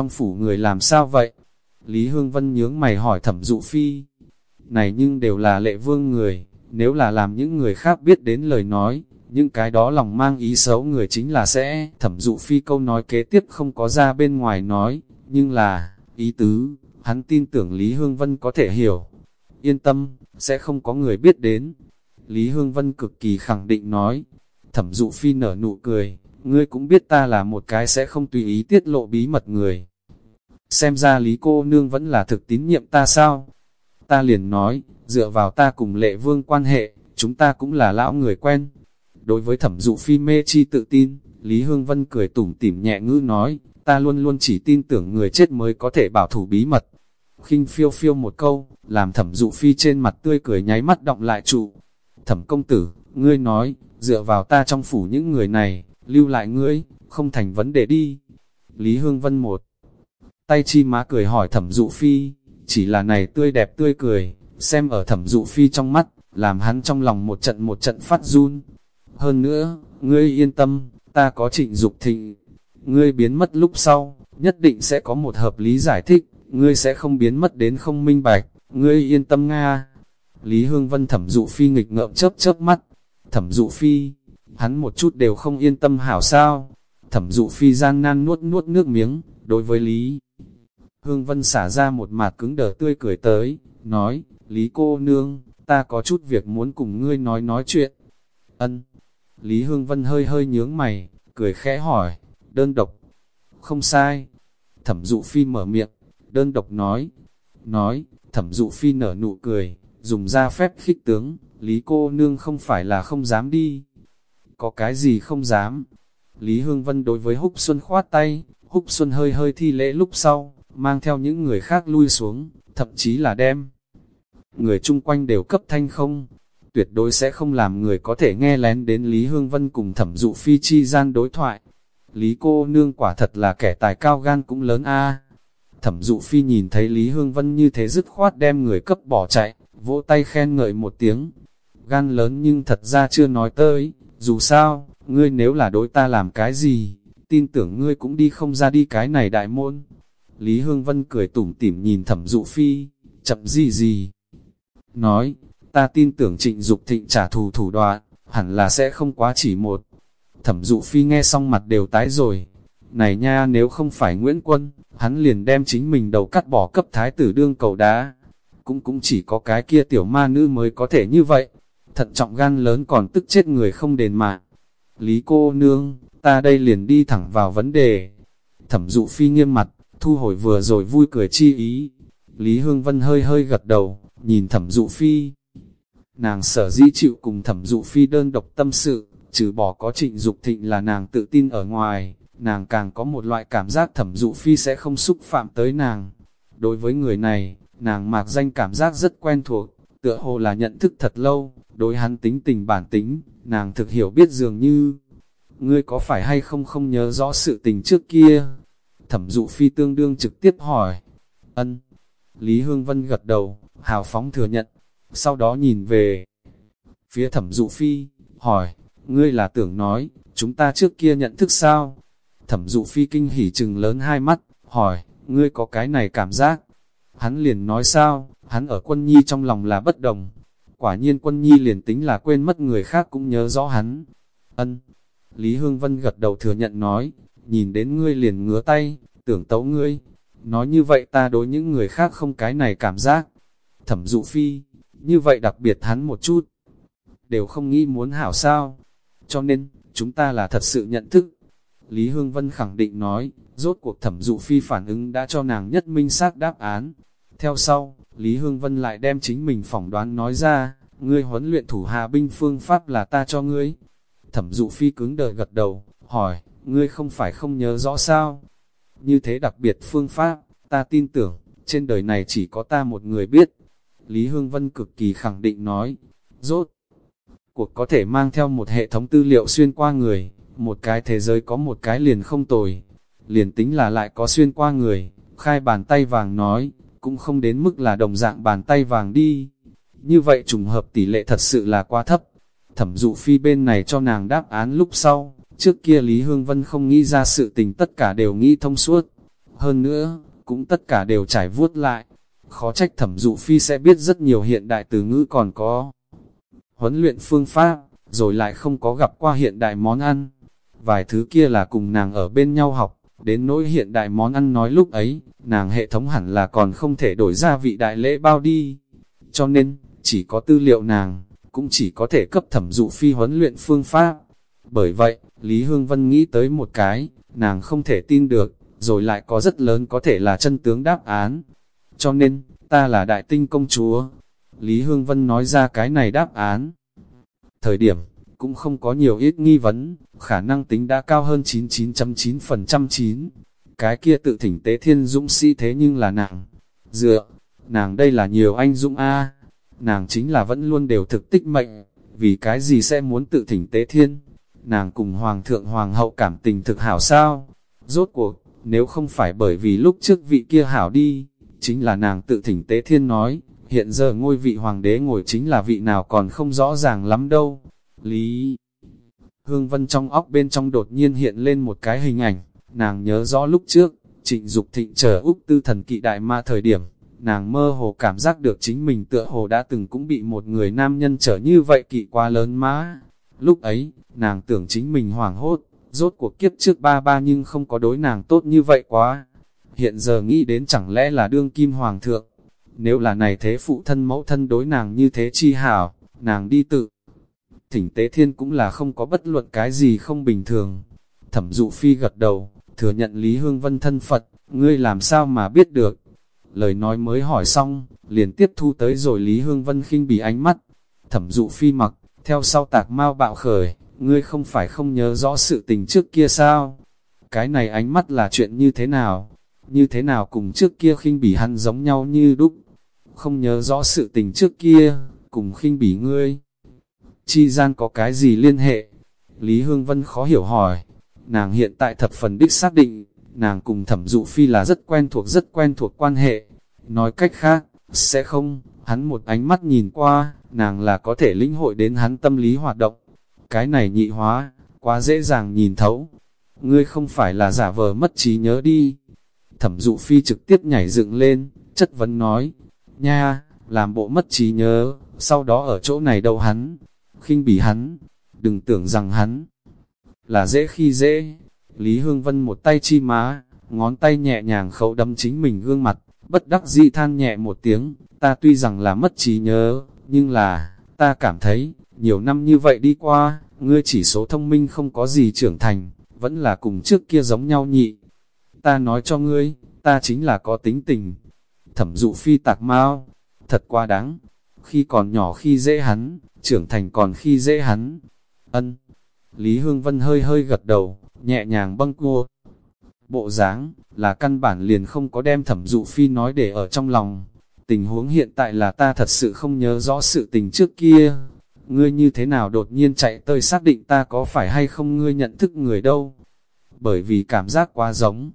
trong phủ người làm sao vậy? Lý Hương Vân nhướng mày hỏi thẩm dụ phi. Này nhưng đều là lệ vương người, nếu là làm những người khác biết đến lời nói, những cái đó lòng mang ý xấu người chính là sẽ thẩm dụ phi câu nói kế tiếp không có ra bên ngoài nói, nhưng là, ý tứ, hắn tin tưởng Lý Hương Vân có thể hiểu. Yên tâm, sẽ không có người biết đến. Lý Hương Vân cực kỳ khẳng định nói, thẩm dụ phi nở nụ cười, ngươi cũng biết ta là một cái sẽ không tùy ý tiết lộ bí mật người. Xem ra Lý cô nương vẫn là thực tín nhiệm ta sao? Ta liền nói, dựa vào ta cùng lệ vương quan hệ, chúng ta cũng là lão người quen. Đối với thẩm dụ phi mê chi tự tin, Lý Hương Vân cười tủm tỉm nhẹ ngữ nói, ta luôn luôn chỉ tin tưởng người chết mới có thể bảo thủ bí mật. khinh phiêu phiêu một câu, làm thẩm dụ phi trên mặt tươi cười nháy mắt động lại trụ. Thẩm công tử, ngươi nói, dựa vào ta trong phủ những người này, lưu lại ngươi, không thành vấn đề đi. Lý Hương Vân một tay chi má cười hỏi thẩm dụ phi, chỉ là này tươi đẹp tươi cười, xem ở thẩm dụ phi trong mắt, làm hắn trong lòng một trận một trận phát run. Hơn nữa, ngươi yên tâm, ta có trịnh dục thịnh, ngươi biến mất lúc sau, nhất định sẽ có một hợp lý giải thích, ngươi sẽ không biến mất đến không minh bạch, ngươi yên tâm Nga. Lý Hương Vân thẩm dụ phi nghịch ngợm chớp chớp mắt, thẩm dụ phi, hắn một chút đều không yên tâm hảo sao. Thẩm dụ phi gian nan nuốt nuốt nước miếng, đối với Lý. Hương Vân xả ra một mặt cứng đờ tươi cười tới, nói, Lý cô nương, ta có chút việc muốn cùng ngươi nói nói chuyện. Ân. Lý Hương Vân hơi hơi nhướng mày, cười khẽ hỏi, đơn độc. Không sai. Thẩm dụ phi mở miệng, đơn độc nói. Nói, thẩm dụ phi nở nụ cười, dùng ra phép khích tướng, Lý cô nương không phải là không dám đi. Có cái gì không dám? Lý Hương Vân đối với Húc Xuân khoát tay, Húc Xuân hơi hơi thi lễ lúc sau, mang theo những người khác lui xuống, thậm chí là đem. Người chung quanh đều cấp thanh không, tuyệt đối sẽ không làm người có thể nghe lén đến Lý Hương Vân cùng thẩm dụ phi chi gian đối thoại. Lý cô nương quả thật là kẻ tài cao gan cũng lớn a. Thẩm dụ phi nhìn thấy Lý Hương Vân như thế dứt khoát đem người cấp bỏ chạy, vỗ tay khen ngợi một tiếng. Gan lớn nhưng thật ra chưa nói tới, dù sao, ngươi nếu là đối ta làm cái gì, tin tưởng ngươi cũng đi không ra đi cái này đại môn. Lý Hương Vân cười tủm tỉm nhìn thẩm dụ phi, chậm gì gì. Nói, ta tin tưởng trịnh Dục thịnh trả thù thủ đoạn, hẳn là sẽ không quá chỉ một. Thẩm dụ phi nghe xong mặt đều tái rồi. Này nha nếu không phải Nguyễn Quân, hắn liền đem chính mình đầu cắt bỏ cấp thái tử đương cầu đá. Cũng cũng chỉ có cái kia tiểu ma nữ mới có thể như vậy. Thận trọng gan lớn còn tức chết người không đền mạng. Lý cô nương, ta đây liền đi thẳng vào vấn đề. Thẩm dụ phi nghiêm mặt, thu hồi vừa rồi vui cười chi ý. Lý Hương Vân hơi hơi gật đầu, nhìn thẩm dụ phi. Nàng sở dĩ chịu cùng thẩm dụ phi đơn độc tâm sự, trừ bỏ có trịnh dục thịnh là nàng tự tin ở ngoài, nàng càng có một loại cảm giác thẩm dụ phi sẽ không xúc phạm tới nàng. Đối với người này, nàng mạc danh cảm giác rất quen thuộc, tựa hồ là nhận thức thật lâu, đối hắn tính tình bản tính, nàng thực hiểu biết dường như, ngươi có phải hay không không nhớ rõ sự tình trước kia. Thẩm dụ phi tương đương trực tiếp hỏi, ân. Lý Hương Vân gật đầu, hào phóng thừa nhận, sau đó nhìn về phía thẩm dụ phi, hỏi, ngươi là tưởng nói, chúng ta trước kia nhận thức sao? Thẩm dụ phi kinh hỉ chừng lớn hai mắt, hỏi, ngươi có cái này cảm giác? Hắn liền nói sao, hắn ở quân nhi trong lòng là bất đồng. Quả nhiên quân nhi liền tính là quên mất người khác cũng nhớ rõ hắn. Ân. Lý Hương Vân gật đầu thừa nhận nói, nhìn đến ngươi liền ngứa tay, tưởng tấu ngươi. Nói như vậy ta đối những người khác không cái này cảm giác. Thẩm dụ phi, như vậy đặc biệt hắn một chút, đều không nghĩ muốn hảo sao. Cho nên, chúng ta là thật sự nhận thức. Lý Hương Vân khẳng định nói, rốt cuộc thẩm dụ phi phản ứng đã cho nàng nhất minh xác đáp án. Theo sau, Lý Hương Vân lại đem chính mình phỏng đoán nói ra, ngươi huấn luyện thủ hạ binh phương pháp là ta cho ngươi. Thẩm dụ phi cứng đờ gật đầu, hỏi, ngươi không phải không nhớ rõ sao? Như thế đặc biệt phương pháp, ta tin tưởng, trên đời này chỉ có ta một người biết. Lý Hương Vân cực kỳ khẳng định nói, rốt, cuộc có thể mang theo một hệ thống tư liệu xuyên qua người, một cái thế giới có một cái liền không tồi, liền tính là lại có xuyên qua người, khai bàn tay vàng nói, cũng không đến mức là đồng dạng bàn tay vàng đi. Như vậy trùng hợp tỷ lệ thật sự là quá thấp. Thẩm dụ phi bên này cho nàng đáp án lúc sau, trước kia Lý Hương Vân không nghĩ ra sự tình tất cả đều nghĩ thông suốt. Hơn nữa, cũng tất cả đều trải vuốt lại. Khó trách thẩm dụ phi sẽ biết rất nhiều hiện đại từ ngữ còn có. Huấn luyện phương pháp, rồi lại không có gặp qua hiện đại món ăn. Vài thứ kia là cùng nàng ở bên nhau học, đến nỗi hiện đại món ăn nói lúc ấy, nàng hệ thống hẳn là còn không thể đổi ra vị đại lễ bao đi. Cho nên, chỉ có tư liệu nàng, cũng chỉ có thể cấp thẩm dụ phi huấn luyện phương pháp. Bởi vậy, Lý Hương Vân nghĩ tới một cái, nàng không thể tin được, rồi lại có rất lớn có thể là chân tướng đáp án. Cho nên, ta là đại tinh công chúa. Lý Hương Vân nói ra cái này đáp án. Thời điểm, cũng không có nhiều ít nghi vấn, khả năng tính đã cao hơn 99.9% 9. Cái kia tự thỉnh tế thiên dũng sĩ thế nhưng là nàng. Dựa, nàng đây là nhiều anh dũng A. Nàng chính là vẫn luôn đều thực tích mệnh, vì cái gì sẽ muốn tự thỉnh tế thiên. Nàng cùng hoàng thượng hoàng hậu cảm tình thực hảo sao. Rốt cuộc, nếu không phải bởi vì lúc trước vị kia hảo đi, chính là nàng tự thỉnh tế thiên nói, hiện giờ ngôi vị hoàng đế ngồi chính là vị nào còn không rõ ràng lắm đâu. Lý Hương Vân trong óc bên trong đột nhiên hiện lên một cái hình ảnh, nàng nhớ rõ lúc trước, trịnh Dục thịnh chờ Úc tư thần kỵ đại ma thời điểm, nàng mơ hồ cảm giác được chính mình tựa hồ đã từng cũng bị một người nam nhân trở như vậy kỵ quá lớn má. Lúc ấy, nàng tưởng chính mình hoảng hốt, rốt cuộc kiếp trước ba ba nhưng không có đối nàng tốt như vậy quá. Hiện giờ nghĩ đến chẳng lẽ là đương kim hoàng thượng, nếu là này thế phụ thân mẫu thân đối nàng như thế chi hảo, nàng đi tự. Thỉnh tế thiên cũng là không có bất luận cái gì không bình thường. Thẩm dụ phi gật đầu, thừa nhận Lý Hương Vân thân Phật, ngươi làm sao mà biết được. Lời nói mới hỏi xong, liền tiếp thu tới rồi Lý Hương Vân khinh bỉ ánh mắt. Thẩm dụ phi mặc, theo sau tạc mau bạo khởi, ngươi không phải không nhớ rõ sự tình trước kia sao? Cái này ánh mắt là chuyện như thế nào? Như thế nào cùng trước kia khinh bỉ hắn giống nhau như đúc? Không nhớ rõ sự tình trước kia, cùng khinh bỉ ngươi. Chi gian có cái gì liên hệ? Lý Hương Vân khó hiểu hỏi. Nàng hiện tại thập phần đích xác định, nàng cùng thẩm dụ phi là rất quen thuộc rất quen thuộc quan hệ. Nói cách khác, sẽ không, hắn một ánh mắt nhìn qua, nàng là có thể lĩnh hội đến hắn tâm lý hoạt động. Cái này nhị hóa, quá dễ dàng nhìn thấu. Ngươi không phải là giả vờ mất trí nhớ đi. Thẩm dụ phi trực tiếp nhảy dựng lên, chất vấn nói, nha, làm bộ mất trí nhớ, sau đó ở chỗ này đâu hắn, khinh bỉ hắn, đừng tưởng rằng hắn là dễ khi dễ. Lý Hương Vân một tay chi má, ngón tay nhẹ nhàng khấu đâm chính mình gương mặt, bất đắc dĩ than nhẹ một tiếng, ta tuy rằng là mất trí nhớ, nhưng là, ta cảm thấy, nhiều năm như vậy đi qua, ngươi chỉ số thông minh không có gì trưởng thành, vẫn là cùng trước kia giống nhau nhị. Ta nói cho ngươi, ta chính là có tính tình. Thẩm dụ phi tạc mau, thật quá đáng. Khi còn nhỏ khi dễ hắn, trưởng thành còn khi dễ hắn. Ân. Lý Hương Vân hơi hơi gật đầu, nhẹ nhàng bâng cua. Bộ dáng là căn bản liền không có đem thẩm dụ phi nói để ở trong lòng. Tình huống hiện tại là ta thật sự không nhớ rõ sự tình trước kia. Ngươi như thế nào đột nhiên chạy tới xác định ta có phải hay không ngươi nhận thức người đâu. Bởi vì cảm giác quá giống.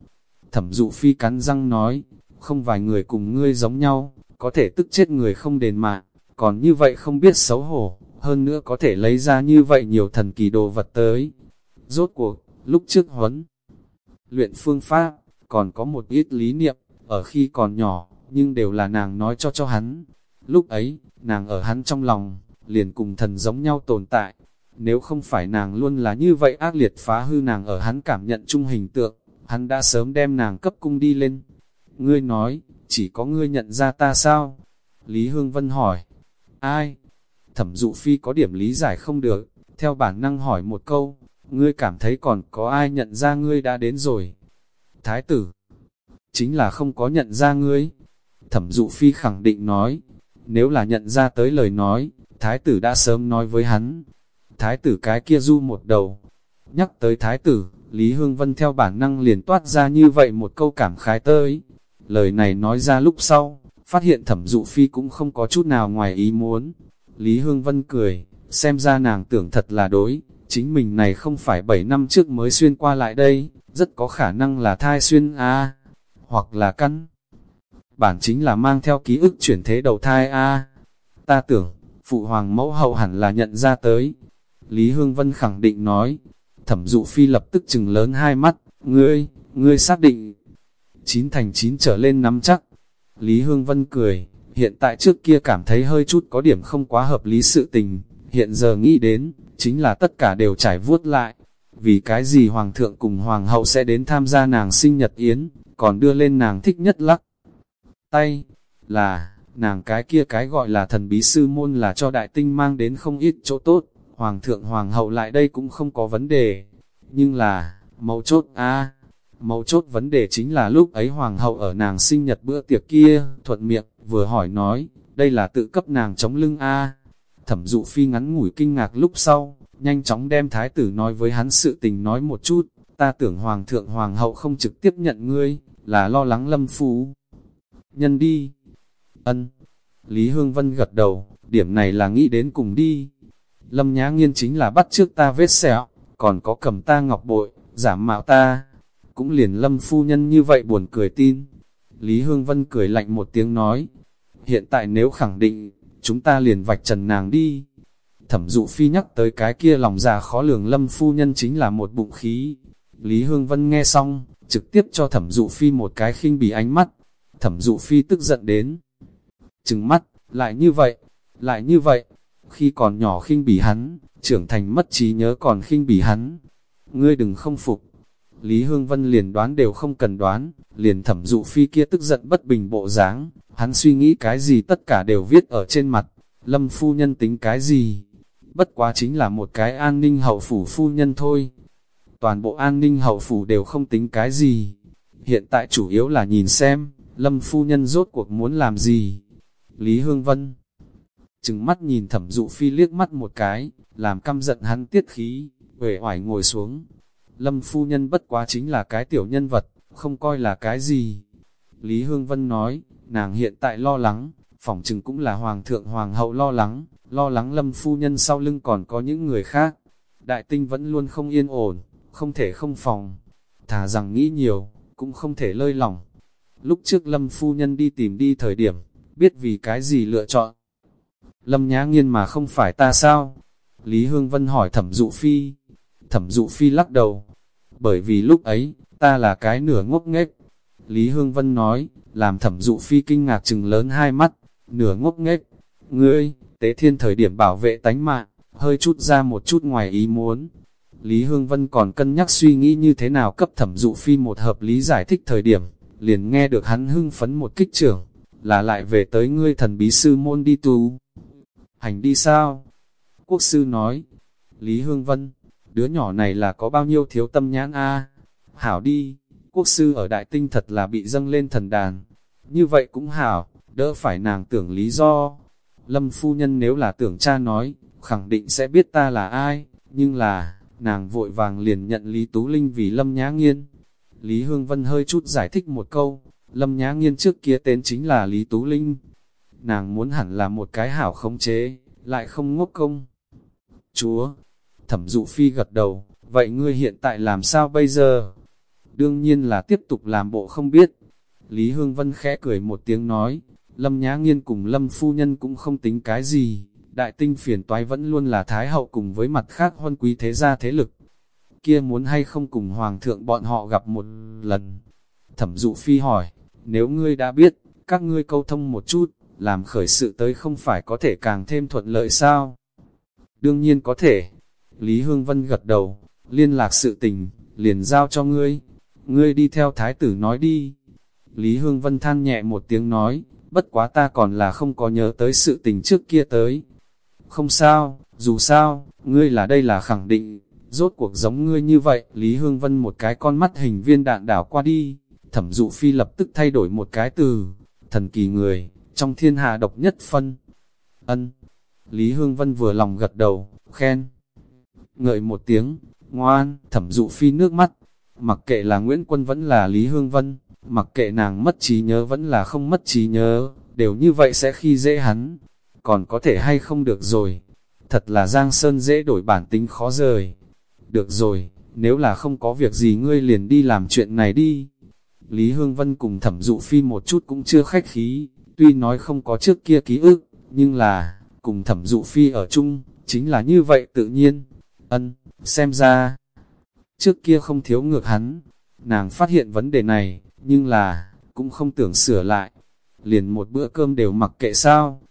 Thẩm dụ phi cắn răng nói, không vài người cùng ngươi giống nhau, có thể tức chết người không đền mạng còn như vậy không biết xấu hổ, hơn nữa có thể lấy ra như vậy nhiều thần kỳ đồ vật tới. Rốt cuộc, lúc trước huấn, luyện phương pháp, còn có một ít lý niệm, ở khi còn nhỏ, nhưng đều là nàng nói cho cho hắn. Lúc ấy, nàng ở hắn trong lòng, liền cùng thần giống nhau tồn tại. Nếu không phải nàng luôn là như vậy ác liệt phá hư nàng ở hắn cảm nhận chung hình tượng, hắn đã sớm đem nàng cấp cung đi lên. Ngươi nói, chỉ có ngươi nhận ra ta sao? Lý Hương Vân hỏi, Ai? Thẩm dụ phi có điểm lý giải không được, theo bản năng hỏi một câu, ngươi cảm thấy còn có ai nhận ra ngươi đã đến rồi. Thái tử, chính là không có nhận ra ngươi. Thẩm dụ phi khẳng định nói, nếu là nhận ra tới lời nói, thái tử đã sớm nói với hắn. Thái tử cái kia du một đầu. Nhắc tới thái tử, Lý Hương Vân theo bản năng liền toát ra như vậy một câu cảm khái tới. Lời này nói ra lúc sau, phát hiện thẩm dụ phi cũng không có chút nào ngoài ý muốn. Lý Hương Vân cười, xem ra nàng tưởng thật là đối, chính mình này không phải 7 năm trước mới xuyên qua lại đây, rất có khả năng là thai xuyên A, hoặc là căn. Bản chính là mang theo ký ức chuyển thế đầu thai A. Ta tưởng, phụ hoàng mẫu hậu hẳn là nhận ra tới. Lý Hương Vân khẳng định nói, thẩm dụ phi lập tức chừng lớn hai mắt, ngươi, ngươi xác định. chín thành chín trở lên nắm chắc. Lý Hương Vân cười, hiện tại trước kia cảm thấy hơi chút có điểm không quá hợp lý sự tình, hiện giờ nghĩ đến, chính là tất cả đều trải vuốt lại. Vì cái gì Hoàng thượng cùng Hoàng hậu sẽ đến tham gia nàng sinh nhật yến, còn đưa lên nàng thích nhất lắc. Tay, là, nàng cái kia cái gọi là thần bí sư môn là cho đại tinh mang đến không ít chỗ tốt, Hoàng thượng Hoàng hậu lại đây cũng không có vấn đề. Nhưng là, mấu chốt a mấu chốt vấn đề chính là lúc ấy Hoàng hậu ở nàng sinh nhật bữa tiệc kia, thuận miệng, vừa hỏi nói, đây là tự cấp nàng chống lưng a Thẩm dụ phi ngắn ngủi kinh ngạc lúc sau, nhanh chóng đem thái tử nói với hắn sự tình nói một chút, ta tưởng hoàng thượng hoàng hậu không trực tiếp nhận ngươi, là lo lắng lâm phú. Nhân đi. Ân. Lý Hương Vân gật đầu, điểm này là nghĩ đến cùng đi. Lâm Nhã Nghiên chính là bắt trước ta vết sẹo, còn có cầm ta ngọc bội, giảm mạo ta. Cũng liền lâm phu nhân như vậy buồn cười tin. Lý Hương Vân cười lạnh một tiếng nói, hiện tại nếu khẳng định, chúng ta liền vạch trần nàng đi. Thẩm dụ phi nhắc tới cái kia lòng già khó lường lâm phu nhân chính là một bụng khí. Lý Hương Vân nghe xong, trực tiếp cho thẩm dụ phi một cái khinh bỉ ánh mắt. Thẩm dụ phi tức giận đến. Trừng mắt, lại như vậy, lại như vậy. Khi còn nhỏ khinh bỉ hắn, trưởng thành mất trí nhớ còn khinh bỉ hắn. Ngươi đừng không phục. Lý Hương Vân liền đoán đều không cần đoán, liền thẩm dụ phi kia tức giận bất bình bộ dáng, hắn suy nghĩ cái gì tất cả đều viết ở trên mặt, lâm phu nhân tính cái gì, bất quá chính là một cái an ninh hậu phủ phu nhân thôi. Toàn bộ an ninh hậu phủ đều không tính cái gì. Hiện tại chủ yếu là nhìn xem, lâm phu nhân rốt cuộc muốn làm gì. Lý Hương Vân chừng mắt nhìn thẩm dụ phi liếc mắt một cái, làm căm giận hắn tiết khí, uể hoài ngồi xuống. Lâm phu nhân bất quá chính là cái tiểu nhân vật, không coi là cái gì. Lý Hương Vân nói, nàng hiện tại lo lắng, phỏng chừng cũng là hoàng thượng hoàng hậu lo lắng, lo lắng lâm phu nhân sau lưng còn có những người khác. Đại tinh vẫn luôn không yên ổn, không thể không phòng. Thà rằng nghĩ nhiều, cũng không thể lơi lỏng. Lúc trước lâm phu nhân đi tìm đi thời điểm, biết vì cái gì lựa chọn. Lâm nhá nghiên mà không phải ta sao? Lý Hương Vân hỏi thẩm dụ phi. Thẩm dụ phi lắc đầu. Bởi vì lúc ấy, ta là cái nửa ngốc nghếch. Lý Hương Vân nói, làm thẩm dụ phi kinh ngạc chừng lớn hai mắt, nửa ngốc nghếch. Ngươi, tế thiên thời điểm bảo vệ tánh mạng, hơi chút ra một chút ngoài ý muốn. Lý Hương Vân còn cân nhắc suy nghĩ như thế nào cấp thẩm dụ phi một hợp lý giải thích thời điểm, liền nghe được hắn hưng phấn một kích trưởng, là lại về tới ngươi thần bí sư môn đi tu. Hành đi sao? Quốc sư nói, Lý Hương Vân, đứa nhỏ này là có bao nhiêu thiếu tâm nhãn a Hảo đi, quốc sư ở đại tinh thật là bị dâng lên thần đàn. Như vậy cũng hảo, đỡ phải nàng tưởng lý do. Lâm phu nhân nếu là tưởng cha nói, khẳng định sẽ biết ta là ai, nhưng là, nàng vội vàng liền nhận Lý Tú Linh vì Lâm Nhã Nghiên. Lý Hương Vân hơi chút giải thích một câu, Lâm Nhã Nghiên trước kia tên chính là Lý Tú Linh. Nàng muốn hẳn là một cái hảo khống chế, lại không ngốc công. Chúa, thẩm dụ phi gật đầu, vậy ngươi hiện tại làm sao bây giờ? Đương nhiên là tiếp tục làm bộ không biết. Lý Hương Vân khẽ cười một tiếng nói, Lâm Nhã Nghiên cùng Lâm Phu Nhân cũng không tính cái gì, đại tinh phiền toái vẫn luôn là Thái Hậu cùng với mặt khác huân quý thế gia thế lực. Kia muốn hay không cùng Hoàng thượng bọn họ gặp một lần? Thẩm dụ phi hỏi, nếu ngươi đã biết, các ngươi câu thông một chút, làm khởi sự tới không phải có thể càng thêm thuận lợi sao? Đương nhiên có thể. Lý Hương Vân gật đầu, liên lạc sự tình, liền giao cho ngươi. Ngươi đi theo thái tử nói đi. Lý Hương Vân than nhẹ một tiếng nói, bất quá ta còn là không có nhớ tới sự tình trước kia tới. Không sao, dù sao, ngươi là đây là khẳng định, rốt cuộc giống ngươi như vậy. Lý Hương Vân một cái con mắt hình viên đạn đảo qua đi, thẩm dụ phi lập tức thay đổi một cái từ, thần kỳ người, trong thiên hạ độc nhất phân. Ân, Lý Hương Vân vừa lòng gật đầu, khen. Ngợi một tiếng, ngoan, thẩm dụ phi nước mắt, mặc kệ là Nguyễn Quân vẫn là Lý Hương Vân, mặc kệ nàng mất trí nhớ vẫn là không mất trí nhớ, đều như vậy sẽ khi dễ hắn, còn có thể hay không được rồi. Thật là Giang Sơn dễ đổi bản tính khó rời. Được rồi, nếu là không có việc gì ngươi liền đi làm chuyện này đi. Lý Hương Vân cùng thẩm dụ phi một chút cũng chưa khách khí, tuy nói không có trước kia ký ức, nhưng là, cùng thẩm dụ phi ở chung, chính là như vậy tự nhiên. Ân, xem ra, trước kia không thiếu ngược hắn, nàng phát hiện vấn đề này, nhưng là, cũng không tưởng sửa lại. Liền một bữa cơm đều mặc kệ sao.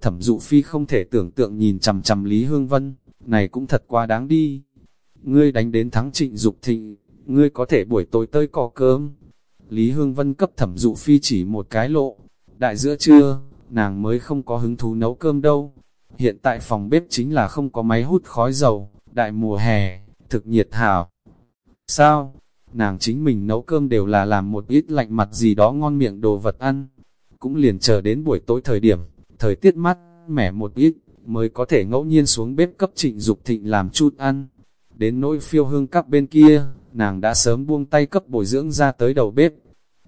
Thẩm dụ phi không thể tưởng tượng nhìn chằm chằm Lý Hương Vân, này cũng thật quá đáng đi. Ngươi đánh đến thắng trịnh dục thịnh, ngươi có thể buổi tối tới cò cơm. Lý Hương Vân cấp thẩm dụ phi chỉ một cái lộ, đại giữa trưa, nàng mới không có hứng thú nấu cơm đâu. Hiện tại phòng bếp chính là không có máy hút khói dầu, đại mùa hè, thực nhiệt hảo. Sao? Nàng chính mình nấu cơm đều là làm một ít lạnh mặt gì đó ngon miệng đồ vật ăn. Cũng liền chờ đến buổi tối thời điểm, thời tiết mát, mẻ một ít, mới có thể ngẫu nhiên xuống bếp cấp trịnh Dục thịnh làm chút ăn. Đến nỗi phiêu hương các bên kia, nàng đã sớm buông tay cấp bồi dưỡng ra tới đầu bếp.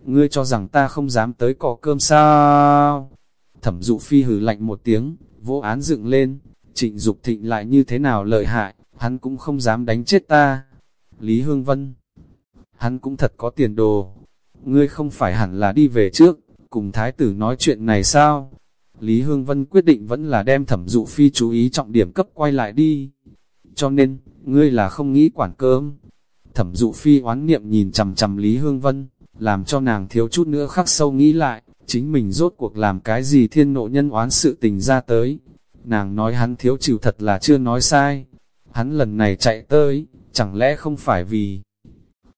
Ngươi cho rằng ta không dám tới cỏ cơm sao? Thẩm dụ phi hử lạnh một tiếng, vô án dựng lên, trịnh Dục thịnh lại như thế nào lợi hại, hắn cũng không dám đánh chết ta. Lý Hương Vân Hắn cũng thật có tiền đồ. Ngươi không phải hẳn là đi về trước, cùng thái tử nói chuyện này sao? Lý Hương Vân quyết định vẫn là đem thẩm dụ phi chú ý trọng điểm cấp quay lại đi. Cho nên, ngươi là không nghĩ quản cơm. Thẩm dụ phi oán niệm nhìn chầm chầm Lý Hương Vân, làm cho nàng thiếu chút nữa khắc sâu nghĩ lại, chính mình rốt cuộc làm cái gì thiên nộ nhân oán sự tình ra tới. Nàng nói hắn thiếu chịu thật là chưa nói sai. Hắn lần này chạy tới, chẳng lẽ không phải vì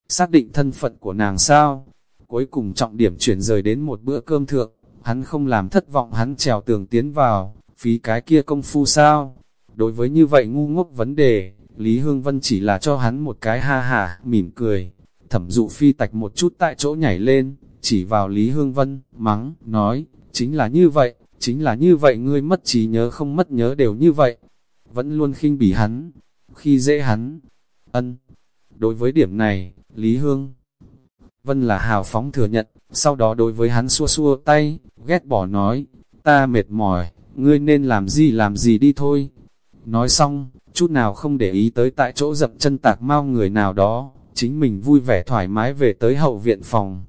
xác định thân phận của nàng sao? Cuối cùng trọng điểm chuyển rời đến một bữa cơm thượng, hắn không làm thất vọng hắn trèo tường tiến vào, phí cái kia công phu sao? Đối với như vậy ngu ngốc vấn đề, Lý Hương Vân chỉ là cho hắn một cái ha hả, mỉm cười. Thẩm dụ phi tạch một chút tại chỗ nhảy lên, chỉ vào Lý Hương Vân, mắng, nói, chính là như vậy, chính là như vậy ngươi mất trí nhớ không mất nhớ đều như vậy. Vẫn luôn khinh bỉ hắn, khi dễ hắn, ân. Đối với điểm này, Lý Hương Vân là hào phóng thừa nhận, sau đó đối với hắn xua xua tay, ghét bỏ nói, ta mệt mỏi, ngươi nên làm gì làm gì đi thôi. Nói xong, chút nào không để ý tới tại chỗ dập chân tạc mau người nào đó, chính mình vui vẻ thoải mái về tới hậu viện phòng.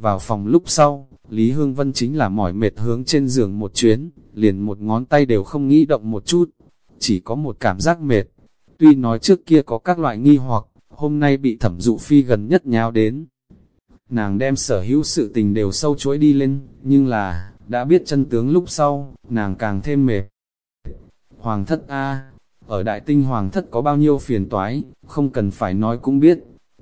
Vào phòng lúc sau, Lý Hương Vân chính là mỏi mệt hướng trên giường một chuyến, liền một ngón tay đều không nghĩ động một chút, chỉ có một cảm giác mệt. Tuy nói trước kia có các loại nghi hoặc, hôm nay bị thẩm dụ phi gần nhất nháo đến. Nàng đem sở hữu sự tình đều sâu chuỗi đi lên, nhưng là, đã biết chân tướng lúc sau, nàng càng thêm mệt. Hoàng thất A, ở đại tinh hoàng thất có bao nhiêu phiền toái, không cần phải nói cũng biết.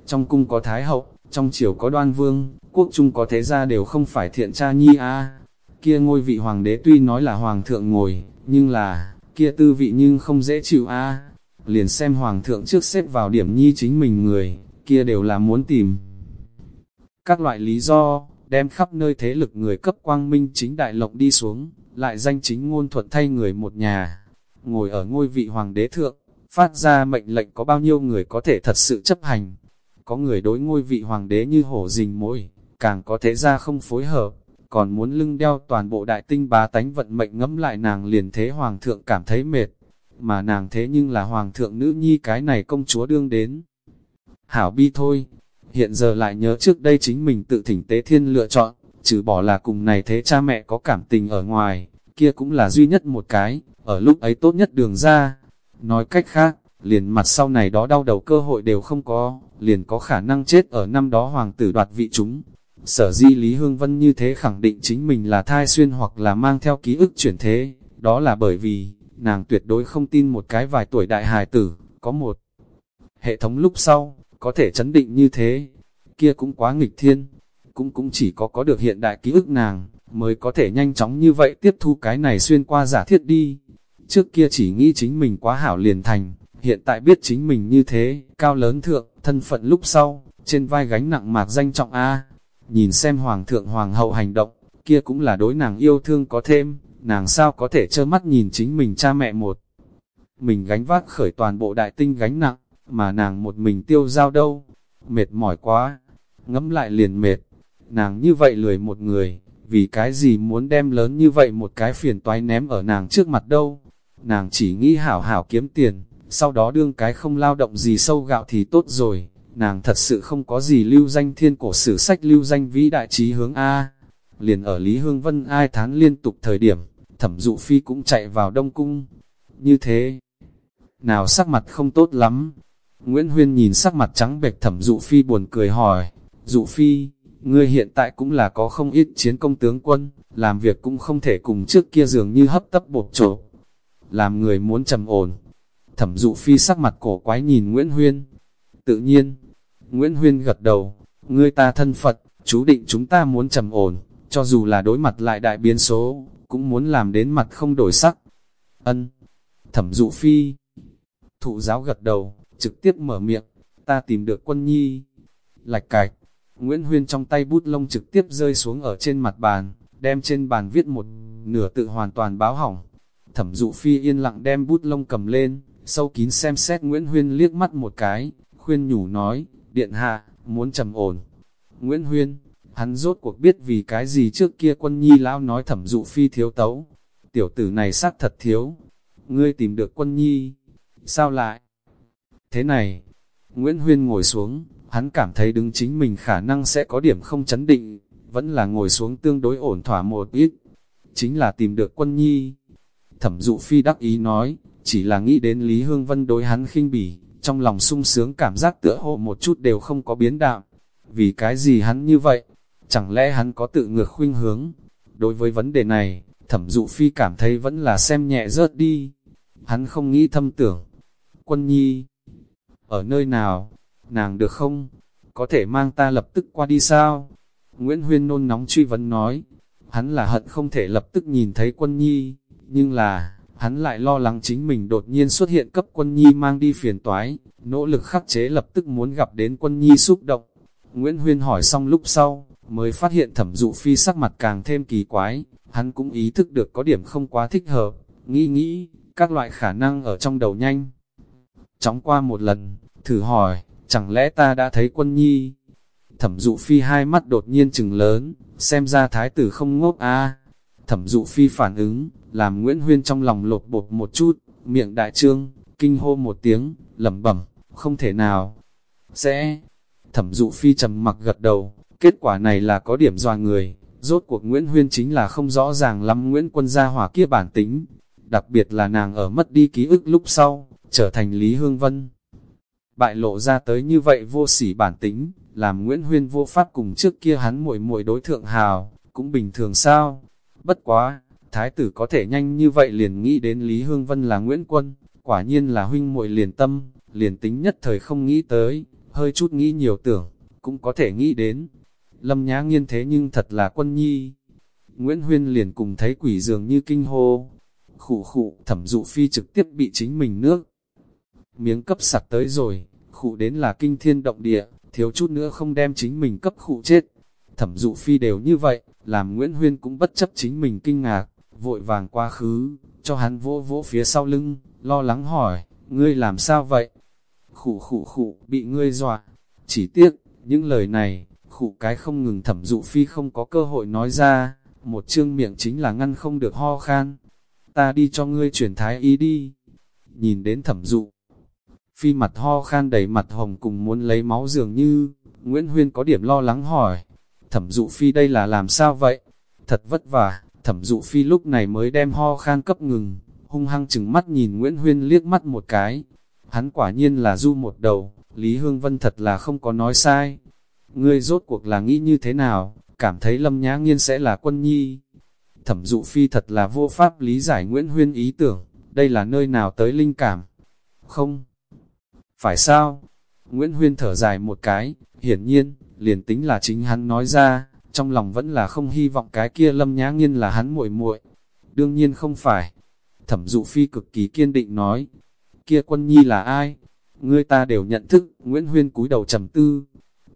Trong cung có thái hậu, trong triều có đoan vương, quốc trung có thế gia đều không phải thiện cha nhi A. Kia ngôi vị hoàng đế tuy nói là hoàng thượng ngồi, nhưng là, kia tư vị nhưng không dễ chịu A liền xem hoàng thượng trước xếp vào điểm nhi chính mình người, kia đều là muốn tìm. Các loại lý do, đem khắp nơi thế lực người cấp quang minh chính đại lộng đi xuống, lại danh chính ngôn thuận thay người một nhà, ngồi ở ngôi vị hoàng đế thượng, phát ra mệnh lệnh có bao nhiêu người có thể thật sự chấp hành. Có người đối ngôi vị hoàng đế như hổ rình môi, càng có thế ra không phối hợp, còn muốn lưng đeo toàn bộ đại tinh bá tánh vận mệnh ngẫm lại nàng liền thế hoàng thượng cảm thấy mệt mà nàng thế nhưng là hoàng thượng nữ nhi cái này công chúa đương đến. Hảo bi thôi, hiện giờ lại nhớ trước đây chính mình tự thỉnh tế thiên lựa chọn, trừ bỏ là cùng này thế cha mẹ có cảm tình ở ngoài, kia cũng là duy nhất một cái, ở lúc ấy tốt nhất đường ra. Nói cách khác, liền mặt sau này đó đau đầu cơ hội đều không có, liền có khả năng chết ở năm đó hoàng tử đoạt vị chúng. Sở di Lý Hương Vân như thế khẳng định chính mình là thai xuyên hoặc là mang theo ký ức chuyển thế, đó là bởi vì, nàng tuyệt đối không tin một cái vài tuổi đại hài tử, có một hệ thống lúc sau, có thể chấn định như thế, kia cũng quá nghịch thiên, cũng cũng chỉ có có được hiện đại ký ức nàng, mới có thể nhanh chóng như vậy tiếp thu cái này xuyên qua giả thiết đi. Trước kia chỉ nghĩ chính mình quá hảo liền thành, hiện tại biết chính mình như thế, cao lớn thượng, thân phận lúc sau, trên vai gánh nặng mạc danh trọng A. Nhìn xem hoàng thượng hoàng hậu hành động, kia cũng là đối nàng yêu thương có thêm, nàng sao có thể trơ mắt nhìn chính mình cha mẹ một. Mình gánh vác khởi toàn bộ đại tinh gánh nặng, mà nàng một mình tiêu giao đâu, mệt mỏi quá, ngẫm lại liền mệt, nàng như vậy lười một người, vì cái gì muốn đem lớn như vậy một cái phiền toái ném ở nàng trước mặt đâu, nàng chỉ nghĩ hảo hảo kiếm tiền, sau đó đương cái không lao động gì sâu gạo thì tốt rồi, nàng thật sự không có gì lưu danh thiên cổ sử sách lưu danh vĩ đại trí hướng A, liền ở Lý Hương Vân ai thán liên tục thời điểm, thẩm dụ phi cũng chạy vào đông cung. Như thế, nào sắc mặt không tốt lắm. Nguyễn Huyên nhìn sắc mặt trắng bệch thẩm dụ phi buồn cười hỏi, dụ phi, ngươi hiện tại cũng là có không ít chiến công tướng quân, làm việc cũng không thể cùng trước kia dường như hấp tấp bột trộn Làm người muốn trầm ổn. Thẩm dụ phi sắc mặt cổ quái nhìn Nguyễn Huyên. Tự nhiên, Nguyễn Huyên gật đầu, ngươi ta thân Phật, chú định chúng ta muốn trầm ổn, cho dù là đối mặt lại đại biến số, cũng muốn làm đến mặt không đổi sắc. Ân, thẩm dụ phi, thụ giáo gật đầu, trực tiếp mở miệng, ta tìm được quân nhi. Lạch cạch, Nguyễn Huyên trong tay bút lông trực tiếp rơi xuống ở trên mặt bàn, đem trên bàn viết một nửa tự hoàn toàn báo hỏng. Thẩm dụ phi yên lặng đem bút lông cầm lên, sâu kín xem xét Nguyễn Huyên liếc mắt một cái, khuyên nhủ nói, điện hạ, muốn trầm ổn. Nguyễn Huyên, hắn rốt cuộc biết vì cái gì trước kia quân nhi lão nói thẩm dụ phi thiếu tấu. Tiểu tử này xác thật thiếu. Ngươi tìm được quân nhi. Sao lại? Thế này, Nguyễn Huyên ngồi xuống, hắn cảm thấy đứng chính mình khả năng sẽ có điểm không chấn định, vẫn là ngồi xuống tương đối ổn thỏa một ít. Chính là tìm được quân nhi. Thẩm dụ phi đắc ý nói, chỉ là nghĩ đến Lý Hương Vân đối hắn khinh bỉ, trong lòng sung sướng cảm giác tựa hồ một chút đều không có biến đạo. Vì cái gì hắn như vậy? Chẳng lẽ hắn có tự ngược khuynh hướng? Đối với vấn đề này, thẩm dụ phi cảm thấy vẫn là xem nhẹ rớt đi. Hắn không nghĩ thâm tưởng. Quân nhi, ở nơi nào? Nàng được không? Có thể mang ta lập tức qua đi sao? Nguyễn Huyên nôn nóng truy vấn nói. Hắn là hận không thể lập tức nhìn thấy quân nhi, nhưng là, hắn lại lo lắng chính mình đột nhiên xuất hiện cấp quân nhi mang đi phiền toái, nỗ lực khắc chế lập tức muốn gặp đến quân nhi xúc động. Nguyễn Huyên hỏi xong lúc sau, mới phát hiện thẩm dụ phi sắc mặt càng thêm kỳ quái, hắn cũng ý thức được có điểm không quá thích hợp, nghĩ nghĩ, các loại khả năng ở trong đầu nhanh. Chóng qua một lần, thử hỏi, chẳng lẽ ta đã thấy quân nhi? Thẩm dụ phi hai mắt đột nhiên chừng lớn, xem ra thái tử không ngốc a Thẩm dụ phi phản ứng, làm Nguyễn Huyên trong lòng lột bột một chút, miệng đại trương, kinh hô một tiếng, lẩm bẩm, không thể nào. Sẽ, thẩm dụ phi trầm mặc gật đầu, kết quả này là có điểm dòa người, rốt cuộc Nguyễn Huyên chính là không rõ ràng lắm Nguyễn quân gia hỏa kia bản tính, đặc biệt là nàng ở mất đi ký ức lúc sau, trở thành Lý Hương Vân. Bại lộ ra tới như vậy vô sỉ bản tính, làm Nguyễn Huyên vô pháp cùng trước kia hắn muội muội đối thượng hào, cũng bình thường sao? Bất quá, thái tử có thể nhanh như vậy liền nghĩ đến Lý Hương Vân là Nguyễn Quân, quả nhiên là huynh muội liền tâm, liền tính nhất thời không nghĩ tới, hơi chút nghĩ nhiều tưởng, cũng có thể nghĩ đến. Lâm Nhã Nghiên thế nhưng thật là quân nhi. Nguyễn Huyên liền cùng thấy quỷ dường như kinh hô. Khụ khụ, thẩm dụ phi trực tiếp bị chính mình nước. Miếng cấp sặc tới rồi, khụ đến là kinh thiên động địa, thiếu chút nữa không đem chính mình cấp khụ chết. Thẩm dụ phi đều như vậy, làm Nguyễn Huyên cũng bất chấp chính mình kinh ngạc, vội vàng qua khứ, cho hắn vỗ vỗ phía sau lưng, lo lắng hỏi, ngươi làm sao vậy? Khụ khụ khụ, bị ngươi dọa. Chỉ tiếc, những lời này, khụ cái không ngừng thẩm dụ phi không có cơ hội nói ra, một chương miệng chính là ngăn không được ho khan. Ta đi cho ngươi chuyển thái y đi. Nhìn đến thẩm dụ, phi mặt ho khan đầy mặt hồng cùng muốn lấy máu dường như, Nguyễn Huyên có điểm lo lắng hỏi, thẩm dụ phi đây là làm sao vậy? Thật vất vả, thẩm dụ phi lúc này mới đem ho khan cấp ngừng, hung hăng chừng mắt nhìn Nguyễn Huyên liếc mắt một cái. Hắn quả nhiên là du một đầu, Lý Hương Vân thật là không có nói sai. Ngươi rốt cuộc là nghĩ như thế nào, cảm thấy Lâm Nhã Nghiên sẽ là quân nhi. Thẩm dụ phi thật là vô pháp lý giải Nguyễn Huyên ý tưởng, đây là nơi nào tới linh cảm. Không, phải sao? Nguyễn Huyên thở dài một cái, hiển nhiên, liền tính là chính hắn nói ra, trong lòng vẫn là không hy vọng cái kia lâm nhã nghiên là hắn muội muội. Đương nhiên không phải. Thẩm dụ phi cực kỳ kiên định nói, kia quân nhi là ai? Ngươi ta đều nhận thức, Nguyễn Huyên cúi đầu trầm tư.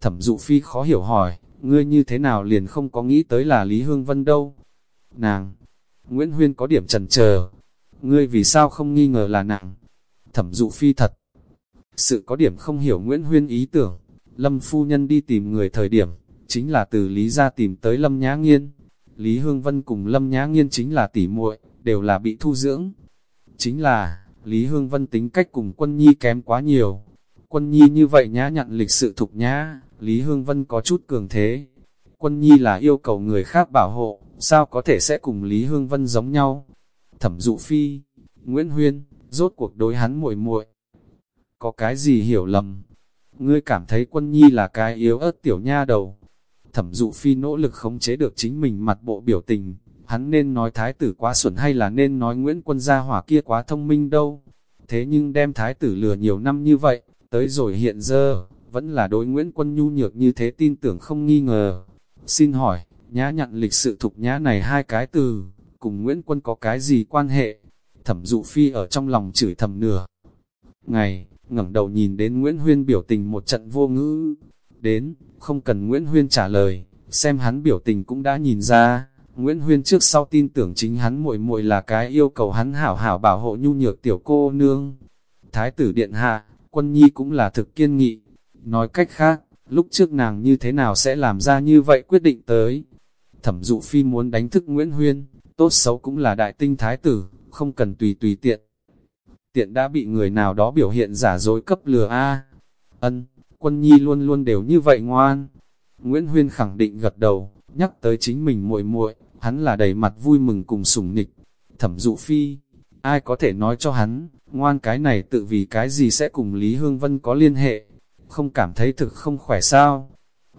Thẩm dụ phi khó hiểu hỏi, ngươi như thế nào liền không có nghĩ tới là Lý Hương Vân đâu? Nàng, Nguyễn Huyên có điểm trần chờ ngươi vì sao không nghi ngờ là nàng? Thẩm dụ phi thật, sự có điểm không hiểu Nguyễn Huyên ý tưởng, Lâm phu nhân đi tìm người thời điểm, chính là từ Lý ra tìm tới Lâm Nhã Nghiên. Lý Hương Vân cùng Lâm Nhã Nghiên chính là tỷ muội, đều là bị thu dưỡng. Chính là, Lý Hương Vân tính cách cùng quân nhi kém quá nhiều. Quân nhi như vậy nhã nhặn lịch sự thục nhã, Lý Hương Vân có chút cường thế. Quân nhi là yêu cầu người khác bảo hộ, sao có thể sẽ cùng Lý Hương Vân giống nhau? Thẩm dụ phi, Nguyễn Huyên, rốt cuộc đối hắn muội muội Có cái gì hiểu lầm? Ngươi cảm thấy quân nhi là cái yếu ớt tiểu nha đầu. Thẩm dụ phi nỗ lực khống chế được chính mình mặt bộ biểu tình, hắn nên nói thái tử quá xuẩn hay là nên nói Nguyễn quân gia hỏa kia quá thông minh đâu. Thế nhưng đem thái tử lừa nhiều năm như vậy, tới rồi hiện giờ, vẫn là đối Nguyễn quân nhu nhược như thế tin tưởng không nghi ngờ. Xin hỏi, nhã nhặn lịch sự thục nhã này hai cái từ, cùng Nguyễn quân có cái gì quan hệ? Thẩm dụ phi ở trong lòng chửi thầm nửa. Ngày, ngẩng đầu nhìn đến Nguyễn Huyên biểu tình một trận vô ngữ. Đến, không cần Nguyễn Huyên trả lời, xem hắn biểu tình cũng đã nhìn ra. Nguyễn Huyên trước sau tin tưởng chính hắn muội muội là cái yêu cầu hắn hảo hảo bảo hộ nhu nhược tiểu cô nương. Thái tử điện hạ, quân nhi cũng là thực kiên nghị. Nói cách khác, lúc trước nàng như thế nào sẽ làm ra như vậy quyết định tới. Thẩm dụ phi muốn đánh thức Nguyễn Huyên, tốt xấu cũng là đại tinh thái tử, không cần tùy tùy tiện. Tiện đã bị người nào đó biểu hiện giả dối cấp lừa A. Ân, quân nhi luôn luôn đều như vậy ngoan. Nguyễn Huyên khẳng định gật đầu, nhắc tới chính mình muội muội, hắn là đầy mặt vui mừng cùng sủng nịch. Thẩm dụ phi, ai có thể nói cho hắn, ngoan cái này tự vì cái gì sẽ cùng Lý Hương Vân có liên hệ, không cảm thấy thực không khỏe sao.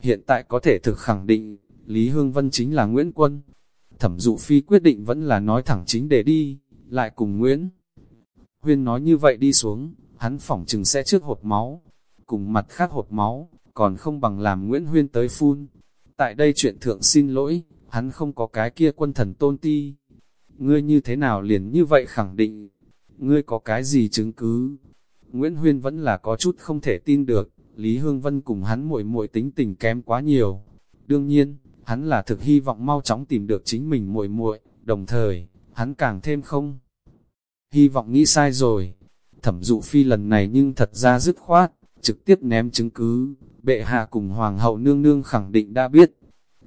Hiện tại có thể thực khẳng định, Lý Hương Vân chính là Nguyễn Quân. Thẩm dụ phi quyết định vẫn là nói thẳng chính để đi, lại cùng Nguyễn. Huyên nói như vậy đi xuống, hắn phỏng chừng sẽ trước hột máu, cùng mặt khác hột máu, còn không bằng làm Nguyễn Huyên tới phun. Tại đây chuyện thượng xin lỗi, hắn không có cái kia quân thần tôn ti. Ngươi như thế nào liền như vậy khẳng định, ngươi có cái gì chứng cứ? Nguyễn Huyên vẫn là có chút không thể tin được, Lý Hương Vân cùng hắn muội muội tính tình kém quá nhiều. Đương nhiên, hắn là thực hy vọng mau chóng tìm được chính mình muội muội, đồng thời, hắn càng thêm không. Hy vọng nghĩ sai rồi. Thẩm dụ phi lần này nhưng thật ra dứt khoát, trực tiếp ném chứng cứ, bệ hạ cùng hoàng hậu nương nương khẳng định đã biết.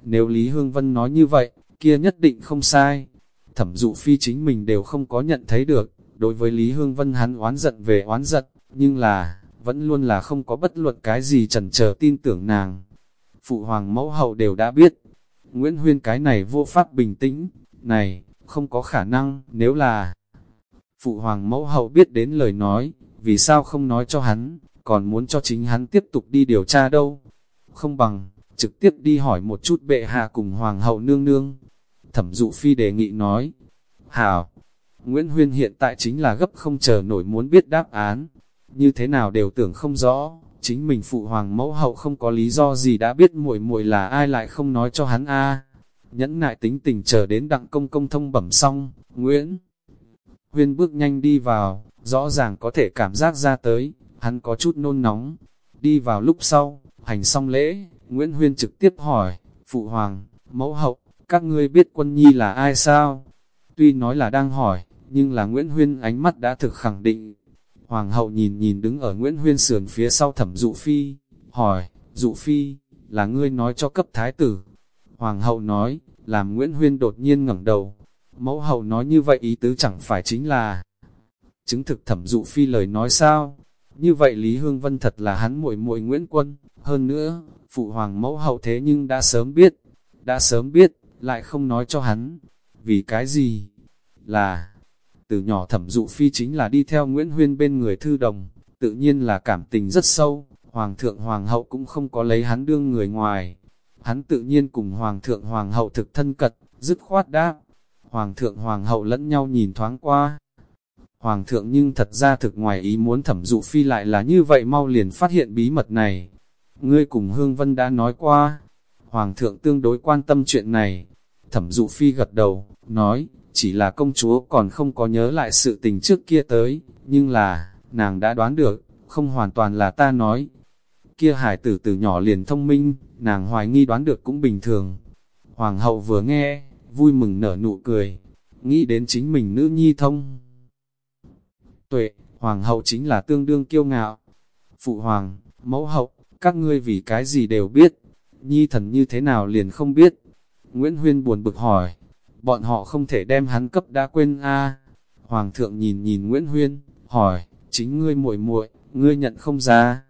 Nếu Lý Hương Vân nói như vậy, kia nhất định không sai. Thẩm dụ phi chính mình đều không có nhận thấy được, đối với Lý Hương Vân hắn oán giận về oán giận, nhưng là, vẫn luôn là không có bất luận cái gì chần chờ tin tưởng nàng. Phụ hoàng mẫu hậu đều đã biết, Nguyễn Huyên cái này vô pháp bình tĩnh, này, không có khả năng, nếu là phụ hoàng mẫu hậu biết đến lời nói, vì sao không nói cho hắn, còn muốn cho chính hắn tiếp tục đi điều tra đâu. Không bằng, trực tiếp đi hỏi một chút bệ hạ cùng hoàng hậu nương nương. Thẩm dụ phi đề nghị nói, Hảo, Nguyễn Huyên hiện tại chính là gấp không chờ nổi muốn biết đáp án, như thế nào đều tưởng không rõ, chính mình phụ hoàng mẫu hậu không có lý do gì đã biết muội muội là ai lại không nói cho hắn a. Nhẫn nại tính tình chờ đến đặng công công thông bẩm xong, Nguyễn Huyên bước nhanh đi vào, rõ ràng có thể cảm giác ra tới, hắn có chút nôn nóng. Đi vào lúc sau, hành xong lễ, Nguyễn Huyên trực tiếp hỏi, Phụ Hoàng, Mẫu Hậu, các ngươi biết quân nhi là ai sao? Tuy nói là đang hỏi, nhưng là Nguyễn Huyên ánh mắt đã thực khẳng định. Hoàng hậu nhìn nhìn đứng ở Nguyễn Huyên sườn phía sau thẩm dụ phi, hỏi, dụ phi, là ngươi nói cho cấp thái tử. Hoàng hậu nói, làm Nguyễn Huyên đột nhiên ngẩng đầu. Mẫu hậu nói như vậy ý tứ chẳng phải chính là chứng thực thẩm dụ phi lời nói sao? Như vậy Lý Hương Vân thật là hắn muội muội Nguyễn Quân, hơn nữa, phụ hoàng mẫu hậu thế nhưng đã sớm biết, đã sớm biết, lại không nói cho hắn. Vì cái gì? Là, từ nhỏ thẩm dụ phi chính là đi theo Nguyễn Huyên bên người thư đồng, tự nhiên là cảm tình rất sâu, hoàng thượng hoàng hậu cũng không có lấy hắn đương người ngoài. Hắn tự nhiên cùng hoàng thượng hoàng hậu thực thân cật, dứt khoát đáp. Hoàng thượng hoàng hậu lẫn nhau nhìn thoáng qua, Hoàng thượng nhưng thật ra thực ngoài ý muốn thẩm dụ phi lại là như vậy mau liền phát hiện bí mật này. Ngươi cùng Hương Vân đã nói qua, Hoàng thượng tương đối quan tâm chuyện này. Thẩm dụ phi gật đầu, nói, chỉ là công chúa còn không có nhớ lại sự tình trước kia tới, nhưng là, nàng đã đoán được, không hoàn toàn là ta nói. Kia hải tử từ nhỏ liền thông minh, nàng hoài nghi đoán được cũng bình thường. Hoàng hậu vừa nghe, vui mừng nở nụ cười, nghĩ đến chính mình nữ nhi thông tuệ, hoàng hậu chính là tương đương kiêu ngạo. Phụ hoàng, mẫu hậu, các ngươi vì cái gì đều biết, nhi thần như thế nào liền không biết. Nguyễn Huyên buồn bực hỏi, bọn họ không thể đem hắn cấp đã quên a Hoàng thượng nhìn nhìn Nguyễn Huyên, hỏi, chính ngươi muội muội ngươi nhận không ra.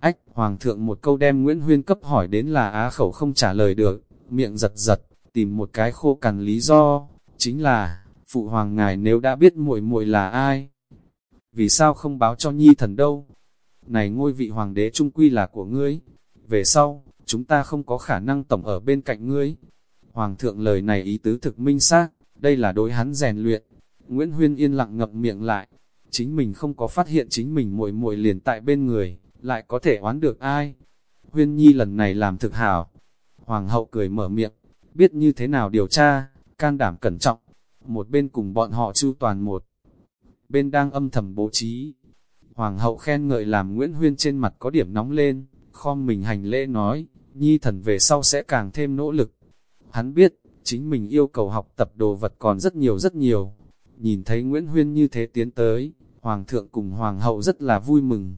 Ách, Hoàng thượng một câu đem Nguyễn Huyên cấp hỏi đến là á khẩu không trả lời được, miệng giật giật, tìm một cái khô cằn lý do, chính là, Phụ Hoàng ngài nếu đã biết muội muội là ai, vì sao không báo cho nhi thần đâu? Này ngôi vị hoàng đế trung quy là của ngươi, về sau, chúng ta không có khả năng tổng ở bên cạnh ngươi. Hoàng thượng lời này ý tứ thực minh xác, đây là đối hắn rèn luyện. Nguyễn Huyên yên lặng ngậm miệng lại, chính mình không có phát hiện chính mình muội muội liền tại bên người, lại có thể oán được ai. Huyên Nhi lần này làm thực hảo. Hoàng hậu cười mở miệng, biết như thế nào điều tra, can đảm cẩn trọng. Một bên cùng bọn họ chu toàn một, bên đang âm thầm bố trí. Hoàng hậu khen ngợi làm Nguyễn Huyên trên mặt có điểm nóng lên, khom mình hành lễ nói, Nhi thần về sau sẽ càng thêm nỗ lực. Hắn biết, chính mình yêu cầu học tập đồ vật còn rất nhiều rất nhiều. Nhìn thấy Nguyễn Huyên như thế tiến tới, Hoàng thượng cùng Hoàng hậu rất là vui mừng.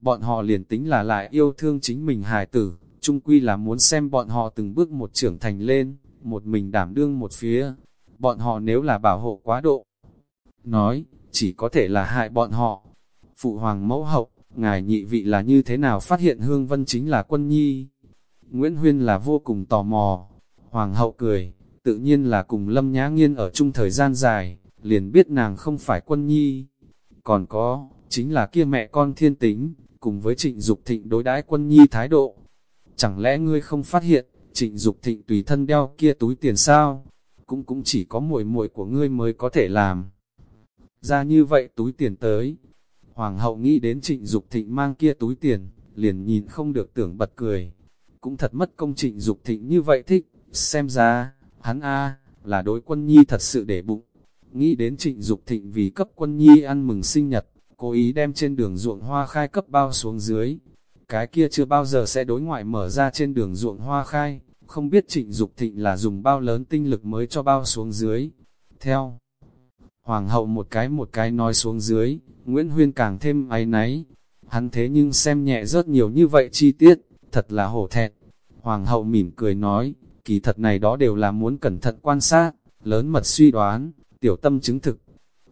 Bọn họ liền tính là lại yêu thương chính mình hài tử, chung quy là muốn xem bọn họ từng bước một trưởng thành lên, một mình đảm đương một phía. Bọn họ nếu là bảo hộ quá độ, nói, chỉ có thể là hại bọn họ. Phụ Hoàng mẫu hậu, ngài nhị vị là như thế nào phát hiện Hương Vân chính là quân nhi? Nguyễn Huyên là vô cùng tò mò. Hoàng hậu cười, tự nhiên là cùng Lâm Nhã Nghiên ở chung thời gian dài, liền biết nàng không phải quân nhi. Còn có, chính là kia mẹ con thiên tính, cùng với trịnh Dục thịnh đối đãi quân nhi thái độ. Chẳng lẽ ngươi không phát hiện, trịnh Dục thịnh tùy thân đeo kia túi tiền sao? Cũng cũng chỉ có muội muội của ngươi mới có thể làm. Ra như vậy túi tiền tới. Hoàng hậu nghĩ đến trịnh Dục thịnh mang kia túi tiền, liền nhìn không được tưởng bật cười. Cũng thật mất công trịnh Dục thịnh như vậy thích, xem ra, hắn a là đối quân nhi thật sự để bụng. Nghĩ đến trịnh Dục thịnh vì cấp quân nhi ăn mừng sinh nhật, cố ý đem trên đường ruộng hoa khai cấp bao xuống dưới. Cái kia chưa bao giờ sẽ đối ngoại mở ra trên đường ruộng hoa khai, không biết trịnh Dục thịnh là dùng bao lớn tinh lực mới cho bao xuống dưới. Theo, hoàng hậu một cái một cái nói xuống dưới, Nguyễn Huyên càng thêm áy náy. Hắn thế nhưng xem nhẹ rất nhiều như vậy chi tiết, thật là hổ thẹn. Hoàng hậu mỉm cười nói, kỳ thật này đó đều là muốn cẩn thận quan sát, lớn mật suy đoán, tiểu tâm chứng thực.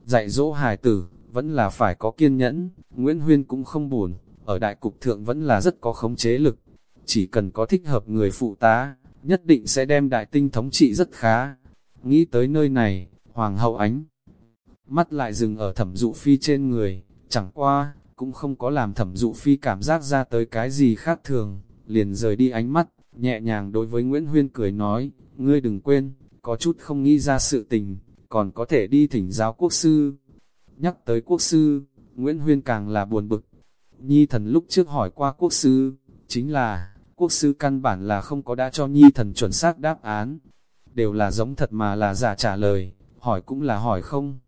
Dạy dỗ hài tử, vẫn là phải có kiên nhẫn, Nguyễn Huyên cũng không buồn, ở đại cục thượng vẫn là rất có khống chế lực. Chỉ cần có thích hợp người phụ tá, nhất định sẽ đem đại tinh thống trị rất khá. Nghĩ tới nơi này, Hoàng hậu ánh, mắt lại dừng ở thẩm dụ phi trên người, chẳng qua, cũng không có làm thẩm dụ phi cảm giác ra tới cái gì khác thường, liền rời đi ánh mắt, nhẹ nhàng đối với Nguyễn Huyên cười nói, ngươi đừng quên, có chút không nghĩ ra sự tình, còn có thể đi thỉnh giáo quốc sư. Nhắc tới quốc sư, Nguyễn Huyên càng là buồn bực. Nhi thần lúc trước hỏi qua quốc sư, chính là, quốc sư căn bản là không có đã cho Nhi thần chuẩn xác đáp án. Đều là giống thật mà là giả trả lời, hỏi cũng là hỏi không.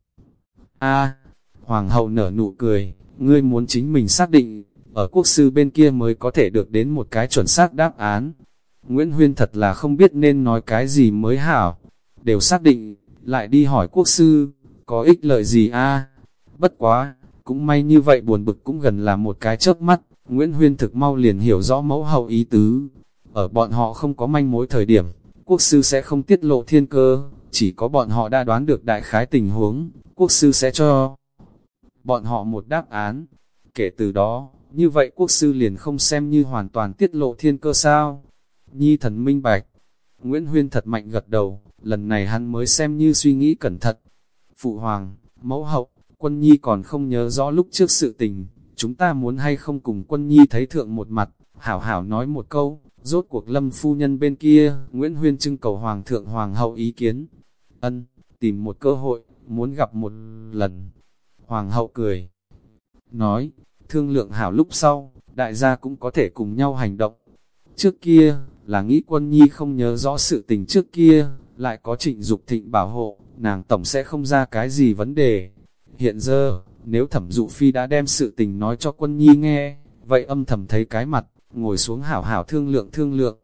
a Hoàng hậu nở nụ cười, ngươi muốn chính mình xác định, ở quốc sư bên kia mới có thể được đến một cái chuẩn xác đáp án. Nguyễn Huyên thật là không biết nên nói cái gì mới hảo, đều xác định, lại đi hỏi quốc sư, có ích lợi gì a? Bất quá, cũng may như vậy buồn bực cũng gần là một cái chớp mắt, Nguyễn Huyên thực mau liền hiểu rõ mẫu hậu ý tứ. Ở bọn họ không có manh mối thời điểm, quốc sư sẽ không tiết lộ thiên cơ, chỉ có bọn họ đã đoán được đại khái tình huống, quốc sư sẽ cho bọn họ một đáp án. Kể từ đó, như vậy quốc sư liền không xem như hoàn toàn tiết lộ thiên cơ sao. Nhi thần minh bạch, Nguyễn Huyên thật mạnh gật đầu, lần này hắn mới xem như suy nghĩ cẩn thận. Phụ hoàng, mẫu hậu, quân nhi còn không nhớ rõ lúc trước sự tình, chúng ta muốn hay không cùng quân nhi thấy thượng một mặt, hảo hảo nói một câu, rốt cuộc lâm phu nhân bên kia, Nguyễn Huyên trưng cầu hoàng thượng hoàng hậu ý kiến. Ân, tìm một cơ hội, muốn gặp một lần. Hoàng hậu cười, nói, thương lượng hảo lúc sau, đại gia cũng có thể cùng nhau hành động. Trước kia, là nghĩ quân nhi không nhớ rõ sự tình trước kia, lại có trịnh Dục thịnh bảo hộ, nàng tổng sẽ không ra cái gì vấn đề. Hiện giờ, nếu thẩm dụ phi đã đem sự tình nói cho quân nhi nghe, vậy âm thầm thấy cái mặt, ngồi xuống hảo hảo thương lượng thương lượng.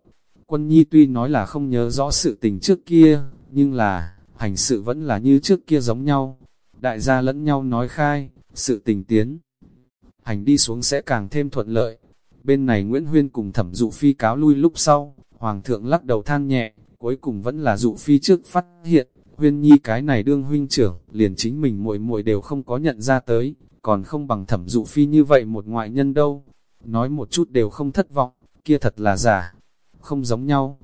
Quân nhi tuy nói là không nhớ rõ sự tình trước kia, nhưng là, hành sự vẫn là như trước kia giống nhau. Đại gia lẫn nhau nói khai, sự tình tiến. Hành đi xuống sẽ càng thêm thuận lợi. Bên này Nguyễn Huyên cùng thẩm dụ phi cáo lui lúc sau, Hoàng thượng lắc đầu than nhẹ, cuối cùng vẫn là dụ phi trước phát hiện, huyên nhi cái này đương huynh trưởng, liền chính mình muội muội đều không có nhận ra tới, còn không bằng thẩm dụ phi như vậy một ngoại nhân đâu. Nói một chút đều không thất vọng, kia thật là giả, không giống nhau.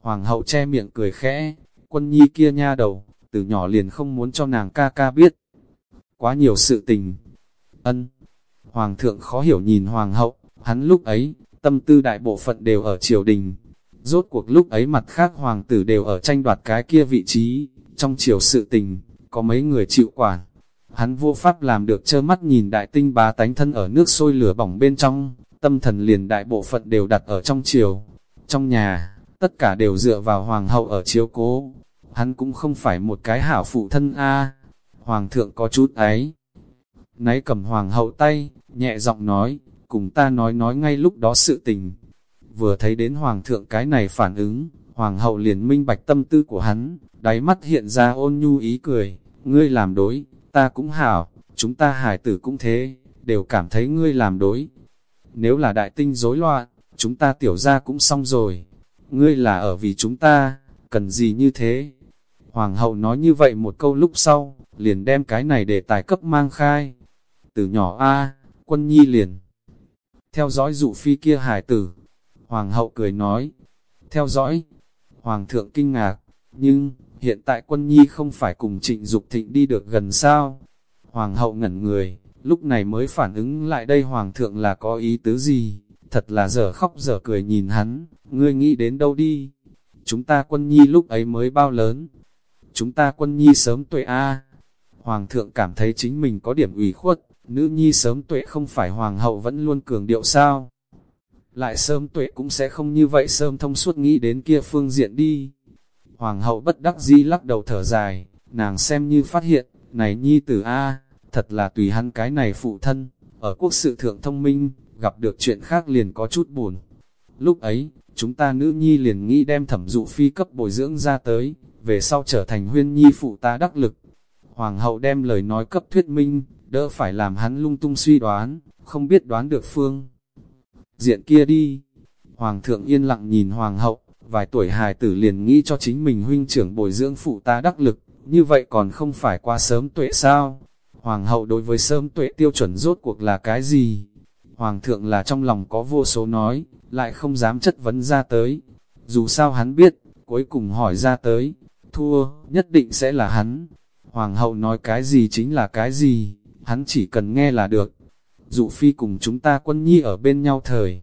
Hoàng hậu che miệng cười khẽ, quân nhi kia nha đầu, từ nhỏ liền không muốn cho nàng ca ca biết. Quá nhiều sự tình. Ân. Hoàng thượng khó hiểu nhìn hoàng hậu, hắn lúc ấy, tâm tư đại bộ phận đều ở triều đình, rốt cuộc lúc ấy mặt khác hoàng tử đều ở tranh đoạt cái kia vị trí, trong triều sự tình, có mấy người chịu quản. Hắn vô pháp làm được trơ mắt nhìn đại tinh bá tánh thân ở nước sôi lửa bỏng bên trong, tâm thần liền đại bộ phận đều đặt ở trong triều Trong nhà, tất cả đều dựa vào hoàng hậu ở chiếu cố. Hắn cũng không phải một cái hảo phụ thân a Hoàng thượng có chút ấy. Nấy cầm hoàng hậu tay, nhẹ giọng nói, cùng ta nói nói ngay lúc đó sự tình. Vừa thấy đến hoàng thượng cái này phản ứng, hoàng hậu liền minh bạch tâm tư của hắn, đáy mắt hiện ra ôn nhu ý cười, ngươi làm đối, ta cũng hảo, chúng ta hải tử cũng thế, đều cảm thấy ngươi làm đối. Nếu là đại tinh rối loạn, chúng ta tiểu ra cũng xong rồi. Ngươi là ở vì chúng ta, cần gì như thế? Hoàng hậu nói như vậy một câu lúc sau, liền đem cái này để tài cấp mang khai. Từ nhỏ A, quân nhi liền. Theo dõi dụ phi kia hải tử. Hoàng hậu cười nói. Theo dõi. Hoàng thượng kinh ngạc. Nhưng, hiện tại quân nhi không phải cùng trịnh Dục thịnh đi được gần sao. Hoàng hậu ngẩn người, lúc này mới phản ứng lại đây hoàng thượng là có ý tứ gì, thật là dở khóc dở cười nhìn hắn, ngươi nghĩ đến đâu đi. Chúng ta quân nhi lúc ấy mới bao lớn. Chúng ta quân nhi sớm tuổi a Hoàng thượng cảm thấy chính mình có điểm ủy khuất, nữ nhi sớm tuệ không phải hoàng hậu vẫn luôn cường điệu sao. Lại sớm tuệ cũng sẽ không như vậy sớm thông suốt nghĩ đến kia phương diện đi. Hoàng hậu bất đắc di lắc đầu thở dài, nàng xem như phát hiện, này nhi tử A, thật là tùy hắn cái này phụ thân, ở quốc sự thượng thông minh, gặp được chuyện khác liền có chút buồn. Lúc ấy, chúng ta nữ nhi liền nghĩ đem thẩm dụ phi cấp bồi dưỡng ra tới, về sau trở thành huyên nhi phụ ta đắc lực. Hoàng hậu đem lời nói cấp thuyết minh, đỡ phải làm hắn lung tung suy đoán, không biết đoán được phương. Diện kia đi, Hoàng thượng yên lặng nhìn Hoàng hậu, vài tuổi hài tử liền nghĩ cho chính mình huynh trưởng bồi dưỡng phụ ta đắc lực, như vậy còn không phải qua sớm tuệ sao? Hoàng hậu đối với sớm tuệ tiêu chuẩn rốt cuộc là cái gì? Hoàng thượng là trong lòng có vô số nói, lại không dám chất vấn ra tới. Dù sao hắn biết, cuối cùng hỏi ra tới, thua, nhất định sẽ là hắn. Hoàng hậu nói cái gì chính là cái gì, hắn chỉ cần nghe là được. Dụ phi cùng chúng ta quân nhi ở bên nhau thời.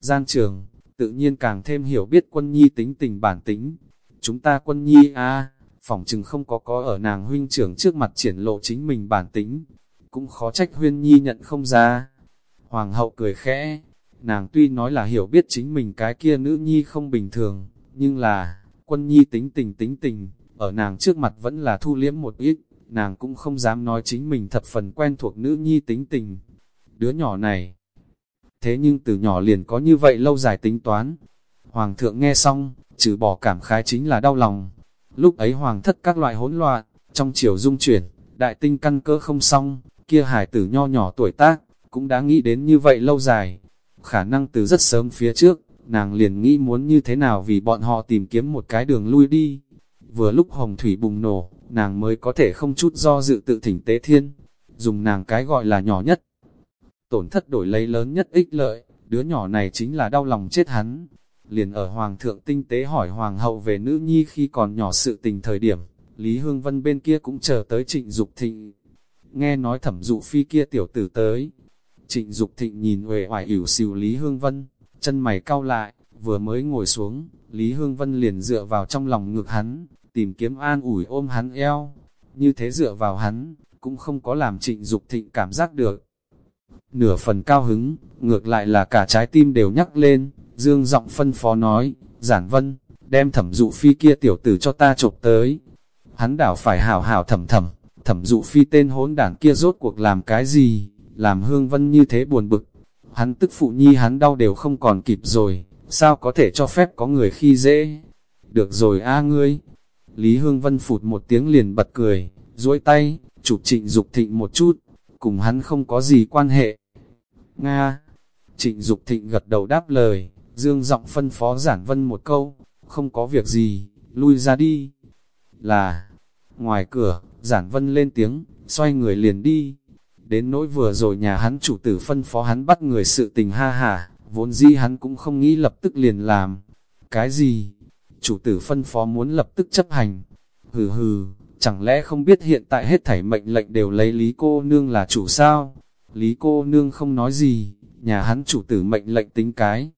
Gian trường, tự nhiên càng thêm hiểu biết quân nhi tính tình bản tính. Chúng ta quân nhi a à, phỏng chừng không có có ở nàng huynh trưởng trước mặt triển lộ chính mình bản tính. Cũng khó trách huyên nhi nhận không ra. Hoàng hậu cười khẽ, nàng tuy nói là hiểu biết chính mình cái kia nữ nhi không bình thường, nhưng là, quân nhi tính tình tính tình, ở nàng trước mặt vẫn là thu liếm một ít, nàng cũng không dám nói chính mình thập phần quen thuộc nữ nhi tính tình. Đứa nhỏ này, thế nhưng từ nhỏ liền có như vậy lâu dài tính toán. Hoàng thượng nghe xong, trừ bỏ cảm khái chính là đau lòng. Lúc ấy hoàng thất các loại hỗn loạn, trong chiều dung chuyển, đại tinh căn cơ không xong, kia hải tử nho nhỏ tuổi tác, cũng đã nghĩ đến như vậy lâu dài. Khả năng từ rất sớm phía trước, nàng liền nghĩ muốn như thế nào vì bọn họ tìm kiếm một cái đường lui đi. Vừa lúc hồng thủy bùng nổ, nàng mới có thể không chút do dự tự thỉnh tế thiên, dùng nàng cái gọi là nhỏ nhất. Tổn thất đổi lấy lớn nhất ích lợi, đứa nhỏ này chính là đau lòng chết hắn. Liền ở Hoàng thượng tinh tế hỏi Hoàng hậu về nữ nhi khi còn nhỏ sự tình thời điểm, Lý Hương Vân bên kia cũng chờ tới trịnh Dục thịnh. Nghe nói thẩm dụ phi kia tiểu tử tới, Trịnh Dục Thịnh nhìn uể hoài ỉu xìu Lý Hương Vân, chân mày cau lại, vừa mới ngồi xuống, Lý Hương Vân liền dựa vào trong lòng ngực hắn, tìm kiếm an ủi ôm hắn eo. Như thế dựa vào hắn, cũng không có làm Trịnh Dục Thịnh cảm giác được. Nửa phần cao hứng, ngược lại là cả trái tim đều nhắc lên, dương giọng phân phó nói, giản vân, đem thẩm dụ phi kia tiểu tử cho ta chộp tới. Hắn đảo phải hảo hảo thẩm thẩm, thẩm dụ phi tên hỗn đảng kia rốt cuộc làm cái gì? làm hương vân như thế buồn bực. Hắn tức phụ nhi hắn đau đều không còn kịp rồi, sao có thể cho phép có người khi dễ. Được rồi a ngươi. Lý Hương Vân phụt một tiếng liền bật cười, duỗi tay, chụp trịnh Dục thịnh một chút, cùng hắn không có gì quan hệ. Nga. Trịnh Dục thịnh gật đầu đáp lời, dương giọng phân phó giản vân một câu, không có việc gì, lui ra đi. Là, ngoài cửa, giản vân lên tiếng, xoay người liền đi. Đến nỗi vừa rồi nhà hắn chủ tử phân phó hắn bắt người sự tình ha hả, vốn dĩ hắn cũng không nghĩ lập tức liền làm. Cái gì? Chủ tử phân phó muốn lập tức chấp hành. Hừ hừ, chẳng lẽ không biết hiện tại hết thảy mệnh lệnh đều lấy Lý cô nương là chủ sao? Lý cô nương không nói gì, nhà hắn chủ tử mệnh lệnh tính cái.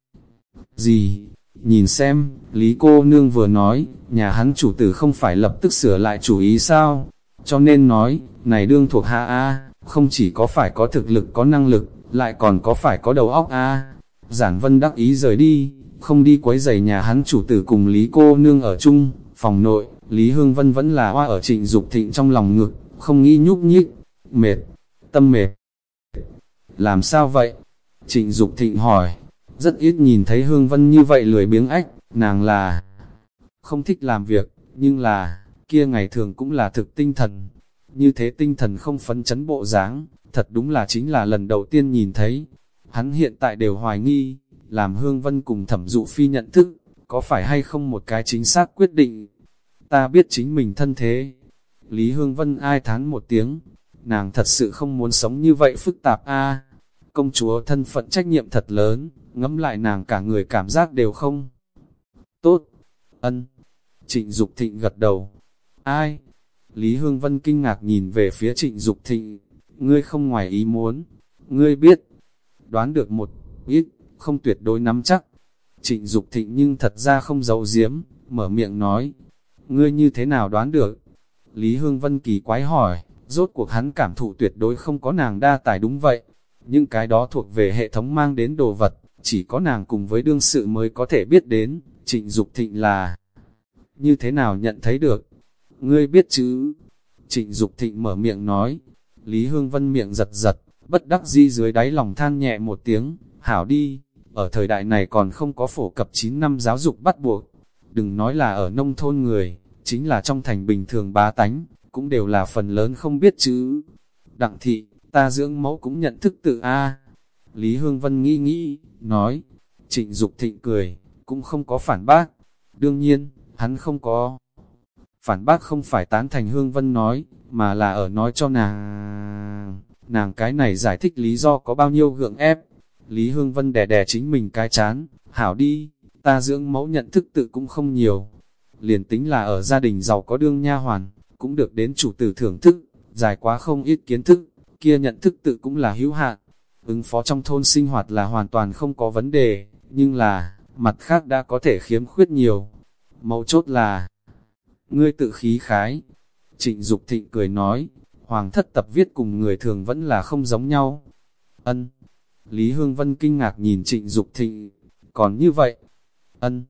Gì? Nhìn xem, Lý cô nương vừa nói, nhà hắn chủ tử không phải lập tức sửa lại chủ ý sao? Cho nên nói, này đương thuộc hạ A, không chỉ có phải có thực lực có năng lực, lại còn có phải có đầu óc A. Giản vân đắc ý rời đi, không đi quấy giày nhà hắn chủ tử cùng Lý cô nương ở chung, phòng nội, Lý Hương Vân vẫn là hoa ở trịnh Dục thịnh trong lòng ngực, không nghĩ nhúc nhích, mệt, tâm mệt. Làm sao vậy? Trịnh Dục thịnh hỏi, rất ít nhìn thấy Hương Vân như vậy lười biếng ách, nàng là không thích làm việc, nhưng là, kia ngày thường cũng là thực tinh thần. Như thế tinh thần không phấn chấn bộ dáng, thật đúng là chính là lần đầu tiên nhìn thấy. Hắn hiện tại đều hoài nghi, làm Hương Vân cùng thẩm dụ phi nhận thức, có phải hay không một cái chính xác quyết định. Ta biết chính mình thân thế. Lý Hương Vân ai thán một tiếng, nàng thật sự không muốn sống như vậy phức tạp a Công chúa thân phận trách nhiệm thật lớn, ngẫm lại nàng cả người cảm giác đều không. Tốt, ân, trịnh Dục thịnh gật đầu. Ai? Lý Hương Vân kinh ngạc nhìn về phía trịnh Dục thịnh, ngươi không ngoài ý muốn, ngươi biết, đoán được một ít, không tuyệt đối nắm chắc. Trịnh Dục thịnh nhưng thật ra không giấu giếm, mở miệng nói, ngươi như thế nào đoán được? Lý Hương Vân kỳ quái hỏi, rốt cuộc hắn cảm thụ tuyệt đối không có nàng đa tài đúng vậy. Nhưng cái đó thuộc về hệ thống mang đến đồ vật, chỉ có nàng cùng với đương sự mới có thể biết đến, trịnh Dục thịnh là như thế nào nhận thấy được. Ngươi biết chứ? Trịnh Dục thịnh mở miệng nói, Lý Hương Vân miệng giật giật, bất đắc di dưới đáy lòng than nhẹ một tiếng, hảo đi, ở thời đại này còn không có phổ cập 9 năm giáo dục bắt buộc. Đừng nói là ở nông thôn người, chính là trong thành bình thường bá tánh, cũng đều là phần lớn không biết chữ. Đặng thị, ta dưỡng mẫu cũng nhận thức tự A. Lý Hương Vân nghĩ nghĩ, nói, trịnh Dục thịnh cười, cũng không có phản bác. Đương nhiên, hắn không có. Phản bác không phải tán thành Hương Vân nói, mà là ở nói cho nàng. Nàng cái này giải thích lý do có bao nhiêu gượng ép. Lý Hương Vân đè đè chính mình cái chán, hảo đi, ta dưỡng mẫu nhận thức tự cũng không nhiều. Liền tính là ở gia đình giàu có đương nha hoàn, cũng được đến chủ tử thưởng thức, dài quá không ít kiến thức, kia nhận thức tự cũng là hữu hạn. Ứng phó trong thôn sinh hoạt là hoàn toàn không có vấn đề, nhưng là, mặt khác đã có thể khiếm khuyết nhiều. Mấu chốt là, ngươi tự khí khái. Trịnh Dục Thịnh cười nói, hoàng thất tập viết cùng người thường vẫn là không giống nhau. Ân. Lý Hương Vân kinh ngạc nhìn Trịnh Dục Thịnh, còn như vậy. Ân.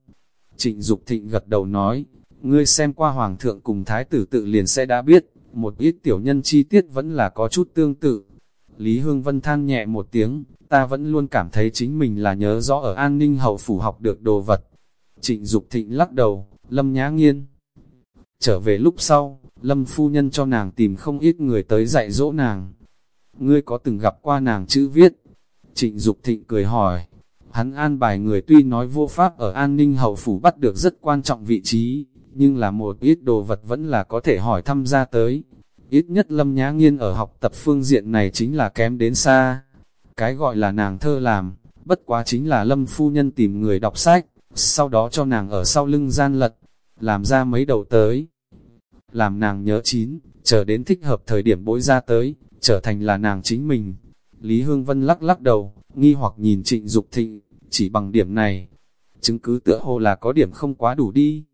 Trịnh Dục Thịnh gật đầu nói, ngươi xem qua hoàng thượng cùng thái tử tự liền sẽ đã biết, một ít tiểu nhân chi tiết vẫn là có chút tương tự. Lý Hương Vân than nhẹ một tiếng, ta vẫn luôn cảm thấy chính mình là nhớ rõ ở an ninh hậu phủ học được đồ vật. Trịnh Dục Thịnh lắc đầu, Lâm Nhã Nghiên. Trở về lúc sau, Lâm phu nhân cho nàng tìm không ít người tới dạy dỗ nàng. Ngươi có từng gặp qua nàng chữ viết? Trịnh Dục Thịnh cười hỏi. Hắn an bài người tuy nói vô pháp ở an ninh hậu phủ bắt được rất quan trọng vị trí, nhưng là một ít đồ vật vẫn là có thể hỏi thăm ra tới. Ít nhất Lâm Nhã Nghiên ở học tập phương diện này chính là kém đến xa. Cái gọi là nàng thơ làm, bất quá chính là Lâm phu nhân tìm người đọc sách, sau đó cho nàng ở sau lưng gian lật, làm ra mấy đầu tới. Làm nàng nhớ chín, chờ đến thích hợp thời điểm bối ra tới, trở thành là nàng chính mình. Lý Hương Vân lắc lắc đầu, nghi hoặc nhìn trịnh Dục thịnh, chỉ bằng điểm này. Chứng cứ tựa hồ là có điểm không quá đủ đi.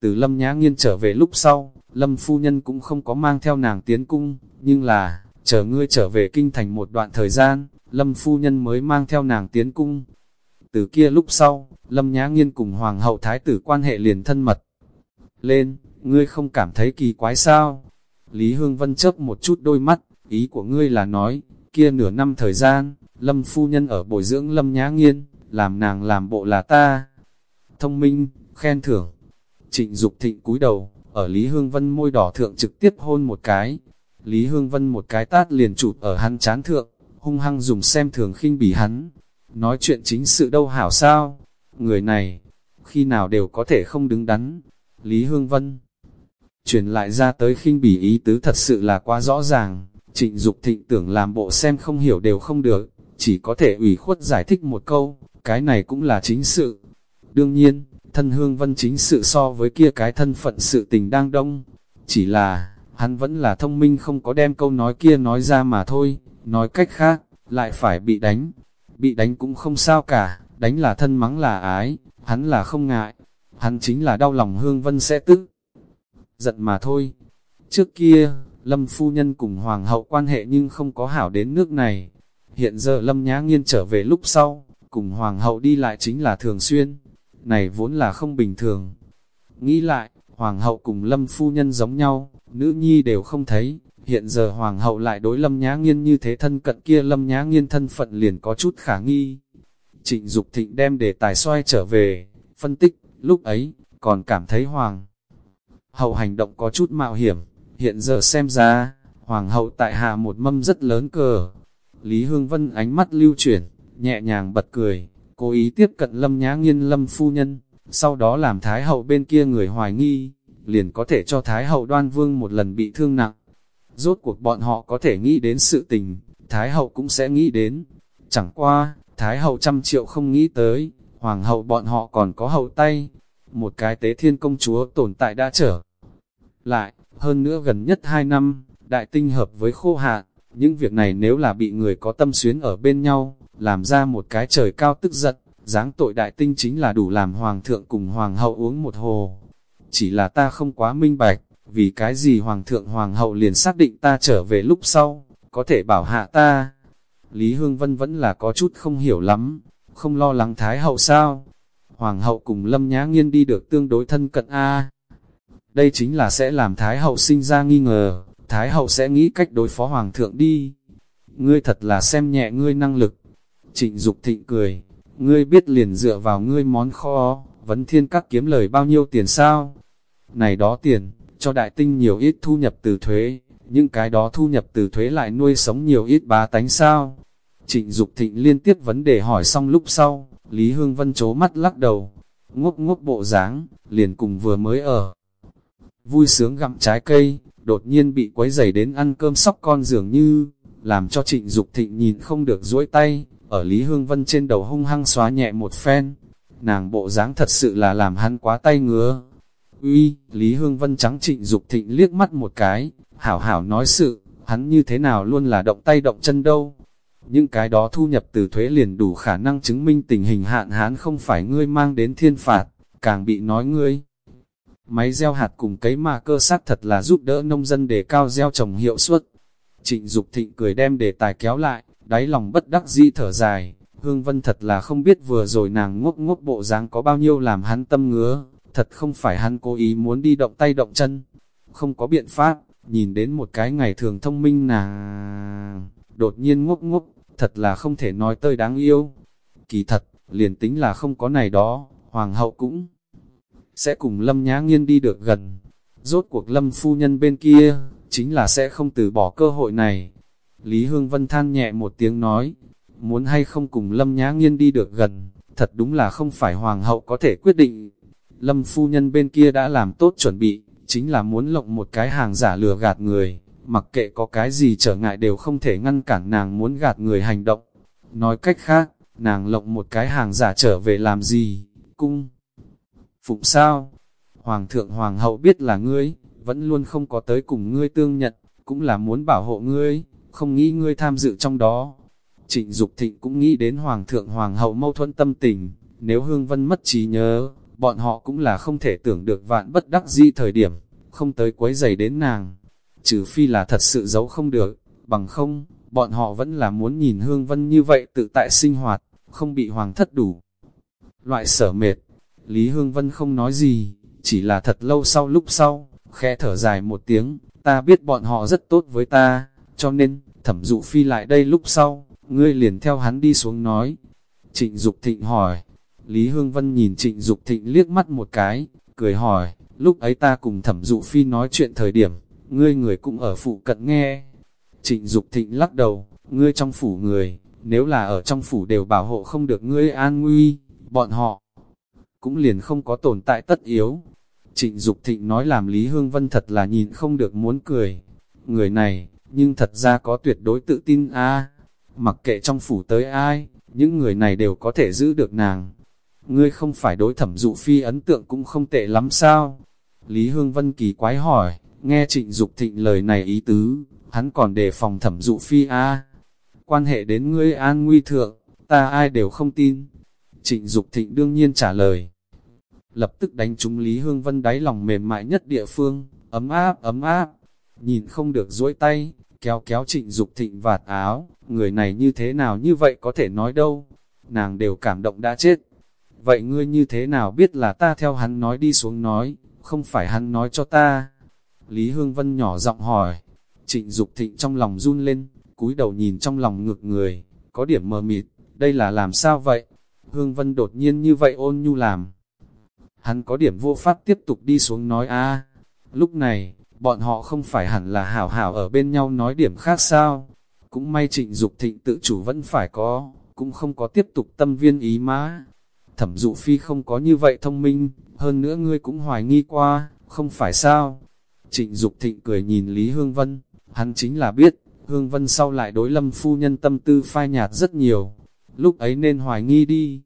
Từ Lâm Nhã Nghiên trở về lúc sau, Lâm Phu Nhân cũng không có mang theo nàng tiến cung, nhưng là, chờ ngươi trở về kinh thành một đoạn thời gian, Lâm Phu Nhân mới mang theo nàng tiến cung. Từ kia lúc sau, Lâm Nhã Nghiên cùng Hoàng hậu Thái tử quan hệ liền thân mật. Lên, ngươi không cảm thấy kỳ quái sao? Lý Hương Vân chớp một chút đôi mắt, ý của ngươi là nói, kia nửa năm thời gian, Lâm Phu Nhân ở bồi dưỡng Lâm Nhã Nghiên, làm nàng làm bộ là ta. Thông minh, khen thưởng. Trịnh Dục thịnh cúi đầu, ở Lý Hương Vân môi đỏ thượng trực tiếp hôn một cái. Lý Hương Vân một cái tát liền chụp ở hắn chán thượng, hung hăng dùng xem thường khinh bỉ hắn. Nói chuyện chính sự đâu hảo sao? Người này, khi nào đều có thể không đứng đắn. Lý Hương Vân truyền lại ra tới khinh bỉ ý tứ thật sự là quá rõ ràng. Trịnh Dục thịnh tưởng làm bộ xem không hiểu đều không được, chỉ có thể ủy khuất giải thích một câu, cái này cũng là chính sự. Đương nhiên, thân hương vân chính sự so với kia cái thân phận sự tình đang đông, chỉ là, hắn vẫn là thông minh không có đem câu nói kia nói ra mà thôi, nói cách khác, lại phải bị đánh. Bị đánh cũng không sao cả, đánh là thân mắng là ái, hắn là không ngại, hắn chính là đau lòng Hương Vân sẽ tức. Giận mà thôi. Trước kia, Lâm phu nhân cùng hoàng hậu quan hệ nhưng không có hảo đến nước này. Hiện giờ Lâm Nhã Nghiên trở về lúc sau, cùng hoàng hậu đi lại chính là thường xuyên. Này vốn là không bình thường. Nghĩ lại, hoàng hậu cùng Lâm phu nhân giống nhau, nữ nhi đều không thấy. Hiện giờ hoàng hậu lại đối Lâm Nhã Nghiên như thế thân cận kia Lâm Nhã Nghiên thân phận liền có chút khả nghi. Trịnh Dục Thịnh đem đề tài xoay trở về, phân tích, lúc ấy, còn cảm thấy hoàng hậu hành động có chút mạo hiểm, hiện giờ xem ra, hoàng hậu tại hạ một mâm rất lớn cờ. Lý Hương Vân ánh mắt lưu chuyển, nhẹ nhàng bật cười, cố ý tiếp cận lâm nhã nghiên lâm phu nhân, sau đó làm Thái hậu bên kia người hoài nghi, liền có thể cho Thái hậu đoan vương một lần bị thương nặng. Rốt cuộc bọn họ có thể nghĩ đến sự tình, Thái hậu cũng sẽ nghĩ đến. Chẳng qua, Thái hậu trăm triệu không nghĩ tới, hoàng hậu bọn họ còn có hậu tay. Một cái tế thiên công chúa tồn tại đã trở lại, hơn nữa gần nhất 2 năm, đại tinh hợp với khô hạn, những việc này nếu là bị người có tâm xuyến ở bên nhau, làm ra một cái trời cao tức giận, dáng tội đại tinh chính là đủ làm hoàng thượng cùng hoàng hậu uống một hồ. Chỉ là ta không quá minh bạch, vì cái gì hoàng thượng hoàng hậu liền xác định ta trở về lúc sau, có thể bảo hạ ta. Lý Hương Vân vẫn là có chút không hiểu lắm, không lo lắng Thái hậu sao. Hoàng hậu cùng Lâm Nhã Nghiên đi được tương đối thân cận A. Đây chính là sẽ làm Thái hậu sinh ra nghi ngờ, Thái hậu sẽ nghĩ cách đối phó Hoàng thượng đi. Ngươi thật là xem nhẹ ngươi năng lực. Trịnh Dục thịnh cười, ngươi biết liền dựa vào ngươi món kho, vấn thiên các kiếm lời bao nhiêu tiền sao? Này đó tiền, cho đại tinh nhiều ít thu nhập từ thuế, những cái đó thu nhập từ thuế lại nuôi sống nhiều ít bá tánh sao? Trịnh Dục thịnh liên tiếp vấn đề hỏi xong lúc sau, Lý Hương Vân chố mắt lắc đầu, ngốc ngốc bộ dáng liền cùng vừa mới ở vui sướng gặm trái cây, đột nhiên bị quấy dày đến ăn cơm sóc con dường như, làm cho trịnh Dục thịnh nhìn không được duỗi tay, ở Lý Hương Vân trên đầu hung hăng xóa nhẹ một phen. Nàng bộ dáng thật sự là làm hắn quá tay ngứa. Uy, Lý Hương Vân trắng trịnh Dục thịnh liếc mắt một cái, hảo hảo nói sự, hắn như thế nào luôn là động tay động chân đâu. Những cái đó thu nhập từ thuế liền đủ khả năng chứng minh tình hình hạn hán không phải ngươi mang đến thiên phạt, càng bị nói ngươi. Máy gieo hạt cùng cấy mà cơ sát thật là giúp đỡ nông dân để cao gieo trồng hiệu suất. Trịnh Dục thịnh cười đem đề tài kéo lại, đáy lòng bất đắc dĩ thở dài. Hương Vân thật là không biết vừa rồi nàng ngốc ngốc bộ dáng có bao nhiêu làm hắn tâm ngứa, thật không phải hắn cố ý muốn đi động tay động chân. Không có biện pháp, nhìn đến một cái ngày thường thông minh nàng, đột nhiên ngốc ngốc, thật là không thể nói tơi đáng yêu. Kỳ thật, liền tính là không có này đó, hoàng hậu cũng sẽ cùng Lâm Nhã Nghiên đi được gần. Rốt cuộc Lâm phu nhân bên kia, chính là sẽ không từ bỏ cơ hội này. Lý Hương Vân than nhẹ một tiếng nói, muốn hay không cùng Lâm Nhã Nghiên đi được gần, thật đúng là không phải hoàng hậu có thể quyết định. Lâm phu nhân bên kia đã làm tốt chuẩn bị, chính là muốn lộng một cái hàng giả lừa gạt người, mặc kệ có cái gì trở ngại đều không thể ngăn cản nàng muốn gạt người hành động. Nói cách khác, nàng lộng một cái hàng giả trở về làm gì, cung phụng sao? Hoàng thượng hoàng hậu biết là ngươi, vẫn luôn không có tới cùng ngươi tương nhận, cũng là muốn bảo hộ ngươi, không nghĩ ngươi tham dự trong đó. Trịnh Dục Thịnh cũng nghĩ đến hoàng thượng hoàng hậu mâu thuẫn tâm tình, nếu Hương Vân mất trí nhớ, bọn họ cũng là không thể tưởng được vạn bất đắc di thời điểm, không tới quấy giày đến nàng. Trừ phi là thật sự giấu không được, bằng không, bọn họ vẫn là muốn nhìn Hương Vân như vậy tự tại sinh hoạt, không bị hoàng thất đủ. Loại sở mệt, Lý Hương Vân không nói gì, chỉ là thật lâu sau lúc sau, khẽ thở dài một tiếng, ta biết bọn họ rất tốt với ta, cho nên, thẩm dụ phi lại đây lúc sau, ngươi liền theo hắn đi xuống nói. Trịnh Dục Thịnh hỏi, Lý Hương Vân nhìn Trịnh Dục Thịnh liếc mắt một cái, cười hỏi, lúc ấy ta cùng thẩm dụ phi nói chuyện thời điểm, ngươi người cũng ở phụ cận nghe. Trịnh Dục Thịnh lắc đầu, ngươi trong phủ người, nếu là ở trong phủ đều bảo hộ không được ngươi an nguy, bọn họ cũng liền không có tồn tại tất yếu. Trịnh Dục Thịnh nói làm Lý Hương Vân thật là nhìn không được muốn cười. Người này, nhưng thật ra có tuyệt đối tự tin a Mặc kệ trong phủ tới ai, những người này đều có thể giữ được nàng. Ngươi không phải đối thẩm dụ phi ấn tượng cũng không tệ lắm sao? Lý Hương Vân kỳ quái hỏi, nghe trịnh Dục thịnh lời này ý tứ, hắn còn đề phòng thẩm dụ phi a Quan hệ đến ngươi an nguy thượng, ta ai đều không tin. Trịnh Dục thịnh đương nhiên trả lời, lập tức đánh trúng Lý Hương Vân đáy lòng mềm mại nhất địa phương, ấm áp ấm áp, nhìn không được duỗi tay, kéo kéo trịnh Dục thịnh vạt áo, người này như thế nào như vậy có thể nói đâu, nàng đều cảm động đã chết. Vậy ngươi như thế nào biết là ta theo hắn nói đi xuống nói, không phải hắn nói cho ta. Lý Hương Vân nhỏ giọng hỏi, trịnh Dục thịnh trong lòng run lên, cúi đầu nhìn trong lòng ngược người, có điểm mờ mịt, đây là làm sao vậy? Hương Vân đột nhiên như vậy ôn nhu làm. Hắn có điểm vô pháp tiếp tục đi xuống nói a lúc này, bọn họ không phải hẳn là hảo hảo ở bên nhau nói điểm khác sao? Cũng may trịnh Dục thịnh tự chủ vẫn phải có, cũng không có tiếp tục tâm viên ý má. Thẩm dụ phi không có như vậy thông minh, hơn nữa ngươi cũng hoài nghi qua, không phải sao? Trịnh Dục thịnh cười nhìn Lý Hương Vân, hắn chính là biết, Hương Vân sau lại đối lâm phu nhân tâm tư phai nhạt rất nhiều, lúc ấy nên hoài nghi đi.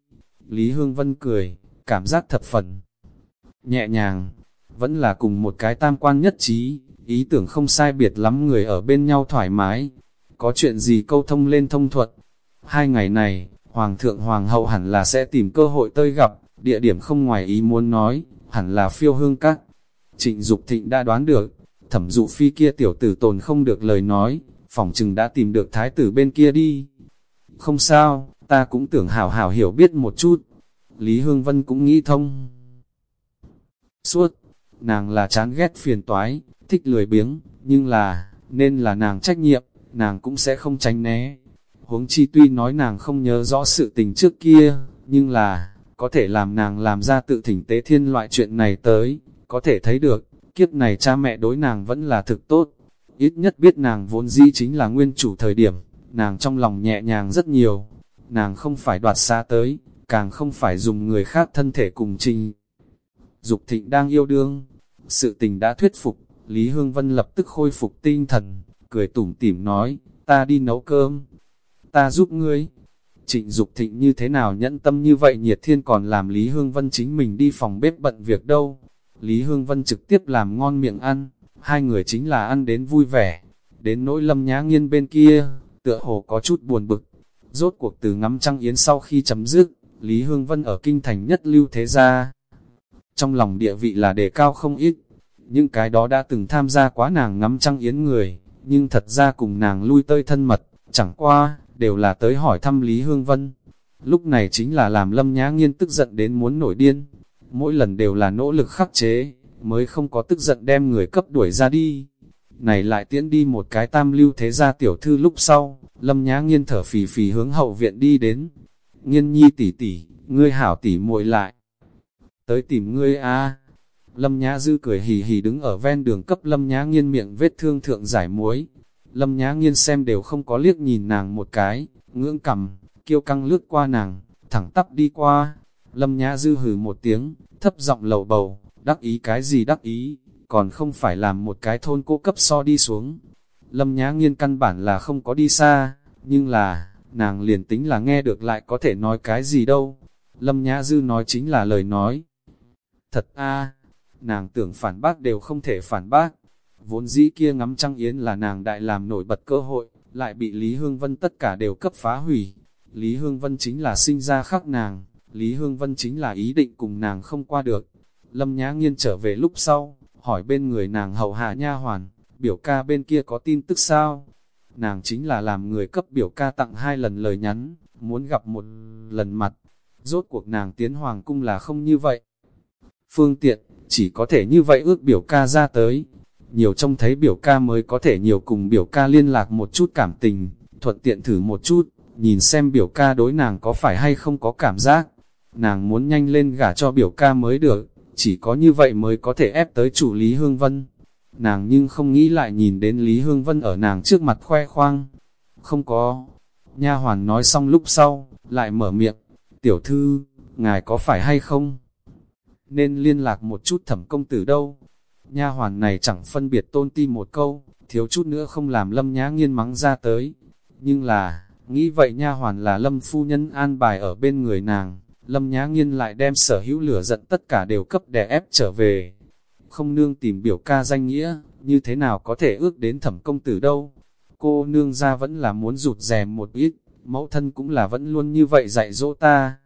Lý Hương Vân cười, cảm giác thập phần, nhẹ nhàng, vẫn là cùng một cái tam quan nhất trí, ý tưởng không sai biệt lắm người ở bên nhau thoải mái, có chuyện gì câu thông lên thông thuật. Hai ngày này, Hoàng thượng Hoàng hậu hẳn là sẽ tìm cơ hội tơi gặp, địa điểm không ngoài ý muốn nói, hẳn là phiêu hương các. Trịnh Dục Thịnh đã đoán được, thẩm dụ phi kia tiểu tử tồn không được lời nói, phòng chừng đã tìm được thái tử bên kia đi. Không sao, ta cũng tưởng hảo hảo hiểu biết một chút. Lý Hương Vân cũng nghĩ thông. Suốt, nàng là chán ghét phiền toái, thích lười biếng, nhưng là, nên là nàng trách nhiệm, nàng cũng sẽ không tránh né. Huống chi tuy nói nàng không nhớ rõ sự tình trước kia, nhưng là, có thể làm nàng làm ra tự thỉnh tế thiên loại chuyện này tới, có thể thấy được, kiếp này cha mẹ đối nàng vẫn là thực tốt. Ít nhất biết nàng vốn dĩ chính là nguyên chủ thời điểm, nàng trong lòng nhẹ nhàng rất nhiều. Nàng không phải đoạt xa tới, càng không phải dùng người khác thân thể cùng trình. Dục thịnh đang yêu đương, sự tình đã thuyết phục, Lý Hương Vân lập tức khôi phục tinh thần, cười tủm tỉm nói, ta đi nấu cơm, ta giúp ngươi. Trịnh Dục thịnh như thế nào nhẫn tâm như vậy nhiệt thiên còn làm Lý Hương Vân chính mình đi phòng bếp bận việc đâu. Lý Hương Vân trực tiếp làm ngon miệng ăn, hai người chính là ăn đến vui vẻ. Đến nỗi lâm nhá nghiên bên kia, tựa hồ có chút buồn bực. Rốt cuộc từ ngắm trăng yến sau khi chấm dứt, Lý Hương Vân ở kinh thành nhất lưu thế gia. Trong lòng địa vị là đề cao không ít, những cái đó đã từng tham gia quá nàng ngắm trăng yến người, nhưng thật ra cùng nàng lui tơi thân mật, chẳng qua, đều là tới hỏi thăm Lý Hương Vân. Lúc này chính là làm lâm nhã nghiên tức giận đến muốn nổi điên, mỗi lần đều là nỗ lực khắc chế, mới không có tức giận đem người cấp đuổi ra đi. Này lại tiễn đi một cái tam lưu thế gia tiểu thư lúc sau, lâm nhã nghiên thở phì phì hướng hậu viện đi đến. Nghiên nhi tỷ tỷ, ngươi hảo tỷ muội lại. Tới tìm ngươi a Lâm Nhã Dư cười hì hì đứng ở ven đường cấp Lâm Nhã Nghiên miệng vết thương thượng giải muối. Lâm Nhã Nghiên xem đều không có liếc nhìn nàng một cái, ngưỡng cầm, kiêu căng lướt qua nàng, thẳng tắp đi qua. Lâm Nhã Dư hừ một tiếng, thấp giọng lầu bầu, đắc ý cái gì đắc ý, còn không phải làm một cái thôn cô cấp so đi xuống. Lâm Nhã Nghiên căn bản là không có đi xa, nhưng là, nàng liền tính là nghe được lại có thể nói cái gì đâu. Lâm Nhã Dư nói chính là lời nói. Thật a nàng tưởng phản bác đều không thể phản bác. Vốn dĩ kia ngắm trăng yến là nàng đại làm nổi bật cơ hội, lại bị Lý Hương Vân tất cả đều cấp phá hủy. Lý Hương Vân chính là sinh ra khắc nàng, Lý Hương Vân chính là ý định cùng nàng không qua được. Lâm Nhã Nghiên trở về lúc sau, hỏi bên người nàng hậu hạ nha hoàn, biểu ca bên kia có tin tức sao? Nàng chính là làm người cấp biểu ca tặng hai lần lời nhắn, muốn gặp một lần mặt. Rốt cuộc nàng tiến hoàng cung là không như vậy. Phương tiện, chỉ có thể như vậy ước biểu ca ra tới. Nhiều trông thấy biểu ca mới có thể nhiều cùng biểu ca liên lạc một chút cảm tình, thuận tiện thử một chút, nhìn xem biểu ca đối nàng có phải hay không có cảm giác. Nàng muốn nhanh lên gả cho biểu ca mới được, chỉ có như vậy mới có thể ép tới chủ Lý Hương Vân. Nàng nhưng không nghĩ lại nhìn đến Lý Hương Vân ở nàng trước mặt khoe khoang. Không có. Nha hoàn nói xong lúc sau, lại mở miệng. Tiểu thư, ngài có phải hay không? nên liên lạc một chút thẩm công tử đâu. Nha hoàn này chẳng phân biệt tôn ti một câu, thiếu chút nữa không làm lâm nhã nghiên mắng ra tới. Nhưng là, nghĩ vậy nha hoàn là lâm phu nhân an bài ở bên người nàng, lâm nhã nghiên lại đem sở hữu lửa giận tất cả đều cấp đè ép trở về. Không nương tìm biểu ca danh nghĩa, như thế nào có thể ước đến thẩm công tử đâu. Cô nương ra vẫn là muốn rụt rè một ít, mẫu thân cũng là vẫn luôn như vậy dạy dỗ ta.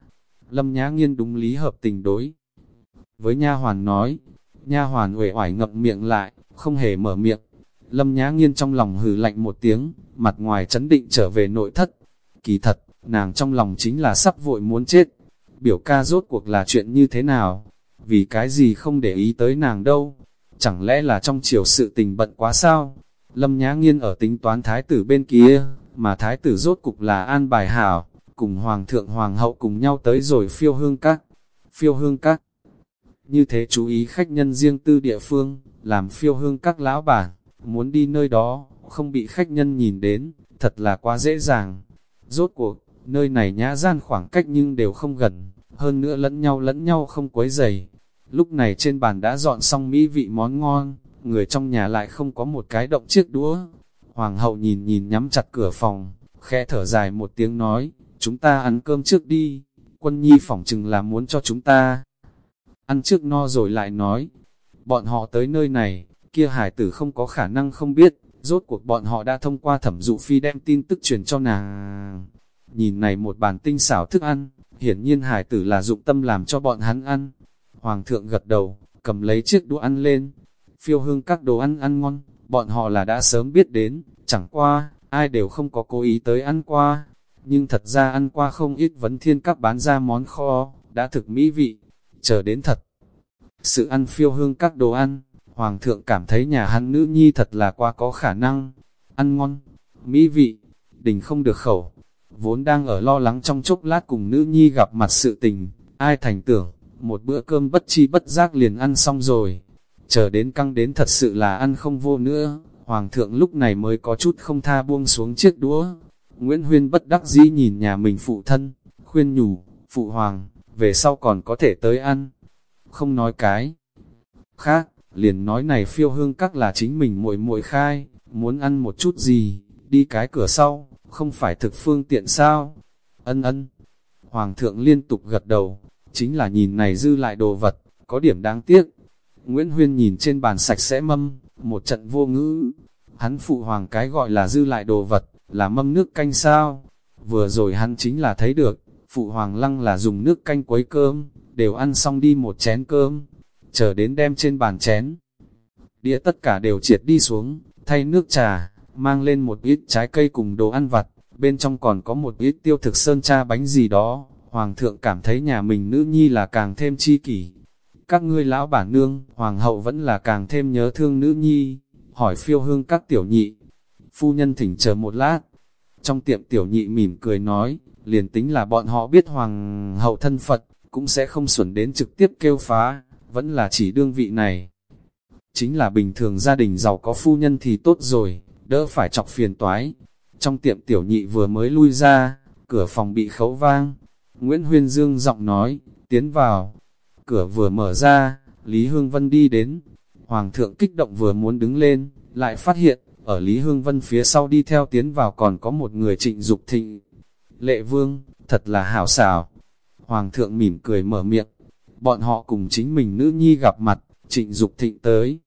Lâm Nhã Nghiên đúng lý hợp tình đối với nha hoàn nói. Nha hoàn uể oải ngậm miệng lại, không hề mở miệng. Lâm Nhã Nghiên trong lòng hừ lạnh một tiếng, mặt ngoài chấn định trở về nội thất. Kỳ thật, nàng trong lòng chính là sắp vội muốn chết. Biểu ca rốt cuộc là chuyện như thế nào? Vì cái gì không để ý tới nàng đâu? Chẳng lẽ là trong chiều sự tình bận quá sao? Lâm Nhã Nghiên ở tính toán thái tử bên kia, mà thái tử rốt cục là an bài hảo, cùng hoàng thượng hoàng hậu cùng nhau tới rồi phiêu hương các. Phiêu hương các. Như thế chú ý khách nhân riêng tư địa phương, làm phiêu hương các lão bản, muốn đi nơi đó, không bị khách nhân nhìn đến, thật là quá dễ dàng. Rốt cuộc, nơi này nhã gian khoảng cách nhưng đều không gần, hơn nữa lẫn nhau lẫn nhau không quấy dày. Lúc này trên bàn đã dọn xong mỹ vị món ngon, người trong nhà lại không có một cái động chiếc đũa. Hoàng hậu nhìn nhìn nhắm chặt cửa phòng, khẽ thở dài một tiếng nói, chúng ta ăn cơm trước đi, quân nhi phỏng chừng là muốn cho chúng ta. Ăn trước no rồi lại nói, bọn họ tới nơi này, kia hải tử không có khả năng không biết, rốt cuộc bọn họ đã thông qua thẩm dụ phi đem tin tức truyền cho nàng. Nhìn này một bàn tinh xảo thức ăn, hiển nhiên hải tử là dụng tâm làm cho bọn hắn ăn. Hoàng thượng gật đầu, cầm lấy chiếc đũa ăn lên, phiêu hương các đồ ăn ăn ngon, bọn họ là đã sớm biết đến, chẳng qua, ai đều không có cố ý tới ăn qua. Nhưng thật ra ăn qua không ít vấn thiên các bán ra món kho, đã thực mỹ vị, chờ đến thật. Sự ăn phiêu hương các đồ ăn, Hoàng thượng cảm thấy nhà hắn nữ nhi thật là quá có khả năng, ăn ngon, mỹ vị, đình không được khẩu. Vốn đang ở lo lắng trong chốc lát cùng nữ nhi gặp mặt sự tình, ai thành tưởng, một bữa cơm bất chi bất giác liền ăn xong rồi. Chờ đến căng đến thật sự là ăn không vô nữa, Hoàng thượng lúc này mới có chút không tha buông xuống chiếc đũa. Nguyễn Huyên bất đắc dĩ nhìn nhà mình phụ thân, khuyên nhủ, phụ hoàng, về sau còn có thể tới ăn. Không nói cái khác, liền nói này phiêu hương các là chính mình muội muội khai, muốn ăn một chút gì, đi cái cửa sau, không phải thực phương tiện sao? Ân ân. Hoàng thượng liên tục gật đầu, chính là nhìn này dư lại đồ vật, có điểm đáng tiếc. Nguyễn Huyên nhìn trên bàn sạch sẽ mâm, một trận vô ngữ. Hắn phụ hoàng cái gọi là dư lại đồ vật, là mâm nước canh sao? Vừa rồi hắn chính là thấy được, phụ hoàng lăng là dùng nước canh quấy cơm, đều ăn xong đi một chén cơm, chờ đến đem trên bàn chén. Đĩa tất cả đều triệt đi xuống, thay nước trà, mang lên một ít trái cây cùng đồ ăn vặt, bên trong còn có một ít tiêu thực sơn cha bánh gì đó. Hoàng thượng cảm thấy nhà mình nữ nhi là càng thêm chi kỷ. Các ngươi lão bản nương, hoàng hậu vẫn là càng thêm nhớ thương nữ nhi, hỏi phiêu hương các tiểu nhị. Phu nhân thỉnh chờ một lát. Trong tiệm tiểu nhị mỉm cười nói, liền tính là bọn họ biết hoàng hậu thân Phật, cũng sẽ không xuẩn đến trực tiếp kêu phá vẫn là chỉ đương vị này. Chính là bình thường gia đình giàu có phu nhân thì tốt rồi, đỡ phải chọc phiền toái. Trong tiệm tiểu nhị vừa mới lui ra, cửa phòng bị khấu vang. Nguyễn Huyên Dương giọng nói, tiến vào. Cửa vừa mở ra, Lý Hương Vân đi đến. Hoàng thượng kích động vừa muốn đứng lên, lại phát hiện, ở Lý Hương Vân phía sau đi theo tiến vào còn có một người trịnh Dục thịnh. Lệ vương, thật là hảo xảo. Hoàng thượng mỉm cười mở miệng, bọn họ cùng chính mình nữ nhi gặp mặt, trịnh Dục thịnh tới.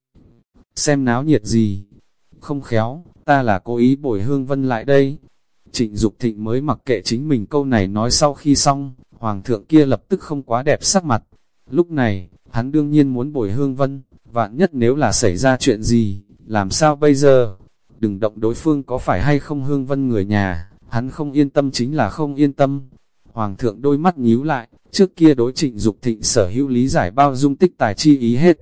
Xem náo nhiệt gì? Không khéo, ta là cố ý bồi hương vân lại đây. Trịnh Dục thịnh mới mặc kệ chính mình câu này nói sau khi xong, hoàng thượng kia lập tức không quá đẹp sắc mặt. Lúc này, hắn đương nhiên muốn bồi hương vân, vạn nhất nếu là xảy ra chuyện gì, làm sao bây giờ? Đừng động đối phương có phải hay không hương vân người nhà, hắn không yên tâm chính là không yên tâm. Hoàng thượng đôi mắt nhíu lại, Trước kia đối trịnh Dục thịnh sở hữu lý giải bao dung tích tài chi ý hết.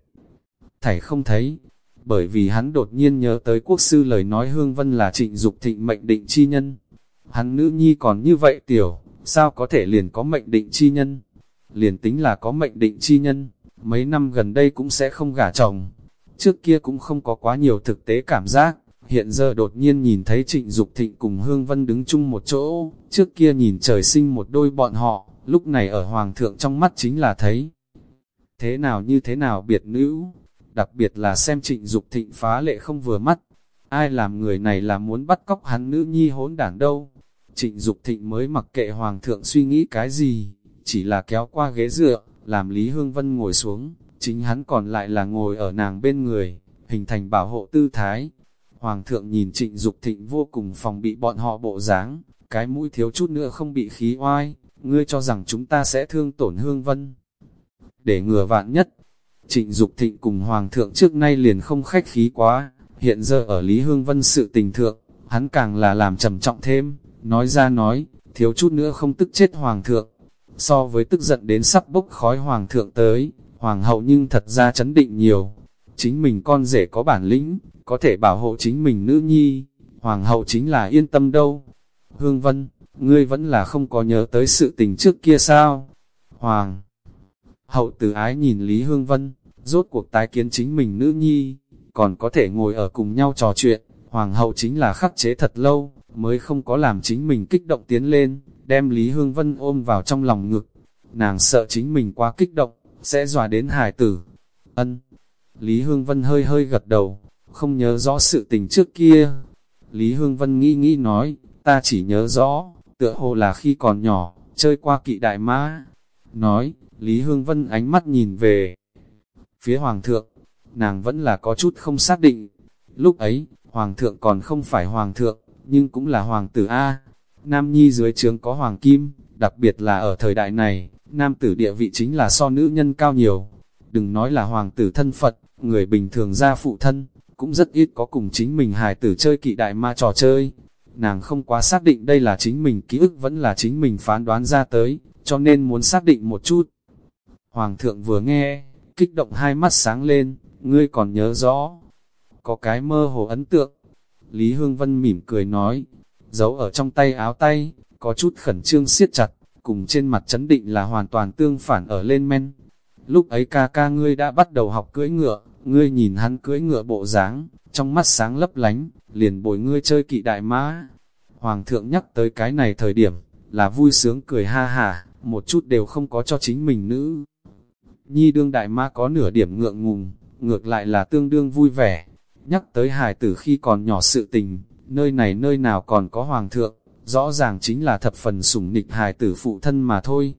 Thảy không thấy, bởi vì hắn đột nhiên nhớ tới quốc sư lời nói Hương Vân là trịnh Dục thịnh mệnh định chi nhân. Hắn nữ nhi còn như vậy tiểu, sao có thể liền có mệnh định chi nhân? Liền tính là có mệnh định chi nhân, mấy năm gần đây cũng sẽ không gả chồng. Trước kia cũng không có quá nhiều thực tế cảm giác, hiện giờ đột nhiên nhìn thấy trịnh Dục thịnh cùng Hương Vân đứng chung một chỗ, trước kia nhìn trời sinh một đôi bọn họ, lúc này ở hoàng thượng trong mắt chính là thấy thế nào như thế nào biệt nữ, đặc biệt là xem trịnh Dục thịnh phá lệ không vừa mắt, ai làm người này là muốn bắt cóc hắn nữ nhi hỗn đản đâu. Trịnh Dục thịnh mới mặc kệ hoàng thượng suy nghĩ cái gì, chỉ là kéo qua ghế dựa, làm Lý Hương Vân ngồi xuống, chính hắn còn lại là ngồi ở nàng bên người, hình thành bảo hộ tư thái. Hoàng thượng nhìn trịnh Dục thịnh vô cùng phòng bị bọn họ bộ dáng, cái mũi thiếu chút nữa không bị khí oai, ngươi cho rằng chúng ta sẽ thương tổn hương vân. Để ngừa vạn nhất, Trịnh Dục Thịnh cùng Hoàng thượng trước nay liền không khách khí quá, hiện giờ ở Lý Hương Vân sự tình thượng, hắn càng là làm trầm trọng thêm, nói ra nói, thiếu chút nữa không tức chết Hoàng thượng. So với tức giận đến sắp bốc khói Hoàng thượng tới, Hoàng hậu nhưng thật ra chấn định nhiều. Chính mình con rể có bản lĩnh, có thể bảo hộ chính mình nữ nhi, Hoàng hậu chính là yên tâm đâu. Hương Vân, ngươi vẫn là không có nhớ tới sự tình trước kia sao? Hoàng hậu từ ái nhìn Lý Hương Vân, rốt cuộc tái kiến chính mình nữ nhi, còn có thể ngồi ở cùng nhau trò chuyện, hoàng hậu chính là khắc chế thật lâu, mới không có làm chính mình kích động tiến lên, đem Lý Hương Vân ôm vào trong lòng ngực. Nàng sợ chính mình quá kích động, sẽ dọa đến hài tử. Ân. Lý Hương Vân hơi hơi gật đầu, không nhớ rõ sự tình trước kia. Lý Hương Vân nghĩ nghĩ nói, ta chỉ nhớ rõ, tựa hồ là khi còn nhỏ, chơi qua kỵ đại mã. Nói, Lý Hương Vân ánh mắt nhìn về phía Hoàng thượng, nàng vẫn là có chút không xác định. Lúc ấy, Hoàng thượng còn không phải Hoàng thượng, nhưng cũng là Hoàng tử A. Nam Nhi dưới trướng có Hoàng Kim, đặc biệt là ở thời đại này, nam tử địa vị chính là so nữ nhân cao nhiều. Đừng nói là Hoàng tử thân Phật, người bình thường ra phụ thân, cũng rất ít có cùng chính mình hài tử chơi kỵ đại ma trò chơi. Nàng không quá xác định đây là chính mình ký ức vẫn là chính mình phán đoán ra tới, cho nên muốn xác định một chút. Hoàng thượng vừa nghe, kích động hai mắt sáng lên, ngươi còn nhớ rõ. Có cái mơ hồ ấn tượng. Lý Hương Vân mỉm cười nói, giấu ở trong tay áo tay, có chút khẩn trương siết chặt, cùng trên mặt chấn định là hoàn toàn tương phản ở lên men. Lúc ấy ca ca ngươi đã bắt đầu học cưỡi ngựa, ngươi nhìn hắn cưỡi ngựa bộ dáng, trong mắt sáng lấp lánh, liền bồi ngươi chơi kỵ đại mã. Hoàng thượng nhắc tới cái này thời điểm, là vui sướng cười ha hả, một chút đều không có cho chính mình nữ. Nhi đương đại ma có nửa điểm ngượng ngùng, ngược lại là tương đương vui vẻ. Nhắc tới hài tử khi còn nhỏ sự tình, nơi này nơi nào còn có hoàng thượng, rõ ràng chính là thập phần sủng nịch hài tử phụ thân mà thôi.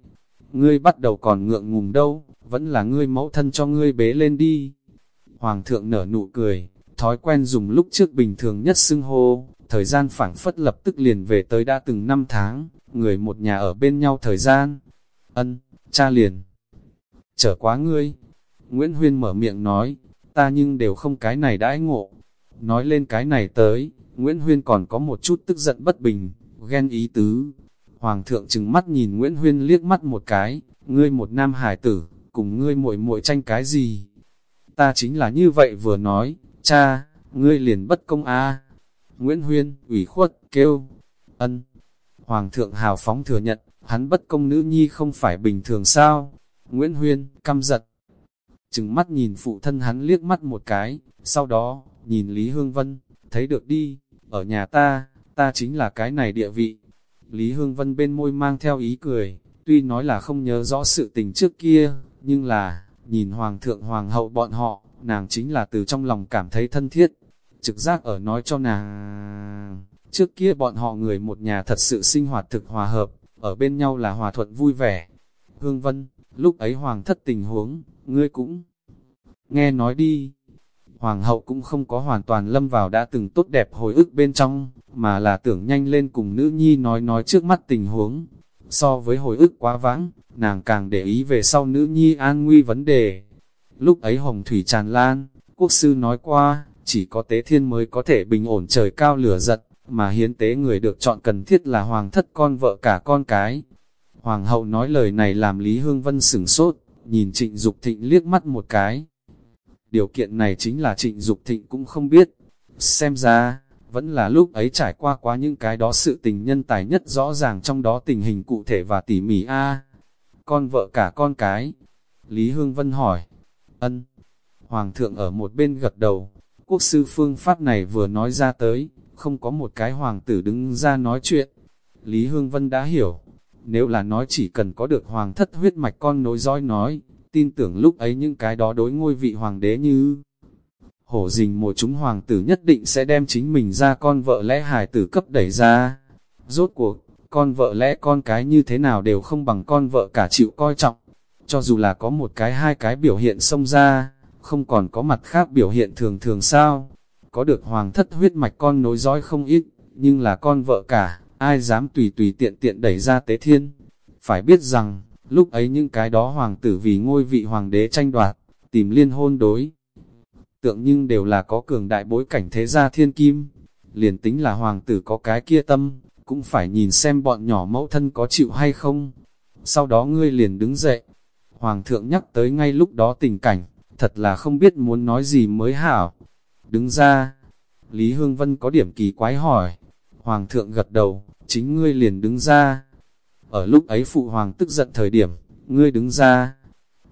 Ngươi bắt đầu còn ngượng ngùng đâu, vẫn là ngươi mẫu thân cho ngươi bế lên đi. Hoàng thượng nở nụ cười, thói quen dùng lúc trước bình thường nhất xưng hô, thời gian phảng phất lập tức liền về tới đã từng năm tháng, người một nhà ở bên nhau thời gian. Ân, cha liền trở quá ngươi. Nguyễn Huyên mở miệng nói, ta nhưng đều không cái này đãi ngộ. Nói lên cái này tới, Nguyễn Huyên còn có một chút tức giận bất bình, ghen ý tứ. Hoàng thượng trừng mắt nhìn Nguyễn Huyên liếc mắt một cái, ngươi một nam hải tử, cùng ngươi muội muội tranh cái gì? Ta chính là như vậy vừa nói, cha, ngươi liền bất công a. Nguyễn Huyên, ủy khuất, kêu, ân. Hoàng thượng hào phóng thừa nhận, hắn bất công nữ nhi không phải bình thường sao? Nguyễn Huyên, căm giật. Chừng mắt nhìn phụ thân hắn liếc mắt một cái, sau đó, nhìn Lý Hương Vân, thấy được đi, ở nhà ta, ta chính là cái này địa vị. Lý Hương Vân bên môi mang theo ý cười, tuy nói là không nhớ rõ sự tình trước kia, nhưng là, nhìn Hoàng thượng Hoàng hậu bọn họ, nàng chính là từ trong lòng cảm thấy thân thiết. Trực giác ở nói cho nàng, trước kia bọn họ người một nhà thật sự sinh hoạt thực hòa hợp, ở bên nhau là hòa thuận vui vẻ. Hương Vân lúc ấy hoàng thất tình huống, ngươi cũng nghe nói đi. Hoàng hậu cũng không có hoàn toàn lâm vào đã từng tốt đẹp hồi ức bên trong, mà là tưởng nhanh lên cùng nữ nhi nói nói trước mắt tình huống. So với hồi ức quá vãng, nàng càng để ý về sau nữ nhi an nguy vấn đề. Lúc ấy hồng thủy tràn lan, quốc sư nói qua, chỉ có tế thiên mới có thể bình ổn trời cao lửa giật, mà hiến tế người được chọn cần thiết là hoàng thất con vợ cả con cái. Hoàng hậu nói lời này làm Lý Hương Vân sửng sốt, nhìn trịnh Dục thịnh liếc mắt một cái. Điều kiện này chính là trịnh Dục thịnh cũng không biết. Xem ra, vẫn là lúc ấy trải qua quá những cái đó sự tình nhân tài nhất rõ ràng trong đó tình hình cụ thể và tỉ mỉ a Con vợ cả con cái. Lý Hương Vân hỏi. Ân. Hoàng thượng ở một bên gật đầu. Quốc sư phương pháp này vừa nói ra tới, không có một cái hoàng tử đứng ra nói chuyện. Lý Hương Vân đã hiểu, nếu là nói chỉ cần có được hoàng thất huyết mạch con nối dõi nói, tin tưởng lúc ấy những cái đó đối ngôi vị hoàng đế như hổ rình một chúng hoàng tử nhất định sẽ đem chính mình ra con vợ lẽ hài tử cấp đẩy ra. Rốt cuộc, con vợ lẽ con cái như thế nào đều không bằng con vợ cả chịu coi trọng. Cho dù là có một cái hai cái biểu hiện xông ra, không còn có mặt khác biểu hiện thường thường sao. Có được hoàng thất huyết mạch con nối dõi không ít, nhưng là con vợ cả, ai dám tùy tùy tiện tiện đẩy ra tế thiên. Phải biết rằng, lúc ấy những cái đó hoàng tử vì ngôi vị hoàng đế tranh đoạt, tìm liên hôn đối. Tượng nhưng đều là có cường đại bối cảnh thế gia thiên kim, liền tính là hoàng tử có cái kia tâm, cũng phải nhìn xem bọn nhỏ mẫu thân có chịu hay không. Sau đó ngươi liền đứng dậy, hoàng thượng nhắc tới ngay lúc đó tình cảnh, thật là không biết muốn nói gì mới hảo. Đứng ra, Lý Hương Vân có điểm kỳ quái hỏi, hoàng thượng gật đầu, chính ngươi liền đứng ra. Ở lúc ấy phụ hoàng tức giận thời điểm, ngươi đứng ra.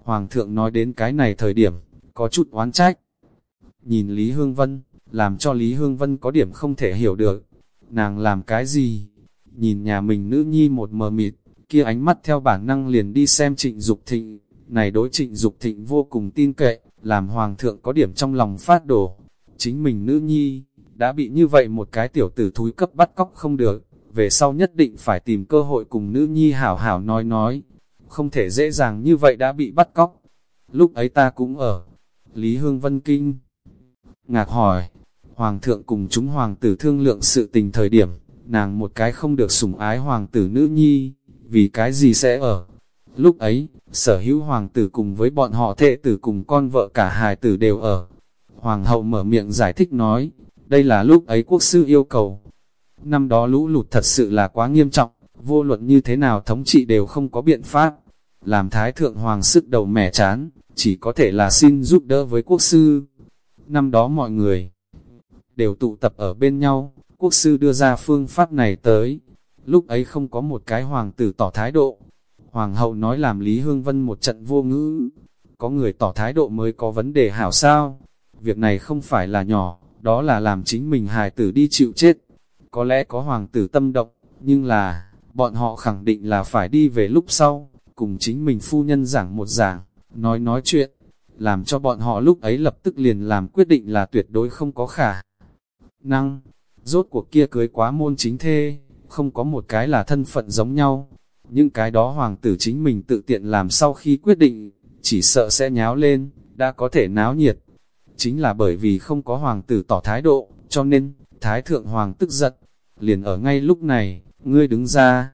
Hoàng thượng nói đến cái này thời điểm, có chút oán trách. Nhìn Lý Hương Vân, làm cho Lý Hương Vân có điểm không thể hiểu được. Nàng làm cái gì? Nhìn nhà mình nữ nhi một mờ mịt, kia ánh mắt theo bản năng liền đi xem trịnh Dục thịnh. Này đối trịnh Dục thịnh vô cùng tin cậy, làm hoàng thượng có điểm trong lòng phát đổ. Chính mình nữ nhi, đã bị như vậy một cái tiểu tử thúi cấp bắt cóc không được, về sau nhất định phải tìm cơ hội cùng nữ nhi hảo hảo nói nói, không thể dễ dàng như vậy đã bị bắt cóc. Lúc ấy ta cũng ở, Lý Hương Vân Kinh. Ngạc hỏi, Hoàng thượng cùng chúng hoàng tử thương lượng sự tình thời điểm, nàng một cái không được sủng ái hoàng tử nữ nhi, vì cái gì sẽ ở. Lúc ấy, sở hữu hoàng tử cùng với bọn họ thệ tử cùng con vợ cả hài tử đều ở. Hoàng hậu mở miệng giải thích nói, đây là lúc ấy quốc sư yêu cầu. Năm đó lũ lụt thật sự là quá nghiêm trọng, vô luận như thế nào thống trị đều không có biện pháp. Làm thái thượng hoàng sức đầu mẻ chán, chỉ có thể là xin giúp đỡ với quốc sư. Năm đó mọi người đều tụ tập ở bên nhau, quốc sư đưa ra phương pháp này tới. Lúc ấy không có một cái hoàng tử tỏ thái độ. Hoàng hậu nói làm Lý Hương Vân một trận vô ngữ. Có người tỏ thái độ mới có vấn đề hảo sao. Việc này không phải là nhỏ, đó là làm chính mình hài tử đi chịu chết. Có lẽ có hoàng tử tâm động, nhưng là, bọn họ khẳng định là phải đi về lúc sau, cùng chính mình phu nhân giảng một giảng, nói nói chuyện, làm cho bọn họ lúc ấy lập tức liền làm quyết định là tuyệt đối không có khả năng. Rốt cuộc kia cưới quá môn chính thê, không có một cái là thân phận giống nhau. Những cái đó hoàng tử chính mình tự tiện làm sau khi quyết định, chỉ sợ sẽ nháo lên, đã có thể náo nhiệt. Chính là bởi vì không có hoàng tử tỏ thái độ, cho nên, thái thượng hoàng tức giận. Liền ở ngay lúc này, ngươi đứng ra.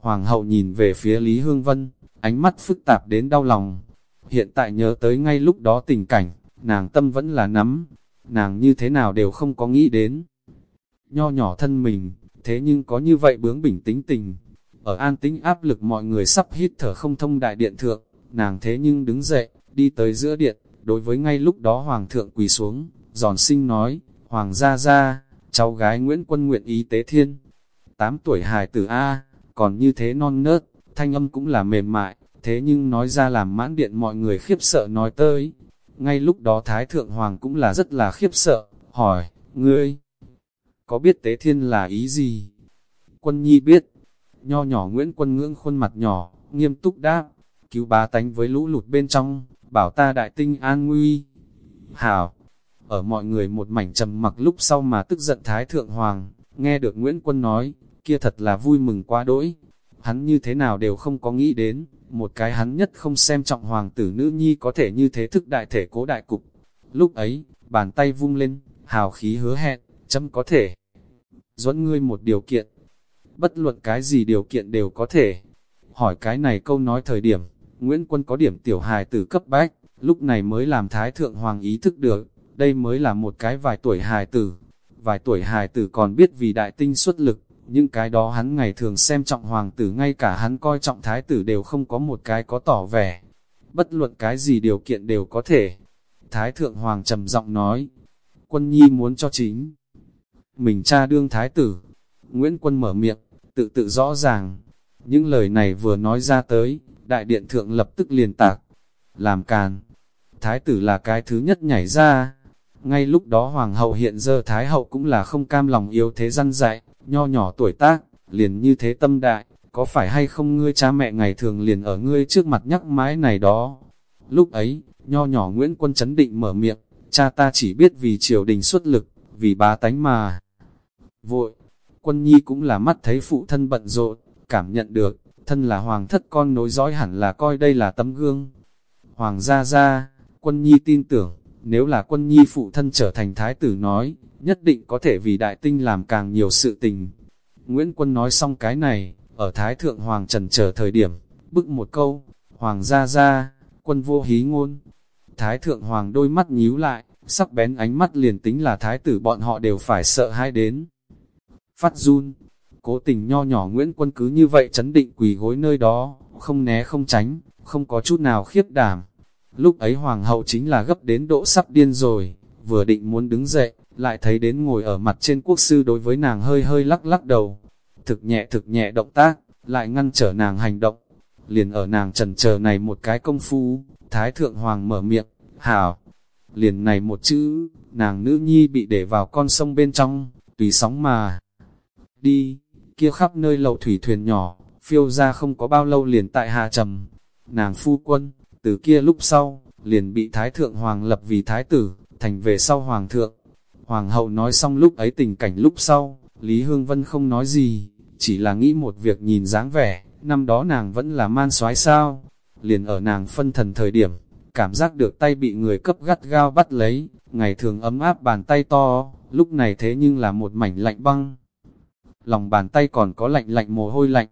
Hoàng hậu nhìn về phía Lý Hương Vân, ánh mắt phức tạp đến đau lòng. Hiện tại nhớ tới ngay lúc đó tình cảnh, nàng tâm vẫn là nắm, nàng như thế nào đều không có nghĩ đến. Nho nhỏ thân mình, thế nhưng có như vậy bướng bỉnh tính tình. Ở an tính áp lực mọi người sắp hít thở không thông đại điện thượng, nàng thế nhưng đứng dậy, đi tới giữa điện, đối với ngay lúc đó hoàng thượng quỳ xuống, giòn sinh nói, hoàng gia gia, cháu gái Nguyễn Quân nguyện ý tế thiên. tám tuổi hài tử A, còn như thế non nớt, thanh âm cũng là mềm mại, thế nhưng nói ra làm mãn điện mọi người khiếp sợ nói tới, ngay lúc đó Thái Thượng Hoàng cũng là rất là khiếp sợ, hỏi, ngươi, có biết tế thiên là ý gì? Quân nhi biết, nho nhỏ Nguyễn Quân ngưỡng khuôn mặt nhỏ, nghiêm túc đáp, cứu bá tánh với lũ lụt bên trong, bảo ta đại tinh an nguy. Hảo, ở mọi người một mảnh trầm mặc lúc sau mà tức giận Thái Thượng Hoàng, nghe được Nguyễn Quân nói, kia thật là vui mừng quá đỗi. Hắn như thế nào đều không có nghĩ đến, một cái hắn nhất không xem trọng hoàng tử nữ nhi có thể như thế thức đại thể cố đại cục. Lúc ấy, bàn tay vung lên, hào khí hứa hẹn, chấm có thể. Duẫn ngươi một điều kiện, bất luận cái gì điều kiện đều có thể. Hỏi cái này câu nói thời điểm, Nguyễn Quân có điểm tiểu hài tử cấp bách, lúc này mới làm Thái Thượng Hoàng ý thức được, đây mới là một cái vài tuổi hài tử. Vài tuổi hài tử còn biết vì đại tinh xuất lực, những cái đó hắn ngày thường xem trọng hoàng tử ngay cả hắn coi trọng thái tử đều không có một cái có tỏ vẻ. Bất luận cái gì điều kiện đều có thể. Thái thượng hoàng trầm giọng nói, quân nhi muốn cho chính. Mình cha đương thái tử. Nguyễn quân mở miệng, tự tự rõ ràng. Những lời này vừa nói ra tới, đại điện thượng lập tức liền tạc. Làm càn. Thái tử là cái thứ nhất nhảy ra. Ngay lúc đó hoàng hậu hiện giờ thái hậu cũng là không cam lòng yếu thế răn dạy nho nhỏ tuổi tác, liền như thế tâm đại, có phải hay không ngươi cha mẹ ngày thường liền ở ngươi trước mặt nhắc mãi này đó. Lúc ấy, nho nhỏ Nguyễn Quân chấn định mở miệng, cha ta chỉ biết vì triều đình xuất lực, vì bá tánh mà. Vội, quân nhi cũng là mắt thấy phụ thân bận rộn, cảm nhận được, thân là hoàng thất con nối dõi hẳn là coi đây là tấm gương. Hoàng gia gia, quân nhi tin tưởng, nếu là quân nhi phụ thân trở thành thái tử nói, nhất định có thể vì đại tinh làm càng nhiều sự tình. Nguyễn Quân nói xong cái này, ở Thái Thượng Hoàng Trần chờ thời điểm, bức một câu, Hoàng gia gia, quân vô hí ngôn. Thái thượng hoàng đôi mắt nhíu lại, sắc bén ánh mắt liền tính là thái tử bọn họ đều phải sợ hai đến. Phát run, cố tình nho nhỏ Nguyễn Quân cứ như vậy chấn định quỳ gối nơi đó, không né không tránh, không có chút nào khiếp đảm. Lúc ấy hoàng hậu chính là gấp đến độ sắp điên rồi, vừa định muốn đứng dậy, lại thấy đến ngồi ở mặt trên quốc sư đối với nàng hơi hơi lắc lắc đầu. Thực nhẹ thực nhẹ động tác, lại ngăn trở nàng hành động. Liền ở nàng trần chờ này một cái công phu, Thái Thượng Hoàng mở miệng, hảo. Liền này một chữ, nàng nữ nhi bị để vào con sông bên trong, tùy sóng mà. Đi, kia khắp nơi lầu thủy thuyền nhỏ, phiêu ra không có bao lâu liền tại hạ trầm. Nàng phu quân, từ kia lúc sau, liền bị Thái Thượng Hoàng lập vì Thái tử, thành về sau Hoàng thượng. Hoàng hậu nói xong lúc ấy tình cảnh lúc sau, Lý Hương Vân không nói gì, chỉ là nghĩ một việc nhìn dáng vẻ, năm đó nàng vẫn là man soái sao. Liền ở nàng phân thần thời điểm, cảm giác được tay bị người cấp gắt gao bắt lấy, ngày thường ấm áp bàn tay to, lúc này thế nhưng là một mảnh lạnh băng. Lòng bàn tay còn có lạnh lạnh mồ hôi lạnh,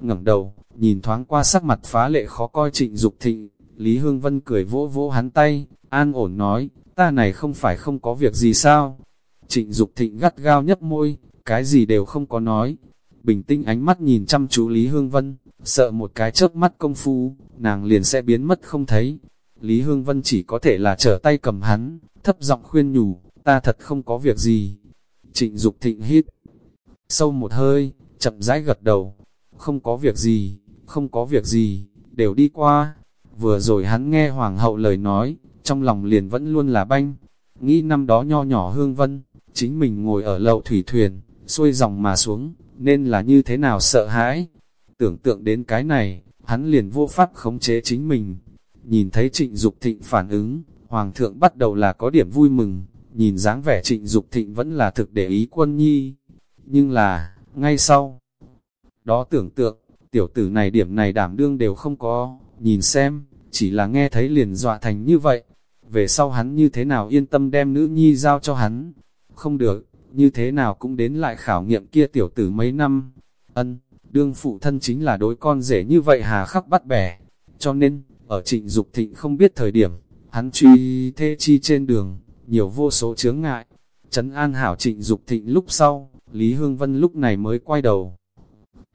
ngẩng đầu, nhìn thoáng qua sắc mặt phá lệ khó coi trịnh Dục thịnh, Lý Hương Vân cười vỗ vỗ hắn tay, an ổn nói, ta này không phải không có việc gì sao? Trịnh Dục thịnh gắt gao nhấp môi, cái gì đều không có nói. Bình tĩnh ánh mắt nhìn chăm chú Lý Hương Vân, sợ một cái chớp mắt công phu, nàng liền sẽ biến mất không thấy. Lý Hương Vân chỉ có thể là trở tay cầm hắn, thấp giọng khuyên nhủ, ta thật không có việc gì. Trịnh Dục thịnh hít, sâu một hơi, chậm rãi gật đầu, không có việc gì, không có việc gì, đều đi qua. Vừa rồi hắn nghe Hoàng hậu lời nói, trong lòng liền vẫn luôn là banh. Nghĩ năm đó nho nhỏ hương vân, chính mình ngồi ở lậu thủy thuyền, xuôi dòng mà xuống, nên là như thế nào sợ hãi. Tưởng tượng đến cái này, hắn liền vô pháp khống chế chính mình. Nhìn thấy trịnh Dục thịnh phản ứng, Hoàng thượng bắt đầu là có điểm vui mừng, nhìn dáng vẻ trịnh Dục thịnh vẫn là thực để ý quân nhi. Nhưng là, ngay sau, đó tưởng tượng, tiểu tử này điểm này đảm đương đều không có, nhìn xem, chỉ là nghe thấy liền dọa thành như vậy. Về sau hắn như thế nào yên tâm đem nữ nhi giao cho hắn? Không được, như thế nào cũng đến lại khảo nghiệm kia tiểu tử mấy năm. Ân, đương phụ thân chính là đối con rể như vậy hà khắc bắt bẻ. Cho nên, ở trịnh Dục thịnh không biết thời điểm, hắn truy thê chi trên đường, nhiều vô số chướng ngại. Trấn an hảo trịnh Dục thịnh lúc sau, Lý Hương Vân lúc này mới quay đầu.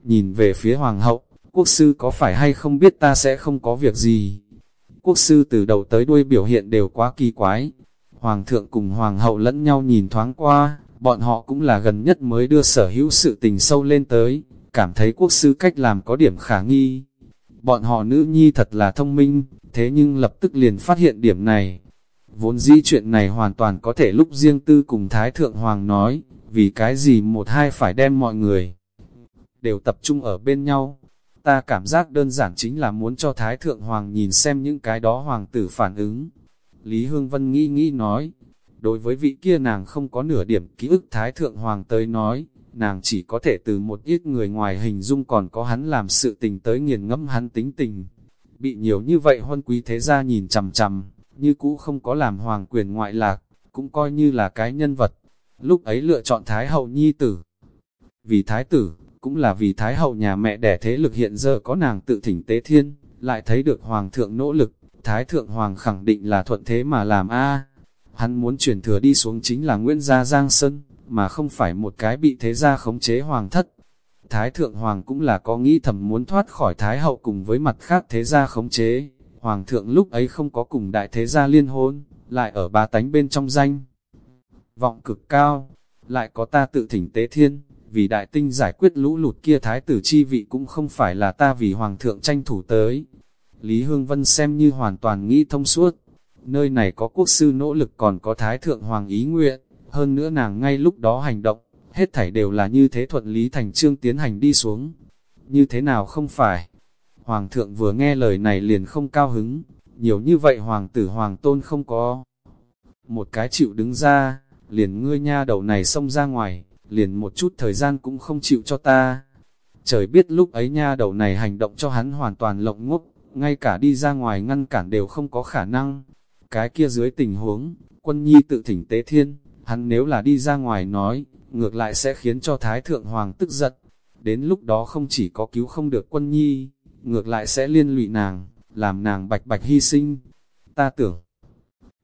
Nhìn về phía hoàng hậu, quốc sư có phải hay không biết ta sẽ không có việc gì. Quốc sư từ đầu tới đuôi biểu hiện đều quá kỳ quái. Hoàng thượng cùng hoàng hậu lẫn nhau nhìn thoáng qua, bọn họ cũng là gần nhất mới đưa sở hữu sự tình sâu lên tới, cảm thấy quốc sư cách làm có điểm khả nghi. Bọn họ nữ nhi thật là thông minh, thế nhưng lập tức liền phát hiện điểm này. Vốn dĩ chuyện này hoàn toàn có thể lúc riêng tư cùng Thái Thượng Hoàng nói, vì cái gì một hai phải đem mọi người đều tập trung ở bên nhau. Ta cảm giác đơn giản chính là muốn cho Thái Thượng Hoàng nhìn xem những cái đó hoàng tử phản ứng. Lý Hương Vân nghĩ nghĩ nói, đối với vị kia nàng không có nửa điểm ký ức Thái Thượng Hoàng tới nói, nàng chỉ có thể từ một ít người ngoài hình dung còn có hắn làm sự tình tới nghiền ngẫm hắn tính tình. Bị nhiều như vậy huân quý thế gia nhìn chằm chằm, như cũ không có làm hoàng quyền ngoại lạc, cũng coi như là cái nhân vật. Lúc ấy lựa chọn Thái Hậu Nhi Tử. Vì Thái Tử, cũng là vì Thái Hậu nhà mẹ đẻ thế lực hiện giờ có nàng tự thỉnh tế thiên, lại thấy được Hoàng thượng nỗ lực, Thái Thượng Hoàng khẳng định là thuận thế mà làm a Hắn muốn chuyển thừa đi xuống chính là Nguyễn Gia Giang Sơn, mà không phải một cái bị thế gia khống chế Hoàng thất. Thái Thượng Hoàng cũng là có nghĩ thầm muốn thoát khỏi Thái Hậu cùng với mặt khác thế gia khống chế. Hoàng thượng lúc ấy không có cùng đại thế gia liên hôn, lại ở ba tánh bên trong danh. Vọng cực cao, lại có ta tự thỉnh tế thiên, vì đại tinh giải quyết lũ lụt kia thái tử chi vị cũng không phải là ta vì hoàng thượng tranh thủ tới. Lý Hương Vân xem như hoàn toàn nghĩ thông suốt, nơi này có quốc sư nỗ lực còn có thái thượng hoàng ý nguyện, hơn nữa nàng ngay lúc đó hành động, hết thảy đều là như thế thuận lý thành trương tiến hành đi xuống. Như thế nào không phải? Hoàng thượng vừa nghe lời này liền không cao hứng, nhiều như vậy hoàng tử hoàng tôn không có. Một cái chịu đứng ra, liền ngươi nha đầu này xông ra ngoài, liền một chút thời gian cũng không chịu cho ta. Trời biết lúc ấy nha đầu này hành động cho hắn hoàn toàn lộng ngốc, ngay cả đi ra ngoài ngăn cản đều không có khả năng. Cái kia dưới tình huống, quân nhi tự thỉnh tế thiên, hắn nếu là đi ra ngoài nói, ngược lại sẽ khiến cho Thái Thượng Hoàng tức giận. Đến lúc đó không chỉ có cứu không được quân nhi, ngược lại sẽ liên lụy nàng, làm nàng bạch bạch hy sinh. Ta tưởng,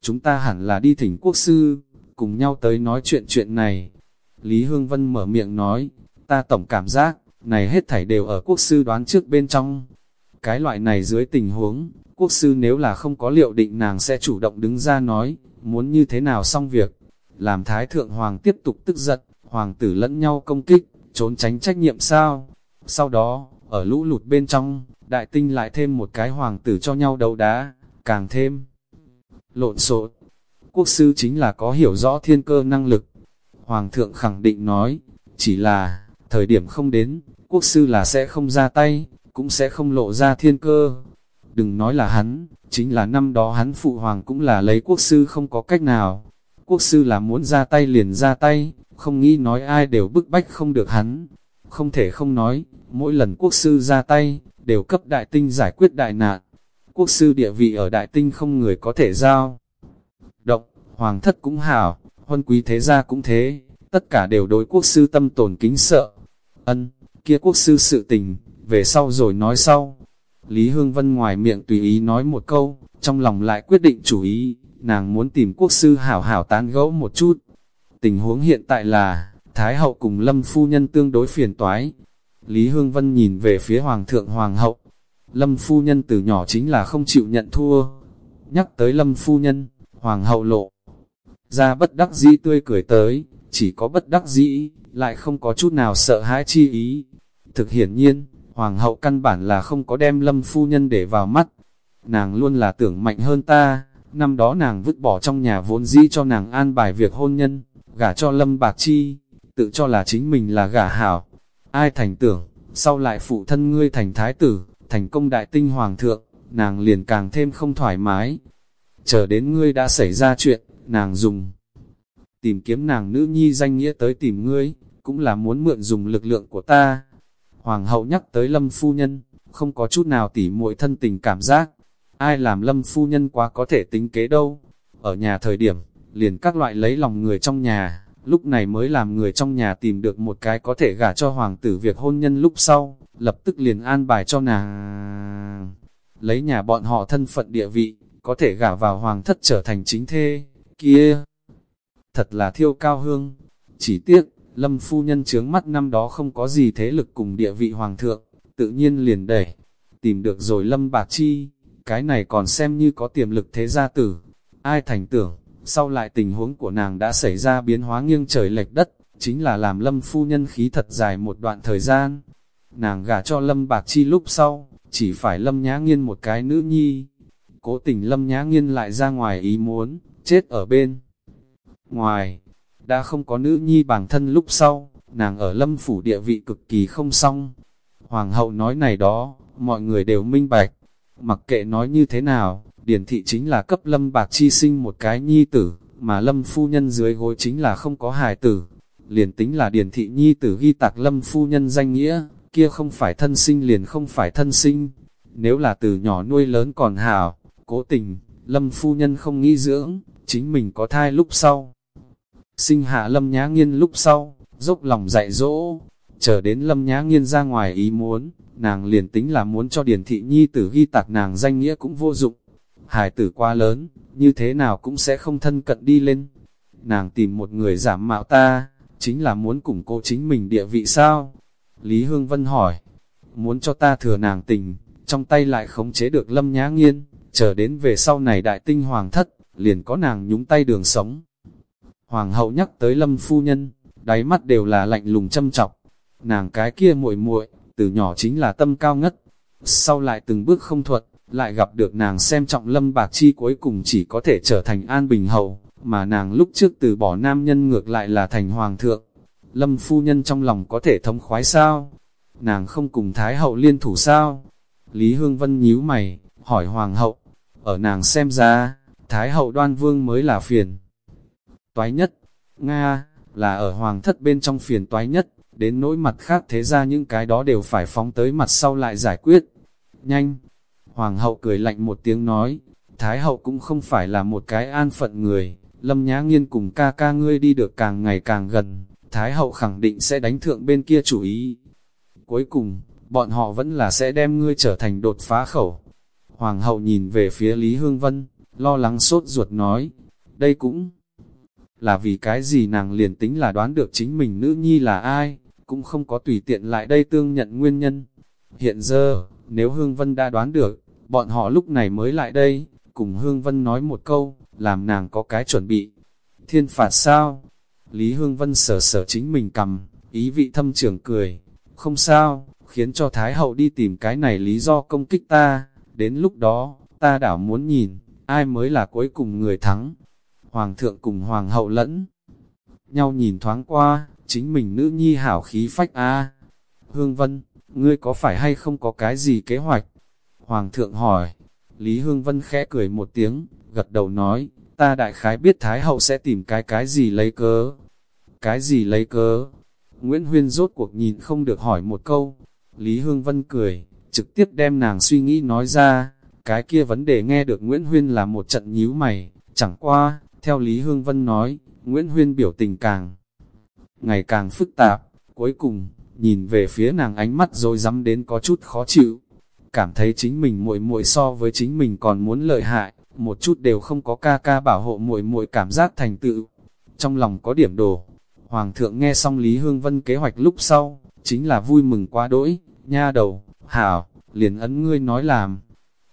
chúng ta hẳn là đi thỉnh quốc sư, cùng nhau tới nói chuyện chuyện này. Lý Hương Vân mở miệng nói, ta tổng cảm giác, này hết thảy đều ở quốc sư đoán trước bên trong. Cái loại này dưới tình huống, quốc sư nếu là không có liệu định nàng sẽ chủ động đứng ra nói, muốn như thế nào xong việc. Làm thái thượng hoàng tiếp tục tức giận, hoàng tử lẫn nhau công kích, trốn tránh trách nhiệm sao. Sau đó, ở lũ lụt bên trong, đại tinh lại thêm một cái hoàng tử cho nhau đấu đá, càng thêm lộn xộn. Quốc sư chính là có hiểu rõ thiên cơ năng lực. Hoàng thượng khẳng định nói, chỉ là, thời điểm không đến, quốc sư là sẽ không ra tay, cũng sẽ không lộ ra thiên cơ. Đừng nói là hắn, chính là năm đó hắn phụ hoàng cũng là lấy quốc sư không có cách nào. Quốc sư là muốn ra tay liền ra tay, không nghĩ nói ai đều bức bách không được hắn. Không thể không nói, mỗi lần quốc sư ra tay, đều cấp đại tinh giải quyết đại nạn. Quốc sư địa vị ở đại tinh không người có thể giao. Động, hoàng thất cũng hảo, huân quý thế gia cũng thế, tất cả đều đối quốc sư tâm tồn kính sợ. Ân, kia quốc sư sự tình, về sau rồi nói sau. Lý Hương Vân ngoài miệng tùy ý nói một câu, trong lòng lại quyết định chủ ý, nàng muốn tìm quốc sư hảo hảo tán gẫu một chút. Tình huống hiện tại là, Thái hậu cùng Lâm phu nhân tương đối phiền toái. Lý Hương Vân nhìn về phía Hoàng thượng Hoàng hậu. Lâm phu nhân từ nhỏ chính là không chịu nhận thua. Nhắc tới Lâm phu nhân, Hoàng hậu lộ. Ra bất đắc dĩ tươi cười tới, chỉ có bất đắc dĩ, lại không có chút nào sợ hãi chi ý. Thực hiển nhiên, Hoàng hậu căn bản là không có đem Lâm phu nhân để vào mắt. Nàng luôn là tưởng mạnh hơn ta, năm đó nàng vứt bỏ trong nhà vốn dĩ cho nàng an bài việc hôn nhân, gả cho Lâm Bạc Chi, tự cho là chính mình là gả hảo. Ai thành tưởng, sau lại phụ thân ngươi thành thái tử, thành công đại tinh hoàng thượng, nàng liền càng thêm không thoải mái. Chờ đến ngươi đã xảy ra chuyện, nàng dùng tìm kiếm nàng nữ nhi danh nghĩa tới tìm ngươi, cũng là muốn mượn dùng lực lượng của ta. Hoàng hậu nhắc tới lâm phu nhân, không có chút nào tỉ muội thân tình cảm giác. Ai làm lâm phu nhân quá có thể tính kế đâu. Ở nhà thời điểm, liền các loại lấy lòng người trong nhà, lúc này mới làm người trong nhà tìm được một cái có thể gả cho hoàng tử việc hôn nhân lúc sau, lập tức liền an bài cho nàng. Lấy nhà bọn họ thân phận địa vị, có thể gả vào hoàng thất trở thành chính thê, kia. Thật là thiêu cao hương. Chỉ tiếc, lâm phu nhân chướng mắt năm đó không có gì thế lực cùng địa vị hoàng thượng, tự nhiên liền đẩy. Tìm được rồi lâm bạc chi, cái này còn xem như có tiềm lực thế gia tử. Ai thành tưởng, sau lại tình huống của nàng đã xảy ra biến hóa nghiêng trời lệch đất, chính là làm lâm phu nhân khí thật dài một đoạn thời gian. Nàng gả cho lâm bạc chi lúc sau, chỉ phải lâm nhã nghiên một cái nữ nhi. Cố tình lâm nhã nghiên lại ra ngoài ý muốn, chết ở bên. Ngoài, đã không có nữ nhi bản thân lúc sau, nàng ở lâm phủ địa vị cực kỳ không xong. Hoàng hậu nói này đó, mọi người đều minh bạch. Mặc kệ nói như thế nào, điển thị chính là cấp lâm bạc chi sinh một cái nhi tử, mà lâm phu nhân dưới gối chính là không có hài tử. Liền tính là điển thị nhi tử ghi tạc lâm phu nhân danh nghĩa, kia không phải thân sinh liền không phải thân sinh. Nếu là từ nhỏ nuôi lớn còn hảo, cố tình, lâm phu nhân không nghĩ dưỡng, chính mình có thai lúc sau. Sinh hạ lâm nhá nghiên lúc sau, dốc lòng dạy dỗ, chờ đến lâm nhá nghiên ra ngoài ý muốn, nàng liền tính là muốn cho điển thị nhi tử ghi tạc nàng danh nghĩa cũng vô dụng hài tử quá lớn, như thế nào cũng sẽ không thân cận đi lên. Nàng tìm một người giảm mạo ta, chính là muốn củng cố chính mình địa vị sao? Lý Hương Vân hỏi, muốn cho ta thừa nàng tình, trong tay lại khống chế được lâm nhã nghiên, chờ đến về sau này đại tinh hoàng thất, liền có nàng nhúng tay đường sống. Hoàng hậu nhắc tới lâm phu nhân, đáy mắt đều là lạnh lùng châm chọc. Nàng cái kia muội muội từ nhỏ chính là tâm cao ngất, sau lại từng bước không thuận, lại gặp được nàng xem trọng lâm bạc chi cuối cùng chỉ có thể trở thành an bình hậu mà nàng lúc trước từ bỏ nam nhân ngược lại là thành hoàng thượng. Lâm phu nhân trong lòng có thể thống khoái sao? Nàng không cùng thái hậu liên thủ sao? Lý Hương Vân nhíu mày, hỏi hoàng hậu, ở nàng xem ra, thái hậu đoan vương mới là phiền. Toái nhất, Nga, là ở hoàng thất bên trong phiền toái nhất, đến nỗi mặt khác thế ra những cái đó đều phải phóng tới mặt sau lại giải quyết. Nhanh, Hoàng hậu cười lạnh một tiếng nói, Thái hậu cũng không phải là một cái an phận người, lâm nhã nghiên cùng ca ca ngươi đi được càng ngày càng gần, Thái hậu khẳng định sẽ đánh thượng bên kia chủ ý. Cuối cùng, bọn họ vẫn là sẽ đem ngươi trở thành đột phá khẩu. Hoàng hậu nhìn về phía Lý Hương Vân, lo lắng sốt ruột nói, đây cũng là vì cái gì nàng liền tính là đoán được chính mình nữ nhi là ai, cũng không có tùy tiện lại đây tương nhận nguyên nhân. Hiện giờ, nếu Hương Vân đã đoán được, bọn họ lúc này mới lại đây, cùng Hương Vân nói một câu, làm nàng có cái chuẩn bị. Thiên phạt sao? Lý Hương Vân sở sở chính mình cầm, ý vị thâm trường cười. Không sao, khiến cho Thái Hậu đi tìm cái này lý do công kích ta. Đến lúc đó, ta đảo muốn nhìn, ai mới là cuối cùng người thắng. Hoàng thượng cùng Hoàng hậu lẫn. Nhau nhìn thoáng qua, chính mình nữ nhi hảo khí phách a Hương Vân, ngươi có phải hay không có cái gì kế hoạch? Hoàng thượng hỏi. Lý Hương Vân khẽ cười một tiếng, gật đầu nói, ta đại khái biết Thái Hậu sẽ tìm cái cái gì lấy cớ. Cái gì lấy cớ? Nguyễn Huyên rốt cuộc nhìn không được hỏi một câu. Lý Hương Vân cười, trực tiếp đem nàng suy nghĩ nói ra. Cái kia vấn đề nghe được Nguyễn Huyên là một trận nhíu mày, chẳng qua, theo Lý Hương Vân nói, Nguyễn Huyên biểu tình càng ngày càng phức tạp, cuối cùng, nhìn về phía nàng ánh mắt rồi dám đến có chút khó chịu, cảm thấy chính mình muội muội so với chính mình còn muốn lợi hại, một chút đều không có ca ca bảo hộ muội muội cảm giác thành tựu. Trong lòng có điểm đồ, Hoàng thượng nghe xong Lý Hương Vân kế hoạch lúc sau, chính là vui mừng quá đỗi, nha đầu, hảo, liền ấn ngươi nói làm.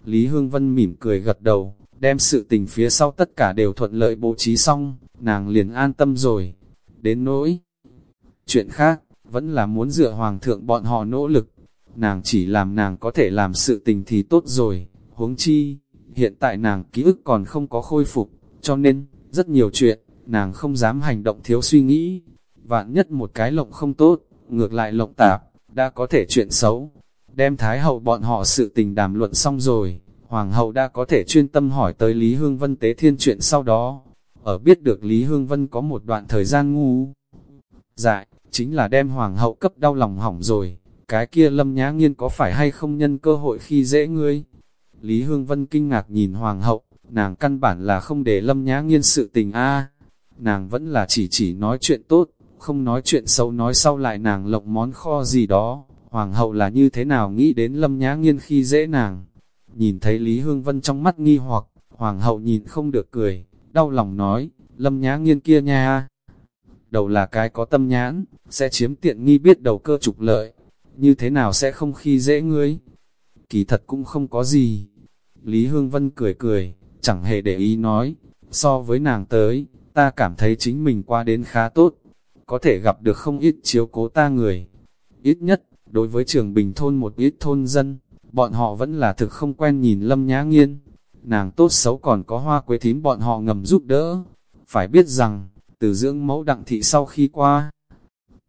Lý Hương Vân mỉm cười gật đầu, đem sự tình phía sau tất cả đều thuận lợi bố trí xong, nàng liền an tâm rồi. Đến nỗi, chuyện khác, vẫn là muốn dựa hoàng thượng bọn họ nỗ lực. Nàng chỉ làm nàng có thể làm sự tình thì tốt rồi, huống chi, hiện tại nàng ký ức còn không có khôi phục, cho nên, rất nhiều chuyện, nàng không dám hành động thiếu suy nghĩ. Vạn nhất một cái lộng không tốt, ngược lại lộng tạp, đã có thể chuyện xấu. Đem Thái Hậu bọn họ sự tình đàm luận xong rồi, Hoàng hậu đã có thể chuyên tâm hỏi tới Lý Hương Vân tế thiên chuyện sau đó. Ở biết được Lý Hương Vân có một đoạn thời gian ngu dại, chính là đem Hoàng hậu cấp đau lòng hỏng rồi. Cái kia lâm nhã nghiên có phải hay không nhân cơ hội khi dễ ngươi? Lý Hương Vân kinh ngạc nhìn Hoàng hậu, nàng căn bản là không để lâm nhã nghiên sự tình a Nàng vẫn là chỉ chỉ nói chuyện tốt, không nói chuyện xấu nói sau lại nàng lộng món kho gì đó. Hoàng hậu là như thế nào nghĩ đến lâm nhã nghiên khi dễ nàng? Nhìn thấy Lý Hương Vân trong mắt nghi hoặc, hoàng hậu nhìn không được cười, đau lòng nói, lâm nhã nghiên kia nha. Đầu là cái có tâm nhãn, sẽ chiếm tiện nghi biết đầu cơ trục lợi, như thế nào sẽ không khi dễ ngươi. Kỳ thật cũng không có gì. Lý Hương Vân cười cười, chẳng hề để ý nói, so với nàng tới, ta cảm thấy chính mình qua đến khá tốt, có thể gặp được không ít chiếu cố ta người. Ít nhất, đối với trường bình thôn một ít thôn dân, bọn họ vẫn là thực không quen nhìn lâm nhã nghiên. Nàng tốt xấu còn có hoa quế thím bọn họ ngầm giúp đỡ. Phải biết rằng, từ dưỡng mẫu đặng thị sau khi qua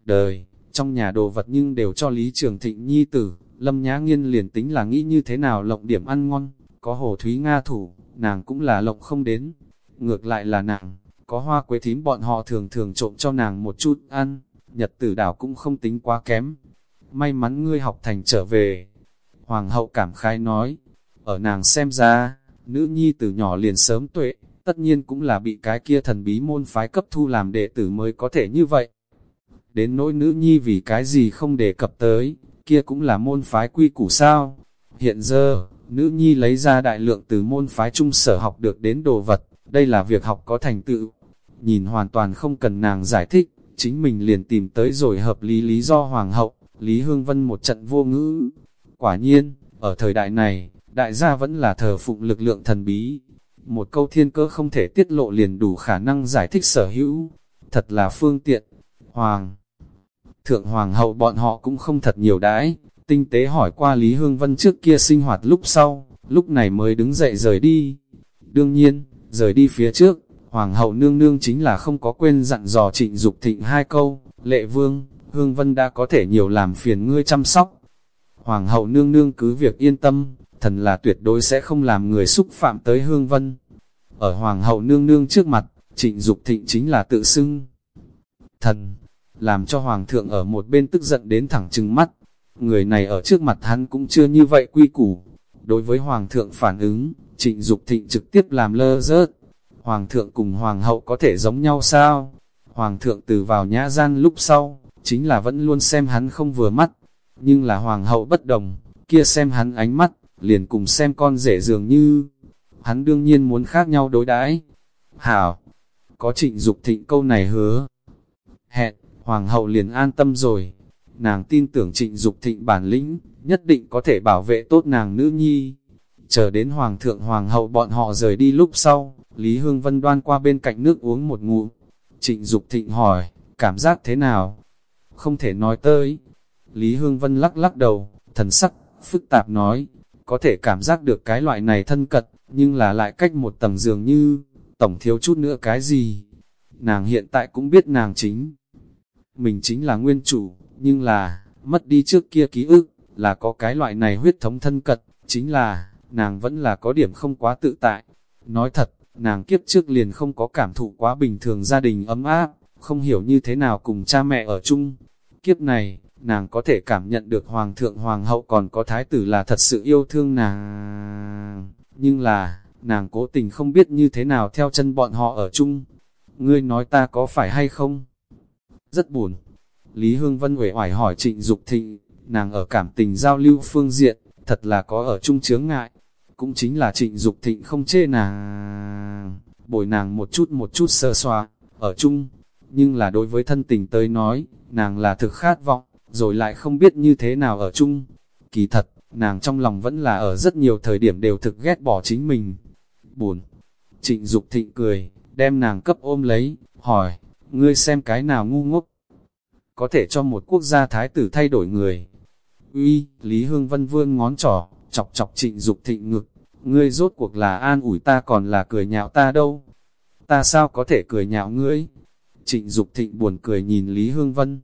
đời, trong nhà đồ vật nhưng đều cho Lý Trường Thịnh nhi tử, lâm nhã nghiên liền tính là nghĩ như thế nào lộng điểm ăn ngon, có hồ thúy Nga thủ, nàng cũng là lộng không đến. Ngược lại là nàng, có hoa quế thím bọn họ thường thường trộm cho nàng một chút ăn, nhật tử đảo cũng không tính quá kém. May mắn ngươi học thành trở về, Hoàng hậu cảm khai nói, ở nàng xem ra, nữ nhi từ nhỏ liền sớm tuệ, tất nhiên cũng là bị cái kia thần bí môn phái cấp thu làm đệ tử mới có thể như vậy. Đến nỗi nữ nhi vì cái gì không đề cập tới, kia cũng là môn phái quy củ sao. Hiện giờ, nữ nhi lấy ra đại lượng từ môn phái trung sở học được đến đồ vật, đây là việc học có thành tựu. Nhìn hoàn toàn không cần nàng giải thích, chính mình liền tìm tới rồi hợp lý lý do hoàng hậu, Lý Hương Vân một trận vô ngữ, Quả nhiên, ở thời đại này, đại gia vẫn là thờ phụng lực lượng thần bí. Một câu thiên cơ không thể tiết lộ liền đủ khả năng giải thích sở hữu. Thật là phương tiện. Hoàng Thượng Hoàng hậu bọn họ cũng không thật nhiều đãi. Tinh tế hỏi qua Lý Hương Vân trước kia sinh hoạt lúc sau, lúc này mới đứng dậy rời đi. Đương nhiên, rời đi phía trước, Hoàng hậu nương nương chính là không có quên dặn dò trịnh Dục thịnh hai câu, lệ vương, Hương Vân đã có thể nhiều làm phiền ngươi chăm sóc, Hoàng hậu nương nương cứ việc yên tâm, thần là tuyệt đối sẽ không làm người xúc phạm tới hương vân. Ở hoàng hậu nương nương trước mặt, trịnh Dục thịnh chính là tự xưng. Thần, làm cho hoàng thượng ở một bên tức giận đến thẳng trừng mắt. Người này ở trước mặt hắn cũng chưa như vậy quy củ. Đối với hoàng thượng phản ứng, trịnh Dục thịnh trực tiếp làm lơ rớt. Hoàng thượng cùng hoàng hậu có thể giống nhau sao? Hoàng thượng từ vào nhã gian lúc sau, chính là vẫn luôn xem hắn không vừa mắt, nhưng là hoàng hậu bất đồng, kia xem hắn ánh mắt, liền cùng xem con rể dường như. hắn đương nhiên muốn khác nhau đối đãi. Hảo, có trịnh Dục thịnh câu này hứa. Hẹn, hoàng hậu liền an tâm rồi. Nàng tin tưởng trịnh Dục thịnh bản lĩnh, nhất định có thể bảo vệ tốt nàng nữ nhi. Chờ đến hoàng thượng hoàng hậu bọn họ rời đi lúc sau, Lý Hương Vân đoan qua bên cạnh nước uống một ngụm. Trịnh Dục thịnh hỏi, cảm giác thế nào? Không thể nói tới. Lý Hương Vân lắc lắc đầu, thần sắc, phức tạp nói, có thể cảm giác được cái loại này thân cật, nhưng là lại cách một tầng dường như, tổng thiếu chút nữa cái gì. Nàng hiện tại cũng biết nàng chính. Mình chính là nguyên chủ, nhưng là, mất đi trước kia ký ức, là có cái loại này huyết thống thân cật, chính là, nàng vẫn là có điểm không quá tự tại. Nói thật, nàng kiếp trước liền không có cảm thụ quá bình thường gia đình ấm áp, không hiểu như thế nào cùng cha mẹ ở chung. Kiếp này, nàng có thể cảm nhận được hoàng thượng hoàng hậu còn có thái tử là thật sự yêu thương nàng. Nhưng là, nàng cố tình không biết như thế nào theo chân bọn họ ở chung. Ngươi nói ta có phải hay không? Rất buồn. Lý Hương Vân uể oải hỏi trịnh Dục thịnh, nàng ở cảm tình giao lưu phương diện, thật là có ở chung chướng ngại. Cũng chính là trịnh Dục thịnh không chê nàng, bồi nàng một chút một chút sơ xoa, ở chung. Nhưng là đối với thân tình tới nói, nàng là thực khát vọng, rồi lại không biết như thế nào ở chung. Kỳ thật, nàng trong lòng vẫn là ở rất nhiều thời điểm đều thực ghét bỏ chính mình. Buồn. Trịnh Dục thịnh cười, đem nàng cấp ôm lấy, hỏi, ngươi xem cái nào ngu ngốc. Có thể cho một quốc gia thái tử thay đổi người. Uy, Lý Hương Vân vương ngón trỏ, chọc chọc trịnh Dục thịnh ngực. Ngươi rốt cuộc là an ủi ta còn là cười nhạo ta đâu. Ta sao có thể cười nhạo ngươi? Trịnh Dục thịnh buồn cười nhìn Lý Hương Vân.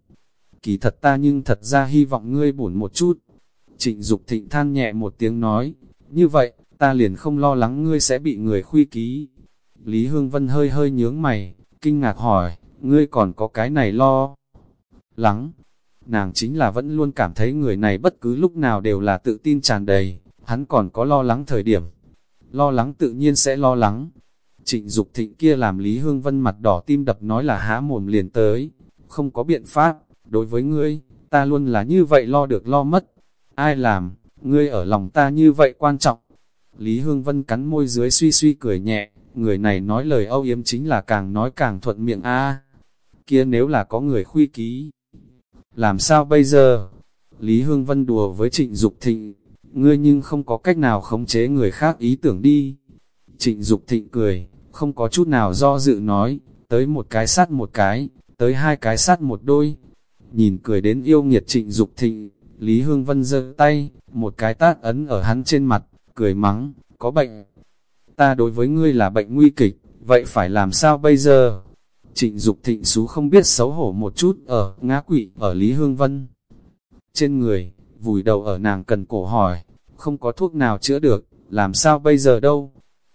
Kỳ thật ta nhưng thật ra hy vọng ngươi buồn một chút. Trịnh Dục thịnh than nhẹ một tiếng nói, như vậy, ta liền không lo lắng ngươi sẽ bị người khuy ký. Lý Hương Vân hơi hơi nhướng mày, kinh ngạc hỏi, ngươi còn có cái này lo lắng. Nàng chính là vẫn luôn cảm thấy người này bất cứ lúc nào đều là tự tin tràn đầy, hắn còn có lo lắng thời điểm. Lo lắng tự nhiên sẽ lo lắng. Trịnh Dục thịnh kia làm Lý Hương Vân mặt đỏ tim đập nói là há mồm liền tới, không có biện pháp, đối với ngươi, ta luôn là như vậy lo được lo mất. Ai làm, ngươi ở lòng ta như vậy quan trọng. Lý Hương Vân cắn môi dưới suy suy cười nhẹ, người này nói lời âu yếm chính là càng nói càng thuận miệng a Kia nếu là có người khuy ký, làm sao bây giờ? Lý Hương Vân đùa với trịnh Dục thịnh, ngươi nhưng không có cách nào khống chế người khác ý tưởng đi. Trịnh Dục thịnh cười, không có chút nào do dự nói, tới một cái sát một cái, tới hai cái sát một đôi. Nhìn cười đến yêu nghiệt trịnh Dục thịnh, Lý Hương Vân giơ tay, một cái tát ấn ở hắn trên mặt, cười mắng, có bệnh. Ta đối với ngươi là bệnh nguy kịch, vậy phải làm sao bây giờ? Trịnh Dục thịnh xú không biết xấu hổ một chút ở ngã quỵ ở Lý Hương Vân. Trên người, vùi đầu ở nàng cần cổ hỏi, không có thuốc nào chữa được, làm sao bây giờ đâu?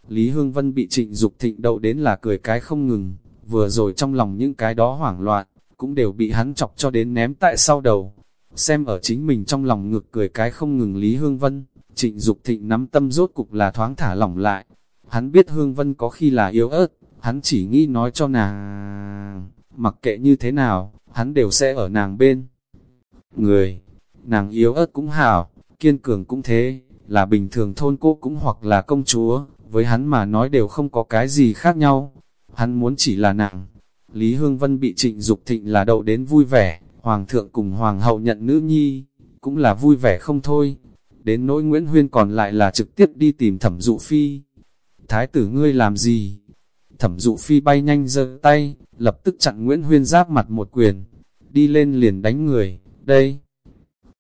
Lý Hương Vân bị trịnh Dục thịnh đậu đến là cười cái không ngừng, vừa rồi trong lòng những cái đó hoảng loạn, cũng đều bị hắn chọc cho đến ném tại sau đầu. Xem ở chính mình trong lòng ngực cười cái không ngừng Lý Hương Vân, trịnh Dục thịnh nắm tâm rốt cục là thoáng thả lỏng lại. Hắn biết Hương Vân có khi là yếu ớt, hắn chỉ nghĩ nói cho nàng, mặc kệ như thế nào, hắn đều sẽ ở nàng bên. Người, nàng yếu ớt cũng hảo, kiên cường cũng thế, là bình thường thôn cô cũng hoặc là công chúa, với hắn mà nói đều không có cái gì khác nhau. Hắn muốn chỉ là nàng. Lý Hương Vân bị trịnh Dục thịnh là đậu đến vui vẻ, Hoàng thượng cùng Hoàng hậu nhận nữ nhi, cũng là vui vẻ không thôi. Đến nỗi Nguyễn Huyên còn lại là trực tiếp đi tìm thẩm dụ phi. Thái tử ngươi làm gì? Thẩm dụ phi bay nhanh giơ tay, lập tức chặn Nguyễn Huyên giáp mặt một quyền, đi lên liền đánh người, đây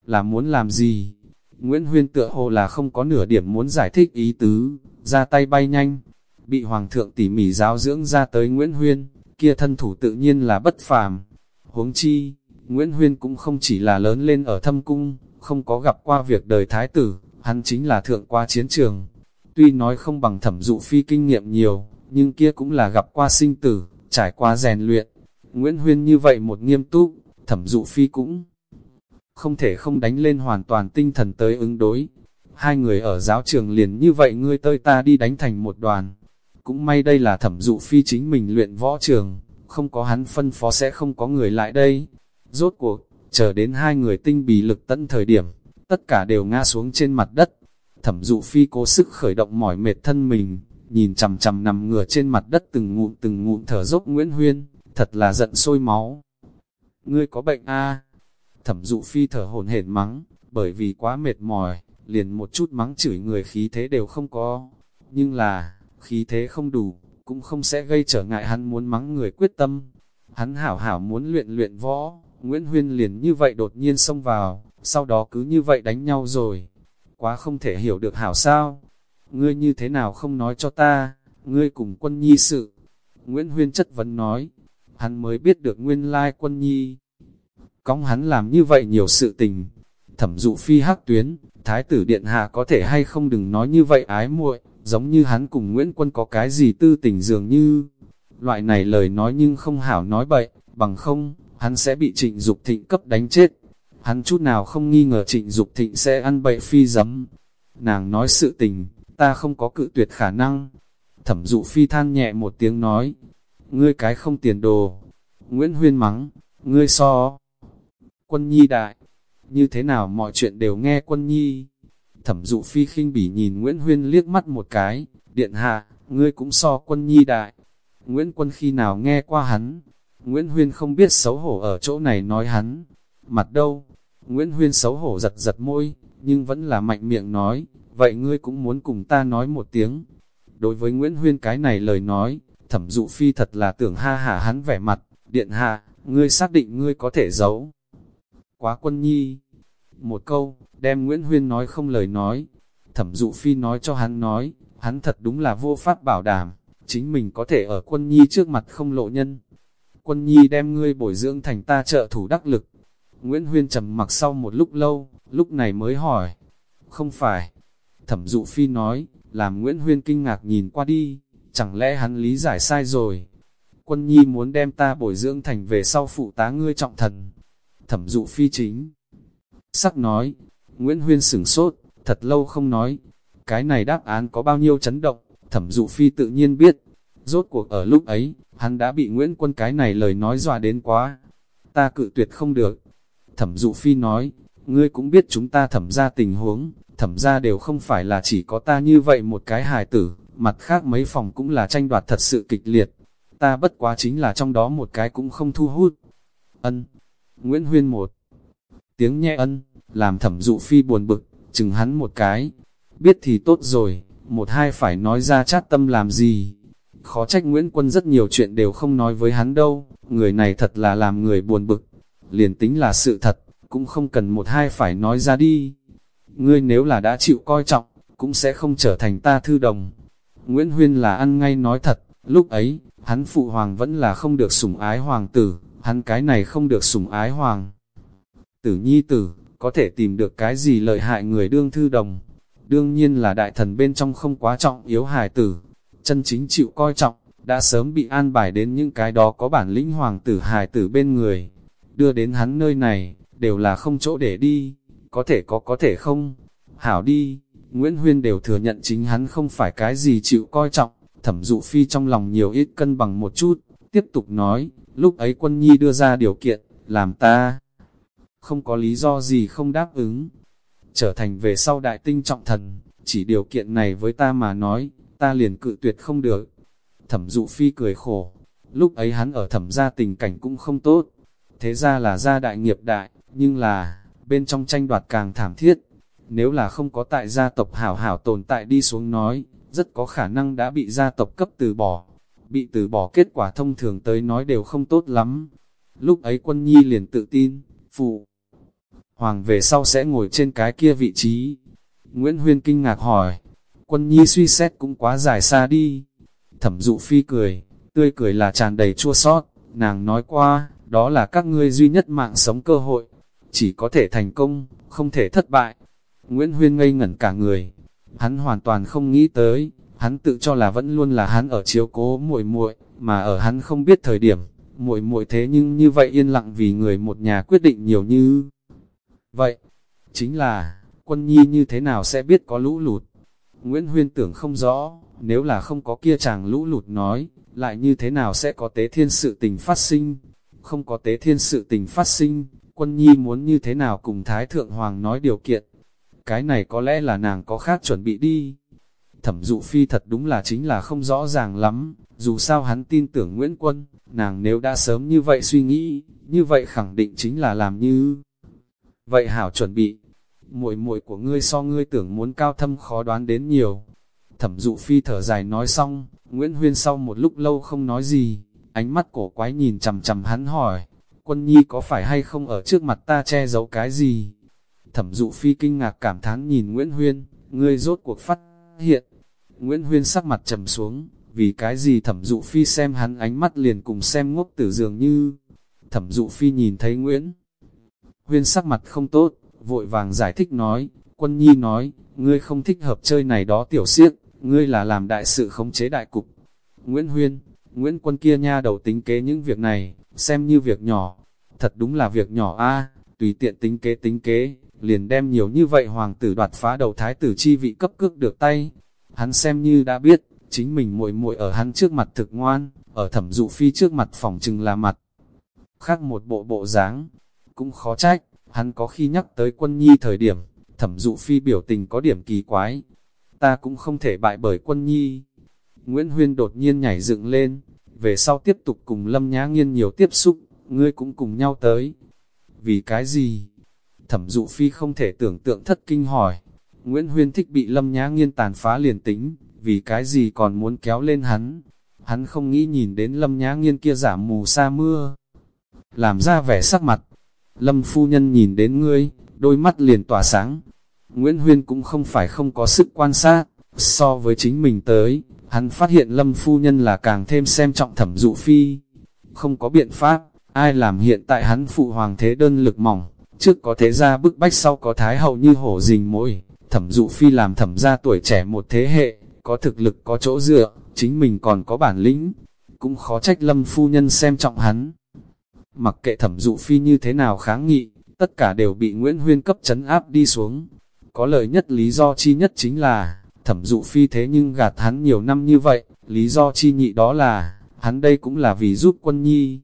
là muốn làm gì? Nguyễn Huyên tựa hồ là không có nửa điểm muốn giải thích ý tứ, ra tay bay nhanh, bị Hoàng thượng tỉ mỉ giáo dưỡng ra tới Nguyễn Huyên, kia thân thủ tự nhiên là bất phàm. Huống chi, Nguyễn Huyên cũng không chỉ là lớn lên ở thâm cung, không có gặp qua việc đời thái tử, hắn chính là thượng qua chiến trường. Tuy nói không bằng thẩm dụ phi kinh nghiệm nhiều, nhưng kia cũng là gặp qua sinh tử, trải qua rèn luyện. Nguyễn Huyên như vậy một nghiêm túc, thẩm dụ phi cũng không thể không đánh lên hoàn toàn tinh thần tới ứng đối. Hai người ở giáo trường liền như vậy ngươi tơi ta đi đánh thành một đoàn. Cũng may đây là thẩm dụ phi chính mình luyện võ trường, không có hắn phân phó sẽ không có người lại đây. Rốt cuộc, chờ đến hai người tinh bì lực tận thời điểm, tất cả đều ngã xuống trên mặt đất. Thẩm dụ phi cố sức khởi động mỏi mệt thân mình, nhìn chằm chằm nằm ngửa trên mặt đất từng ngụm từng ngụm thở dốc Nguyễn Huyên, thật là giận sôi máu. Ngươi có bệnh a Thẩm dụ phi thở hồn hển mắng, bởi vì quá mệt mỏi, liền một chút mắng chửi người khí thế đều không có. Nhưng là, khí thế không đủ, cũng không sẽ gây trở ngại hắn muốn mắng người quyết tâm. Hắn hảo hảo muốn luyện luyện võ, Nguyễn Huyên liền như vậy đột nhiên xông vào, sau đó cứ như vậy đánh nhau rồi. Quá không thể hiểu được hảo sao. Ngươi như thế nào không nói cho ta, ngươi cùng quân nhi sự. Nguyễn Huyên chất vấn nói, hắn mới biết được nguyên lai quân nhi. Cóng hắn làm như vậy nhiều sự tình. Thẩm dụ phi hắc tuyến, thái tử điện hạ có thể hay không đừng nói như vậy ái muội giống như hắn cùng Nguyễn Quân có cái gì tư tình dường như. Loại này lời nói nhưng không hảo nói bậy, bằng không, hắn sẽ bị trịnh Dục thịnh cấp đánh chết. Hắn chút nào không nghi ngờ trịnh Dục thịnh sẽ ăn bậy phi dấm. Nàng nói sự tình, ta không có cự tuyệt khả năng. Thẩm dụ phi than nhẹ một tiếng nói, ngươi cái không tiền đồ. Nguyễn Huyên mắng, ngươi so. Quân nhi đại, như thế nào mọi chuyện đều nghe quân nhi. Thẩm dụ phi khinh bỉ nhìn Nguyễn Huyên liếc mắt một cái, điện hạ, ngươi cũng so quân nhi đại. Nguyễn quân khi nào nghe qua hắn, Nguyễn Huyên không biết xấu hổ ở chỗ này nói hắn. Mặt đâu? Nguyễn Huyên xấu hổ giật giật môi, nhưng vẫn là mạnh miệng nói, vậy ngươi cũng muốn cùng ta nói một tiếng. Đối với Nguyễn Huyên cái này lời nói, thẩm dụ phi thật là tưởng ha hả hắn vẻ mặt, điện hạ, ngươi xác định ngươi có thể giấu. Quá quân nhi. Một câu, đem Nguyễn Huyên nói không lời nói. Thẩm dụ phi nói cho hắn nói, hắn thật đúng là vô pháp bảo đảm, chính mình có thể ở quân nhi trước mặt không lộ nhân. Quân nhi đem ngươi bồi dưỡng thành ta trợ thủ đắc lực. Nguyễn Huyên trầm mặc sau một lúc lâu, lúc này mới hỏi. Không phải. Thẩm dụ phi nói, làm Nguyễn Huyên kinh ngạc nhìn qua đi, chẳng lẽ hắn lý giải sai rồi. Quân nhi muốn đem ta bồi dưỡng thành về sau phụ tá ngươi trọng thần. Thẩm dụ phi chính. Sắc nói, Nguyễn Huyên sửng sốt, thật lâu không nói. Cái này đáp án có bao nhiêu chấn động, thẩm dụ phi tự nhiên biết. Rốt cuộc ở lúc ấy, hắn đã bị Nguyễn Quân cái này lời nói dọa đến quá. Ta cự tuyệt không được. Thẩm dụ phi nói, ngươi cũng biết chúng ta thẩm ra tình huống, thẩm ra đều không phải là chỉ có ta như vậy một cái hài tử, mặt khác mấy phòng cũng là tranh đoạt thật sự kịch liệt. Ta bất quá chính là trong đó một cái cũng không thu hút. Ân. Nguyễn Huyên một tiếng nhẹ ân, làm thẩm dụ phi buồn bực, chừng hắn một cái. Biết thì tốt rồi, một hai phải nói ra chát tâm làm gì. Khó trách Nguyễn Quân rất nhiều chuyện đều không nói với hắn đâu, người này thật là làm người buồn bực. Liền tính là sự thật, cũng không cần một hai phải nói ra đi. Ngươi nếu là đã chịu coi trọng, cũng sẽ không trở thành ta thư đồng. Nguyễn Huyên là ăn ngay nói thật, lúc ấy, hắn phụ hoàng vẫn là không được sủng ái hoàng tử, hắn cái này không được sủng ái hoàng. Tử nhi tử, có thể tìm được cái gì lợi hại người đương thư đồng. Đương nhiên là đại thần bên trong không quá trọng yếu hài tử, chân chính chịu coi trọng, đã sớm bị an bài đến những cái đó có bản lĩnh hoàng tử hài tử bên người. Đưa đến hắn nơi này, đều là không chỗ để đi, có thể có có thể không. Hảo đi, Nguyễn Huyên đều thừa nhận chính hắn không phải cái gì chịu coi trọng, thẩm dụ phi trong lòng nhiều ít cân bằng một chút, tiếp tục nói, lúc ấy quân nhi đưa ra điều kiện, làm ta không có lý do gì không đáp ứng. Trở thành về sau đại tinh trọng thần, chỉ điều kiện này với ta mà nói, ta liền cự tuyệt không được. Thẩm dụ phi cười khổ, lúc ấy hắn ở thẩm gia tình cảnh cũng không tốt. Thế ra là gia đại nghiệp đại, nhưng là, bên trong tranh đoạt càng thảm thiết. Nếu là không có tại gia tộc hảo hảo tồn tại đi xuống nói, rất có khả năng đã bị gia tộc cấp từ bỏ. Bị từ bỏ kết quả thông thường tới nói đều không tốt lắm. Lúc ấy quân nhi liền tự tin, phụ. Hoàng về sau sẽ ngồi trên cái kia vị trí. Nguyễn Huyên kinh ngạc hỏi, quân nhi suy xét cũng quá dài xa đi. Thẩm dụ phi cười, tươi cười là tràn đầy chua sót, nàng nói qua, đó là các ngươi duy nhất mạng sống cơ hội, chỉ có thể thành công, không thể thất bại. Nguyễn Huyên ngây ngẩn cả người, hắn hoàn toàn không nghĩ tới, hắn tự cho là vẫn luôn là hắn ở chiếu cố muội muội, mà ở hắn không biết thời điểm, muội muội thế nhưng như vậy yên lặng vì người một nhà quyết định nhiều như vậy. Chính là, quân nhi như thế nào sẽ biết có lũ lụt? Nguyễn Huyên tưởng không rõ, nếu là không có kia chàng lũ lụt nói, lại như thế nào sẽ có tế thiên sự tình phát sinh? Không có tế thiên sự tình phát sinh, quân nhi muốn như thế nào cùng Thái Thượng Hoàng nói điều kiện? Cái này có lẽ là nàng có khác chuẩn bị đi. Thẩm dụ phi thật đúng là chính là không rõ ràng lắm, dù sao hắn tin tưởng Nguyễn Quân, nàng nếu đã sớm như vậy suy nghĩ, như vậy khẳng định chính là làm như... Vậy hảo chuẩn bị, muội muội của ngươi so ngươi tưởng muốn cao thâm khó đoán đến nhiều. Thẩm dụ phi thở dài nói xong, Nguyễn Huyên sau một lúc lâu không nói gì, ánh mắt cổ quái nhìn chầm chầm hắn hỏi, quân nhi có phải hay không ở trước mặt ta che giấu cái gì? Thẩm dụ phi kinh ngạc cảm thán nhìn Nguyễn Huyên, ngươi rốt cuộc phát hiện. Nguyễn Huyên sắc mặt trầm xuống, vì cái gì thẩm dụ phi xem hắn ánh mắt liền cùng xem ngốc tử dường như. Thẩm dụ phi nhìn thấy Nguyễn Huyên sắc mặt không tốt, vội vàng giải thích nói, quân nhi nói, ngươi không thích hợp chơi này đó tiểu siếc, ngươi là làm đại sự khống chế đại cục. Nguyễn Huyên, Nguyễn quân kia nha đầu tính kế những việc này, xem như việc nhỏ, thật đúng là việc nhỏ a tùy tiện tính kế tính kế, liền đem nhiều như vậy hoàng tử đoạt phá đầu thái tử chi vị cấp cước được tay. Hắn xem như đã biết, chính mình muội muội ở hắn trước mặt thực ngoan, ở thẩm dụ phi trước mặt phòng trừng là mặt. Khác một bộ bộ dáng, cũng khó trách, hắn có khi nhắc tới quân nhi thời điểm, thẩm dụ phi biểu tình có điểm kỳ quái. Ta cũng không thể bại bởi quân nhi. Nguyễn Huyên đột nhiên nhảy dựng lên, về sau tiếp tục cùng Lâm Nhã Nghiên nhiều tiếp xúc, ngươi cũng cùng nhau tới. Vì cái gì? Thẩm dụ phi không thể tưởng tượng thất kinh hỏi. Nguyễn Huyên thích bị Lâm Nhã Nghiên tàn phá liền tính, vì cái gì còn muốn kéo lên hắn. Hắn không nghĩ nhìn đến Lâm Nhã Nghiên kia giảm mù sa mưa. Làm ra vẻ sắc mặt. Lâm phu nhân nhìn đến ngươi, đôi mắt liền tỏa sáng. Nguyễn Huyên cũng không phải không có sức quan sát, so với chính mình tới, hắn phát hiện Lâm phu nhân là càng thêm xem trọng thẩm dụ phi. Không có biện pháp, ai làm hiện tại hắn phụ hoàng thế đơn lực mỏng, trước có thế ra bức bách sau có thái hậu như hổ rình mỗi thẩm dụ phi làm thẩm gia tuổi trẻ một thế hệ, có thực lực có chỗ dựa, chính mình còn có bản lĩnh, cũng khó trách lâm phu nhân xem trọng hắn. Mặc kệ thẩm dụ phi như thế nào kháng nghị, tất cả đều bị Nguyễn Huyên cấp chấn áp đi xuống. Có lợi nhất lý do chi nhất chính là, thẩm dụ phi thế nhưng gạt hắn nhiều năm như vậy, lý do chi nhị đó là, hắn đây cũng là vì giúp quân nhi.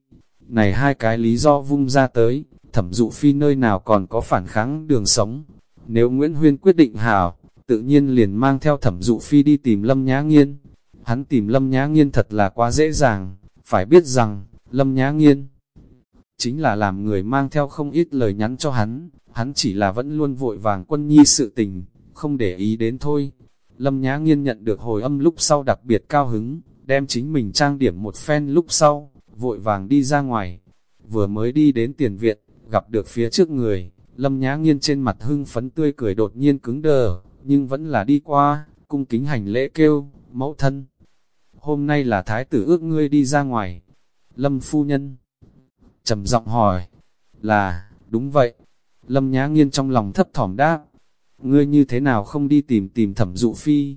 Này hai cái lý do vung ra tới, thẩm dụ phi nơi nào còn có phản kháng đường sống. Nếu Nguyễn Huyên quyết định hảo, tự nhiên liền mang theo thẩm dụ phi đi tìm Lâm Nhã Nghiên. Hắn tìm Lâm Nhã Nghiên thật là quá dễ dàng, phải biết rằng, Lâm Nhã Nghiên chính là làm người mang theo không ít lời nhắn cho hắn, hắn chỉ là vẫn luôn vội vàng quân nhi sự tình, không để ý đến thôi. Lâm Nhã Nghiên nhận được hồi âm lúc sau đặc biệt cao hứng, đem chính mình trang điểm một phen lúc sau, vội vàng đi ra ngoài. Vừa mới đi đến tiền viện, gặp được phía trước người, Lâm Nhã Nghiên trên mặt hưng phấn tươi cười đột nhiên cứng đờ, nhưng vẫn là đi qua, cung kính hành lễ kêu, mẫu thân. Hôm nay là thái tử ước ngươi đi ra ngoài. Lâm phu nhân trầm giọng hỏi, là, đúng vậy. Lâm Nhã Nghiên trong lòng thấp thỏm đáp, ngươi như thế nào không đi tìm tìm thẩm dụ phi?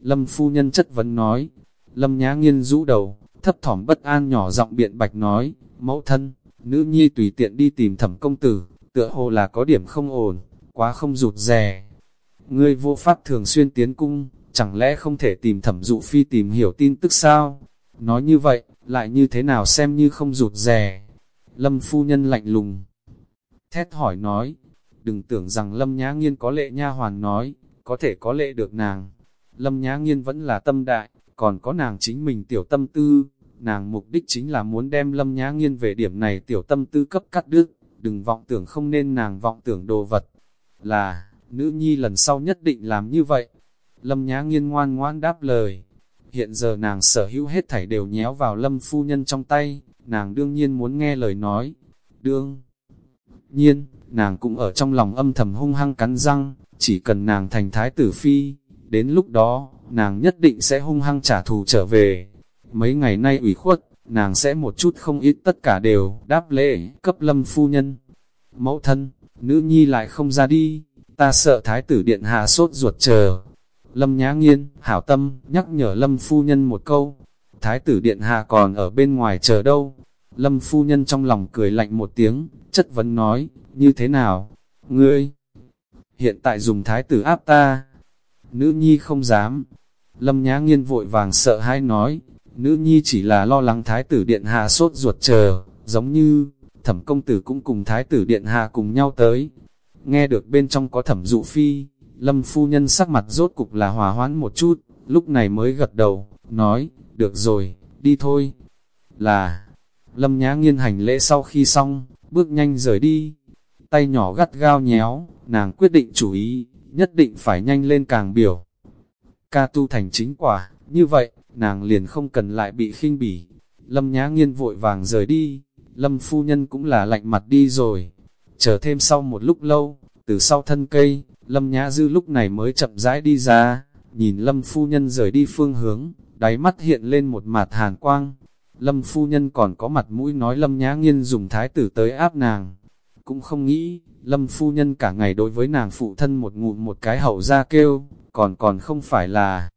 Lâm phu nhân chất vấn nói, Lâm Nhã Nghiên rũ đầu, thấp thỏm bất an nhỏ giọng biện bạch nói, mẫu thân, nữ nhi tùy tiện đi tìm thẩm công tử, tựa hồ là có điểm không ổn, quá không rụt rè. Ngươi vô pháp thường xuyên tiến cung, chẳng lẽ không thể tìm thẩm dụ phi tìm hiểu tin tức sao? Nói như vậy, lại như thế nào xem như không rụt rè? Lâm phu nhân lạnh lùng. Thét hỏi nói, đừng tưởng rằng Lâm Nhã Nghiên có lệ nha hoàn nói, có thể có lệ được nàng. Lâm Nhã Nghiên vẫn là tâm đại, còn có nàng chính mình tiểu tâm tư, nàng mục đích chính là muốn đem Lâm Nhã Nghiên về điểm này tiểu tâm tư cấp cắt đứt, đừng vọng tưởng không nên nàng vọng tưởng đồ vật. Là, nữ nhi lần sau nhất định làm như vậy. Lâm Nhã Nghiên ngoan ngoan đáp lời. Hiện giờ nàng sở hữu hết thảy đều nhéo vào Lâm phu nhân trong tay, nàng đương nhiên muốn nghe lời nói. Đương nhiên, nàng cũng ở trong lòng âm thầm hung hăng cắn răng, chỉ cần nàng thành thái tử phi, đến lúc đó, nàng nhất định sẽ hung hăng trả thù trở về. Mấy ngày nay ủy khuất, nàng sẽ một chút không ít tất cả đều đáp lễ cấp lâm phu nhân. Mẫu thân, nữ nhi lại không ra đi, ta sợ thái tử điện hạ sốt ruột chờ. Lâm nhã nghiên, hảo tâm, nhắc nhở lâm phu nhân một câu. Thái tử điện hạ còn ở bên ngoài chờ đâu. Lâm phu nhân trong lòng cười lạnh một tiếng, chất vấn nói, như thế nào? Ngươi, hiện tại dùng thái tử áp ta. Nữ nhi không dám. Lâm nhã nghiên vội vàng sợ hãi nói, nữ nhi chỉ là lo lắng thái tử điện hạ sốt ruột chờ, giống như, thẩm công tử cũng cùng thái tử điện hạ cùng nhau tới. Nghe được bên trong có thẩm dụ phi, Lâm phu nhân sắc mặt rốt cục là hòa hoãn một chút, lúc này mới gật đầu, nói, được rồi, đi thôi. Là, Lâm Nhã Nghiên hành lễ sau khi xong, bước nhanh rời đi. Tay nhỏ gắt gao nhéo, nàng quyết định chú ý, nhất định phải nhanh lên càng biểu. Ca tu thành chính quả, như vậy, nàng liền không cần lại bị khinh bỉ. Lâm Nhã Nghiên vội vàng rời đi, Lâm phu nhân cũng là lạnh mặt đi rồi. Chờ thêm sau một lúc lâu, từ sau thân cây, Lâm Nhã Dư lúc này mới chậm rãi đi ra, nhìn Lâm phu nhân rời đi phương hướng, đáy mắt hiện lên một mạt hàn quang. Lâm phu nhân còn có mặt mũi nói Lâm Nhã Nghiên dùng thái tử tới áp nàng. Cũng không nghĩ, Lâm phu nhân cả ngày đối với nàng phụ thân một ngụm một cái hậu ra kêu, còn còn không phải là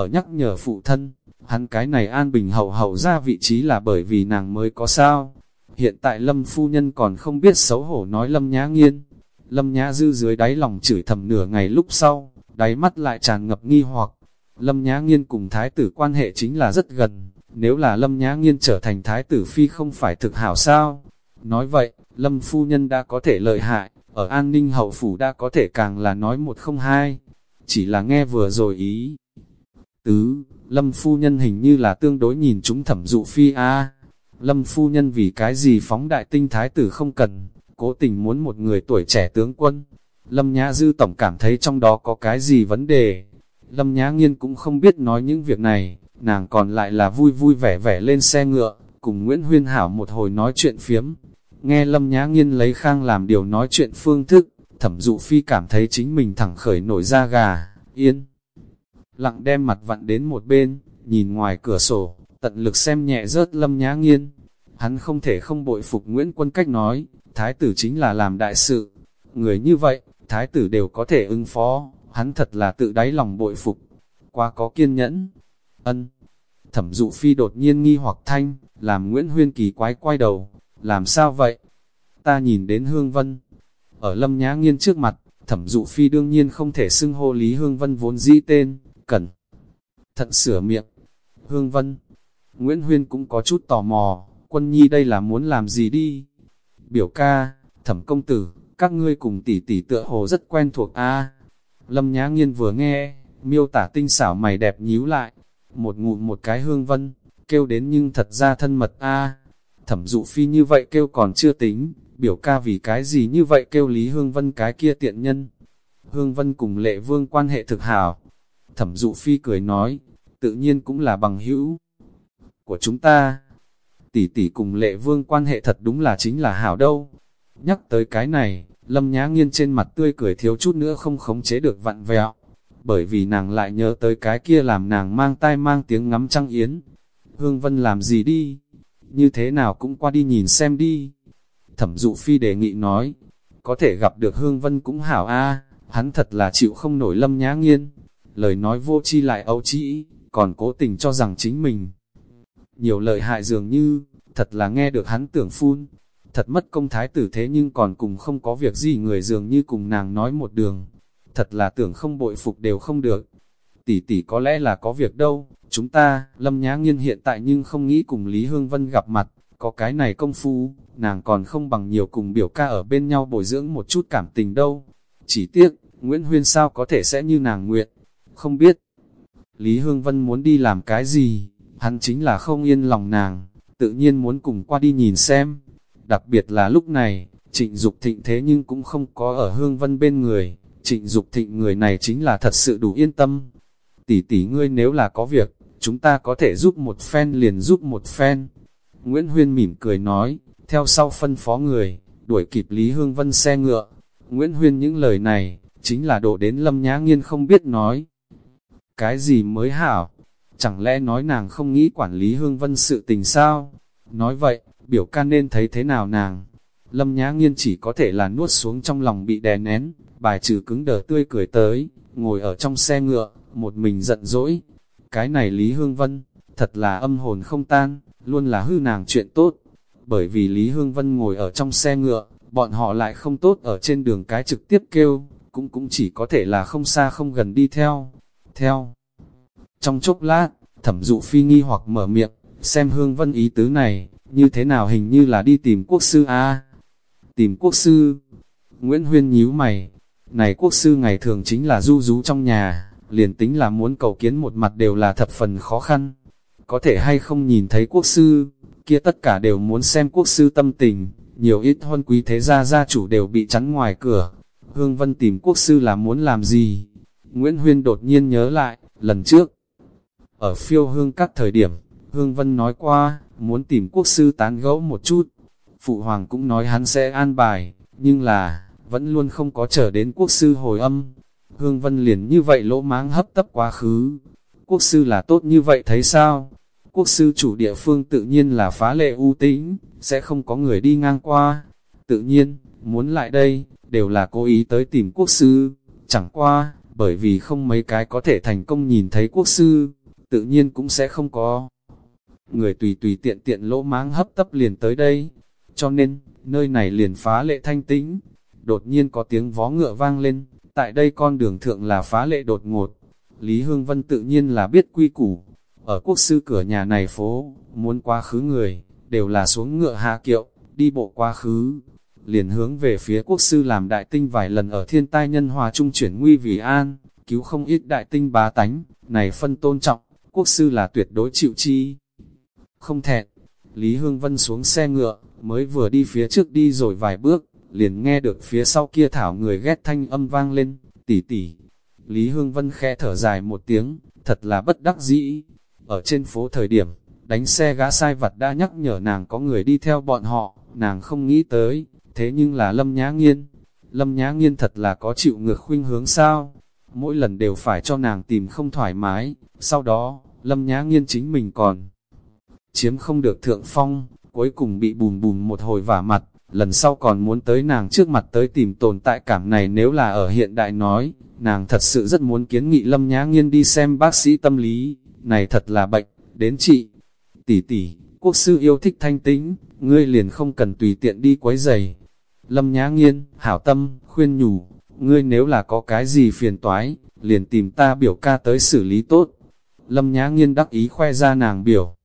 ở nhắc nhở phụ thân, hắn cái này an bình hậu hậu ra vị trí là bởi vì nàng mới có sao. Hiện tại Lâm phu nhân còn không biết xấu hổ nói Lâm Nhã Nghiên. Lâm Nhã Dư dưới đáy lòng chửi thầm nửa ngày lúc sau, đáy mắt lại tràn ngập nghi hoặc. Lâm Nhã Nghiên cùng thái tử quan hệ chính là rất gần, nếu là Lâm Nhã Nghiên trở thành thái tử phi không phải thực hảo sao? Nói vậy, Lâm phu nhân đã có thể lợi hại, ở an ninh hậu phủ đã có thể càng là nói một không hai. Chỉ là nghe vừa rồi ý. Tứ, Lâm phu nhân hình như là tương đối nhìn chúng thẩm dụ phi a Lâm phu nhân vì cái gì phóng đại tinh thái tử không cần, cố tình muốn một người tuổi trẻ tướng quân. Lâm Nhã Dư Tổng cảm thấy trong đó có cái gì vấn đề. Lâm Nhã Nghiên cũng không biết nói những việc này, nàng còn lại là vui vui vẻ vẻ lên xe ngựa, cùng Nguyễn Huyên Hảo một hồi nói chuyện phiếm. Nghe Lâm Nhã Nghiên lấy khang làm điều nói chuyện phương thức, thẩm dụ phi cảm thấy chính mình thẳng khởi nổi da gà, yên. Lặng đem mặt vặn đến một bên, nhìn ngoài cửa sổ, tận lực xem nhẹ rớt Lâm Nhã Nghiên. Hắn không thể không bội phục Nguyễn Quân cách nói, thái tử chính là làm đại sự. Người như vậy, thái tử đều có thể ứng phó, hắn thật là tự đáy lòng bội phục. Quá có kiên nhẫn, Ân. Thẩm dụ phi đột nhiên nghi hoặc thanh, làm Nguyễn Huyên kỳ quái quay đầu. Làm sao vậy? Ta nhìn đến Hương Vân. Ở lâm nhã nghiên trước mặt, thẩm dụ phi đương nhiên không thể xưng hô Lý Hương Vân vốn dĩ tên, cẩn. Thận sửa miệng. Hương Vân. Nguyễn Huyên cũng có chút tò mò, quân nhi đây là muốn làm gì đi? Biểu ca, thẩm công tử, các ngươi cùng tỷ tỷ tựa hồ rất quen thuộc a Lâm Nhã Nghiên vừa nghe, miêu tả tinh xảo mày đẹp nhíu lại, một ngụm một cái hương vân, kêu đến nhưng thật ra thân mật a Thẩm dụ phi như vậy kêu còn chưa tính, biểu ca vì cái gì như vậy kêu Lý Hương Vân cái kia tiện nhân. Hương Vân cùng lệ vương quan hệ thực hảo. Thẩm dụ phi cười nói, tự nhiên cũng là bằng hữu của chúng ta. Tỷ tỷ cùng lệ vương quan hệ thật đúng là chính là hảo đâu. Nhắc tới cái này, lâm nhá nghiên trên mặt tươi cười thiếu chút nữa không khống chế được vặn vẹo bởi vì nàng lại nhớ tới cái kia làm nàng mang tai mang tiếng ngắm trăng yến. Hương Vân làm gì đi? Như thế nào cũng qua đi nhìn xem đi. Thẩm dụ phi đề nghị nói, có thể gặp được Hương Vân cũng hảo a hắn thật là chịu không nổi lâm nhã nghiên. Lời nói vô chi lại ấu trĩ, còn cố tình cho rằng chính mình. Nhiều lợi hại dường như, thật là nghe được hắn tưởng phun. Thật mất công thái tử thế nhưng còn cùng không có việc gì người dường như cùng nàng nói một đường, thật là tưởng không bội phục đều không được. Tỷ tỷ có lẽ là có việc đâu, chúng ta, Lâm Nhã Nghiên hiện tại nhưng không nghĩ cùng Lý Hương Vân gặp mặt, có cái này công phu, nàng còn không bằng nhiều cùng biểu ca ở bên nhau bồi dưỡng một chút cảm tình đâu. Chỉ tiếc, Nguyễn Huyên sao có thể sẽ như nàng nguyện, không biết. Lý Hương Vân muốn đi làm cái gì, hắn chính là không yên lòng nàng, tự nhiên muốn cùng qua đi nhìn xem. Đặc biệt là lúc này, trịnh Dục thịnh thế nhưng cũng không có ở Hương Vân bên người, Trịnh Dục Thịnh người này chính là thật sự đủ yên tâm. Tỷ tỷ ngươi nếu là có việc, chúng ta có thể giúp một phen liền giúp một phen. Nguyễn Huyên mỉm cười nói, theo sau phân phó người, đuổi kịp Lý Hương Vân xe ngựa. Nguyễn Huyên những lời này, chính là đổ đến Lâm Nhã Nghiên không biết nói. Cái gì mới hảo? Chẳng lẽ nói nàng không nghĩ quản lý Hương Vân sự tình sao? Nói vậy, biểu ca nên thấy thế nào nàng? Lâm Nhã Nghiên chỉ có thể là nuốt xuống trong lòng bị đè nén, bài trừ cứng đờ tươi cười tới, ngồi ở trong xe ngựa, một mình giận dỗi. Cái này Lý Hương Vân, thật là âm hồn không tan, luôn là hư nàng chuyện tốt. Bởi vì Lý Hương Vân ngồi ở trong xe ngựa, bọn họ lại không tốt ở trên đường cái trực tiếp kêu, cũng cũng chỉ có thể là không xa không gần đi theo. Theo. Trong chốc lát, thẩm dụ phi nghi hoặc mở miệng, xem Hương Vân ý tứ này, như thế nào hình như là đi tìm quốc sư a Tìm quốc sư. Nguyễn Huyên nhíu mày, Này quốc sư ngày thường chính là du rú trong nhà, liền tính là muốn cầu kiến một mặt đều là thập phần khó khăn. Có thể hay không nhìn thấy quốc sư, kia tất cả đều muốn xem quốc sư tâm tình, nhiều ít huân quý thế gia gia chủ đều bị chắn ngoài cửa. Hương Vân tìm quốc sư là muốn làm gì? Nguyễn Huyên đột nhiên nhớ lại, lần trước, ở phiêu hương các thời điểm, Hương Vân nói qua, muốn tìm quốc sư tán gẫu một chút. Phụ hoàng cũng nói hắn sẽ an bài, nhưng là, vẫn luôn không có chờ đến quốc sư hồi âm. Hương Vân liền như vậy lỗ máng hấp tấp quá khứ. Quốc sư là tốt như vậy thấy sao? Quốc sư chủ địa phương tự nhiên là phá lệ ưu tĩnh, sẽ không có người đi ngang qua. Tự nhiên, muốn lại đây, đều là cố ý tới tìm quốc sư. Chẳng qua, bởi vì không mấy cái có thể thành công nhìn thấy quốc sư, tự nhiên cũng sẽ không có. Người tùy tùy tiện tiện lỗ máng hấp tấp liền tới đây, cho nên, nơi này liền phá lệ thanh tĩnh. Đột nhiên có tiếng vó ngựa vang lên, tại đây con đường thượng là phá lệ đột ngột. Lý Hương Vân tự nhiên là biết quy củ. Ở quốc sư cửa nhà này phố, muốn qua khứ người, đều là xuống ngựa hạ kiệu, đi bộ quá khứ. Liền hướng về phía quốc sư làm đại tinh vài lần ở thiên tai nhân hòa trung chuyển nguy vì an, cứu không ít đại tinh bá tánh, này phân tôn trọng, quốc sư là tuyệt đối chịu chi. Không thẹn, Lý Hương Vân xuống xe ngựa, mới vừa đi phía trước đi rồi vài bước, liền nghe được phía sau kia thảo người ghét thanh âm vang lên, tỉ tỉ. Lý Hương Vân khẽ thở dài một tiếng, thật là bất đắc dĩ. Ở trên phố thời điểm, đánh xe gã sai vặt đã nhắc nhở nàng có người đi theo bọn họ, nàng không nghĩ tới, thế nhưng là Lâm Nhã Nghiên. Lâm Nhã Nghiên thật là có chịu ngược khuynh hướng sao? Mỗi lần đều phải cho nàng tìm không thoải mái, sau đó, Lâm Nhã Nghiên chính mình còn chiếm không được thượng phong, cuối cùng bị bùm bùm một hồi vả mặt, lần sau còn muốn tới nàng trước mặt tới tìm tồn tại cảm này nếu là ở hiện đại nói, nàng thật sự rất muốn kiến nghị Lâm Nhã Nghiên đi xem bác sĩ tâm lý, này thật là bệnh, đến chị. Tỷ tỷ, quốc sư yêu thích thanh tĩnh, ngươi liền không cần tùy tiện đi quấy giày. Lâm Nhã Nghiên, hảo tâm, khuyên nhủ, ngươi nếu là có cái gì phiền toái, liền tìm ta biểu ca tới xử lý tốt. Lâm Nhã Nghiên đắc ý khoe ra nàng biểu.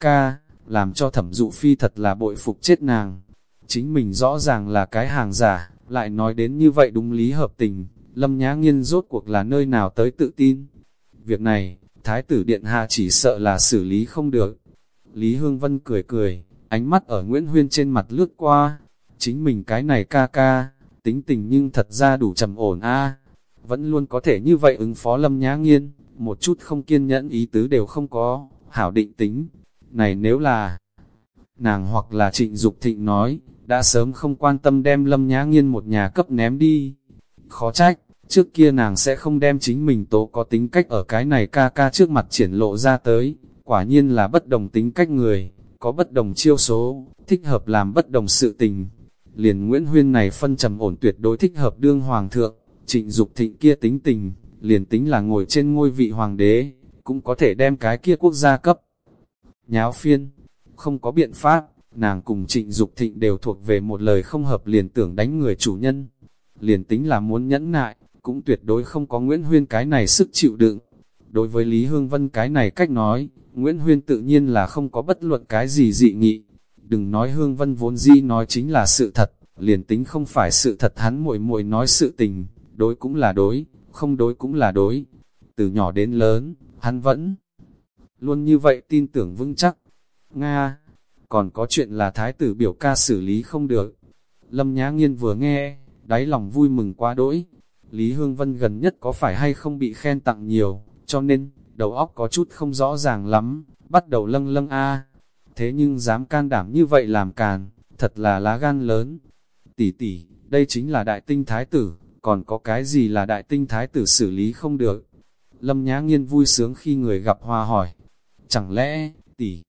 Ca, làm cho thẩm dụ phi thật là bội phục chết nàng. Chính mình rõ ràng là cái hàng giả, lại nói đến như vậy đúng lý hợp tình, Lâm Nhã Nghiên rốt cuộc là nơi nào tới tự tin. Việc này, Thái tử Điện Hạ chỉ sợ là xử lý không được. Lý Hương Vân cười cười, ánh mắt ở Nguyễn Huyên trên mặt lướt qua. Chính mình cái này ca ca, tính tình nhưng thật ra đủ trầm ổn a Vẫn luôn có thể như vậy ứng phó Lâm Nhã Nghiên, một chút không kiên nhẫn ý tứ đều không có, hảo định tính. Này nếu là nàng hoặc là trịnh Dục thịnh nói, đã sớm không quan tâm đem Lâm Nhã Nghiên một nhà cấp ném đi. Khó trách, trước kia nàng sẽ không đem chính mình tố có tính cách ở cái này ca ca trước mặt triển lộ ra tới, quả nhiên là bất đồng tính cách người, có bất đồng chiêu số, thích hợp làm bất đồng sự tình. Liền Nguyễn Huyên này phân trầm ổn tuyệt đối thích hợp đương hoàng thượng, trịnh Dục thịnh kia tính tình, liền tính là ngồi trên ngôi vị hoàng đế, cũng có thể đem cái kia quốc gia cấp. Nháo phiên, không có biện pháp, nàng cùng trịnh Dục thịnh đều thuộc về một lời không hợp liền tưởng đánh người chủ nhân. Liền tính là muốn nhẫn nại, cũng tuyệt đối không có Nguyễn Huyên cái này sức chịu đựng. Đối với Lý Hương Vân cái này cách nói, Nguyễn Huyên tự nhiên là không có bất luận cái gì dị nghị. Đừng nói Hương Vân vốn di nói chính là sự thật, liền tính không phải sự thật hắn muội muội nói sự tình, đối cũng là đối, không đối cũng là đối. Từ nhỏ đến lớn, hắn vẫn luôn như vậy tin tưởng vững chắc. Nga, còn có chuyện là thái tử biểu ca xử lý không được. Lâm Nhã Nghiên vừa nghe, đáy lòng vui mừng quá đỗi. Lý Hương Vân gần nhất có phải hay không bị khen tặng nhiều, cho nên, đầu óc có chút không rõ ràng lắm, bắt đầu lâng lâng a. Thế nhưng dám can đảm như vậy làm càn, thật là lá gan lớn. Tỷ tỷ, đây chính là đại tinh thái tử, còn có cái gì là đại tinh thái tử xử lý không được? Lâm Nhã Nghiên vui sướng khi người gặp hoa hỏi. Chẳng lẽ, tỷ,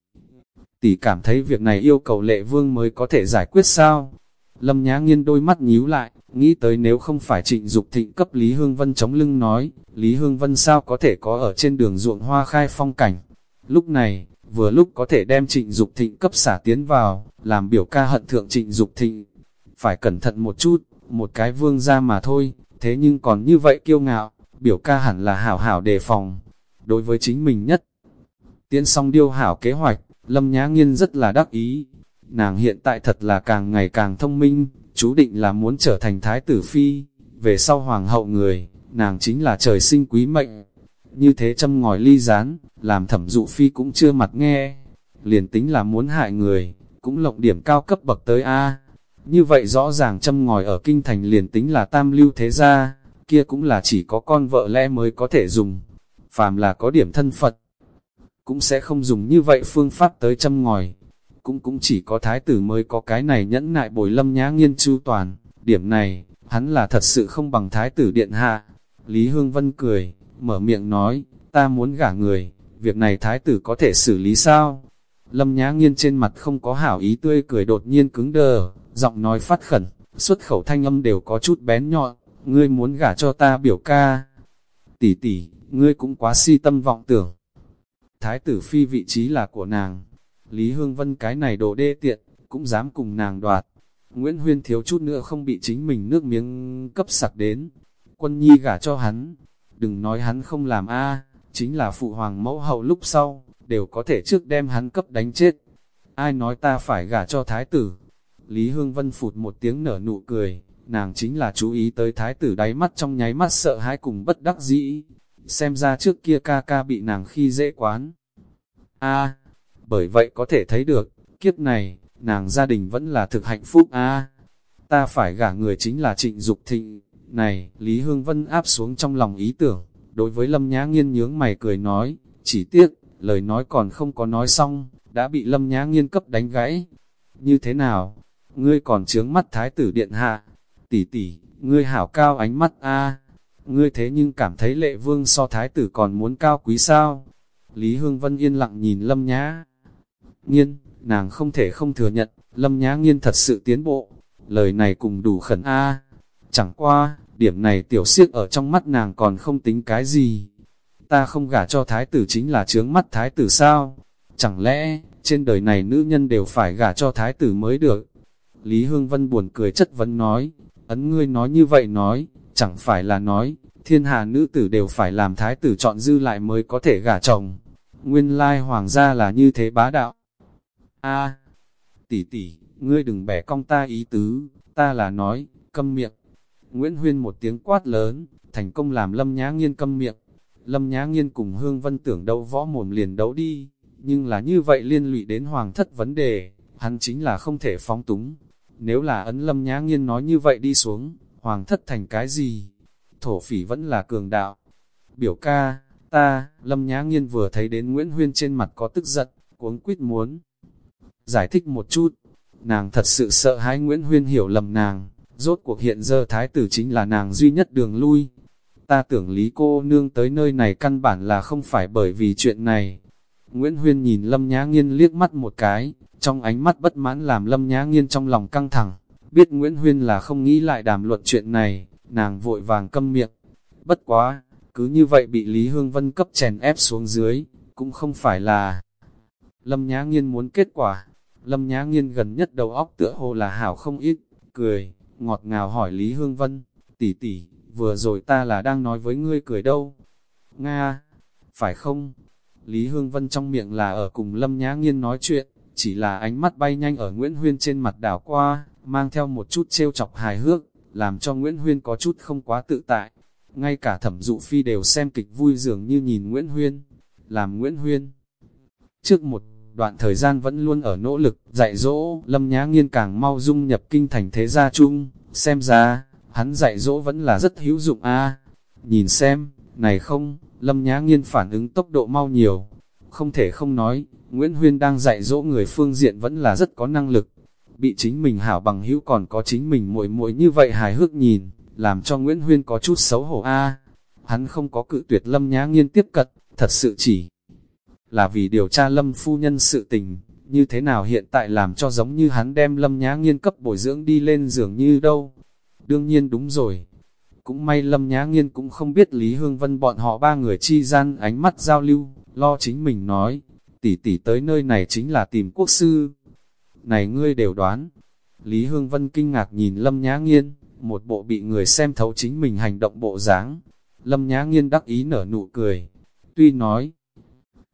tỷ cảm thấy việc này yêu cầu lệ vương mới có thể giải quyết sao? Lâm Nhã Nghiên đôi mắt nhíu lại, nghĩ tới nếu không phải trịnh Dục thịnh cấp Lý Hương Vân chống lưng nói, Lý Hương Vân sao có thể có ở trên đường ruộng hoa khai phong cảnh. Lúc này, vừa lúc có thể đem trịnh Dục thịnh cấp xả tiến vào, làm biểu ca hận thượng trịnh Dục thịnh. Phải cẩn thận một chút, một cái vương ra mà thôi, thế nhưng còn như vậy kiêu ngạo, biểu ca hẳn là hảo hảo đề phòng. Đối với chính mình nhất, tiến xong điêu hảo kế hoạch, Lâm Nhã Nghiên rất là đắc ý. Nàng hiện tại thật là càng ngày càng thông minh, chú định là muốn trở thành thái tử phi, về sau hoàng hậu người, nàng chính là trời sinh quý mệnh. Như thế châm ngòi ly rán, làm thẩm dụ phi cũng chưa mặt nghe. Liền tính là muốn hại người, cũng lộng điểm cao cấp bậc tới A. Như vậy rõ ràng châm ngòi ở kinh thành liền tính là tam lưu thế gia, kia cũng là chỉ có con vợ lẽ mới có thể dùng. Phàm là có điểm thân Phật, cũng sẽ không dùng như vậy phương pháp tới châm ngòi. Cũng cũng chỉ có thái tử mới có cái này nhẫn nại bồi lâm nhã nghiên chu toàn. Điểm này, hắn là thật sự không bằng thái tử điện hạ. Lý Hương Vân cười, mở miệng nói, ta muốn gả người, việc này thái tử có thể xử lý sao? Lâm Nhã Nghiên trên mặt không có hảo ý tươi cười đột nhiên cứng đờ, giọng nói phát khẩn, xuất khẩu thanh âm đều có chút bén nhọn, ngươi muốn gả cho ta biểu ca. Tỷ tỷ, ngươi cũng quá si tâm vọng tưởng. Thái tử phi vị trí là của nàng, Lý Hương Vân cái này đồ đê tiện, cũng dám cùng nàng đoạt. Nguyễn Huyên thiếu chút nữa không bị chính mình nước miếng cấp sặc đến. Quân nhi gả cho hắn, đừng nói hắn không làm a chính là phụ hoàng mẫu hậu lúc sau, đều có thể trước đem hắn cấp đánh chết. Ai nói ta phải gả cho thái tử? Lý Hương Vân phụt một tiếng nở nụ cười, nàng chính là chú ý tới thái tử đáy mắt trong nháy mắt sợ hãi cùng bất đắc dĩ. Xem ra trước kia ca ca bị nàng khi dễ quán. a bởi vậy có thể thấy được, kiếp này, nàng gia đình vẫn là thực hạnh phúc a Ta phải gả người chính là trịnh Dục thịnh. Này, Lý Hương Vân áp xuống trong lòng ý tưởng, đối với Lâm Nhã Nghiên nhướng mày cười nói, chỉ tiếc, lời nói còn không có nói xong, đã bị Lâm Nhã Nghiên cấp đánh gãy. Như thế nào? Ngươi còn trướng mắt thái tử điện hạ. Tỷ tỷ, ngươi hảo cao ánh mắt a Ngươi thế nhưng cảm thấy lệ vương so thái tử còn muốn cao quý sao? Lý Hương Vân yên lặng nhìn Lâm Nhã. Nghiên, nàng không thể không thừa nhận, Lâm Nhã Nghiên thật sự tiến bộ. Lời này cùng đủ khẩn a Chẳng qua, điểm này tiểu siếc ở trong mắt nàng còn không tính cái gì. Ta không gả cho thái tử chính là trướng mắt thái tử sao? Chẳng lẽ, trên đời này nữ nhân đều phải gả cho thái tử mới được? Lý Hương Vân buồn cười chất vấn nói, ấn ngươi nói như vậy nói, chẳng phải là nói, thiên hà nữ tử đều phải làm thái tử chọn dư lại mới có thể gả chồng. Nguyên lai hoàng gia là như thế bá đạo. A, tỷ tỷ, ngươi đừng bẻ cong ta ý tứ, ta là nói, câm miệng. Nguyễn Huyên một tiếng quát lớn, thành công làm Lâm Nhã Nghiên câm miệng. Lâm Nhã Nghiên cùng Hương Vân tưởng đấu võ mồm liền đấu đi, nhưng là như vậy liên lụy đến hoàng thất vấn đề, hắn chính là không thể phóng túng. Nếu là ấn Lâm Nhã Nghiên nói như vậy đi xuống, hoàng thất thành cái gì? Thổ phỉ vẫn là cường đạo. Biểu ca, ta, Lâm Nhã Nghiên vừa thấy đến Nguyễn Huyên trên mặt có tức giận, cuống quýt muốn. Giải thích một chút, nàng thật sự sợ hãi Nguyễn Huyên hiểu lầm nàng, rốt cuộc hiện giờ thái tử chính là nàng duy nhất đường lui. Ta tưởng lý cô nương tới nơi này căn bản là không phải bởi vì chuyện này. Nguyễn Huyên nhìn Lâm Nhã Nghiên liếc mắt một cái, trong ánh mắt bất mãn làm Lâm Nhã Nghiên trong lòng căng thẳng. Biết Nguyễn Huyên là không nghĩ lại đàm luận chuyện này, nàng vội vàng câm miệng. Bất quá, cứ như vậy bị Lý Hương Vân cấp chèn ép xuống dưới, cũng không phải là... Lâm Nhã Nghiên muốn kết quả, Lâm Nhã Nghiên gần nhất đầu óc tựa hồ là hảo không ít, cười, ngọt ngào hỏi Lý Hương Vân, tỷ tỷ, vừa rồi ta là đang nói với ngươi cười đâu? Nga, phải không? Lý Hương Vân trong miệng là ở cùng Lâm Nhã Nghiên nói chuyện, chỉ là ánh mắt bay nhanh ở Nguyễn Huyên trên mặt đảo qua, mang theo một chút trêu chọc hài hước, làm cho Nguyễn Huyên có chút không quá tự tại. Ngay cả thẩm dụ phi đều xem kịch vui dường như nhìn Nguyễn Huyên, làm Nguyễn Huyên. Trước một đoạn thời gian vẫn luôn ở nỗ lực, dạy dỗ, Lâm Nhã Nghiên càng mau dung nhập kinh thành thế gia chung, xem ra, hắn dạy dỗ vẫn là rất hữu dụng a Nhìn xem, này không, Lâm Nhã Nghiên phản ứng tốc độ mau nhiều. Không thể không nói, Nguyễn Huyên đang dạy dỗ người phương diện vẫn là rất có năng lực. Bị chính mình hảo bằng hữu còn có chính mình muội muội như vậy hài hước nhìn, làm cho Nguyễn Huyên có chút xấu hổ a Hắn không có cự tuyệt Lâm Nhã Nghiên tiếp cận, thật sự chỉ là vì điều tra lâm phu nhân sự tình, như thế nào hiện tại làm cho giống như hắn đem lâm nhã nghiên cấp bồi dưỡng đi lên giường như đâu. Đương nhiên đúng rồi. Cũng may lâm nhã nghiên cũng không biết Lý Hương Vân bọn họ ba người chi gian ánh mắt giao lưu, lo chính mình nói, tỷ tỷ tới nơi này chính là tìm quốc sư. Này ngươi đều đoán. Lý Hương Vân kinh ngạc nhìn lâm nhã nghiên, một bộ bị người xem thấu chính mình hành động bộ dáng. Lâm nhã nghiên đắc ý nở nụ cười. Tuy nói,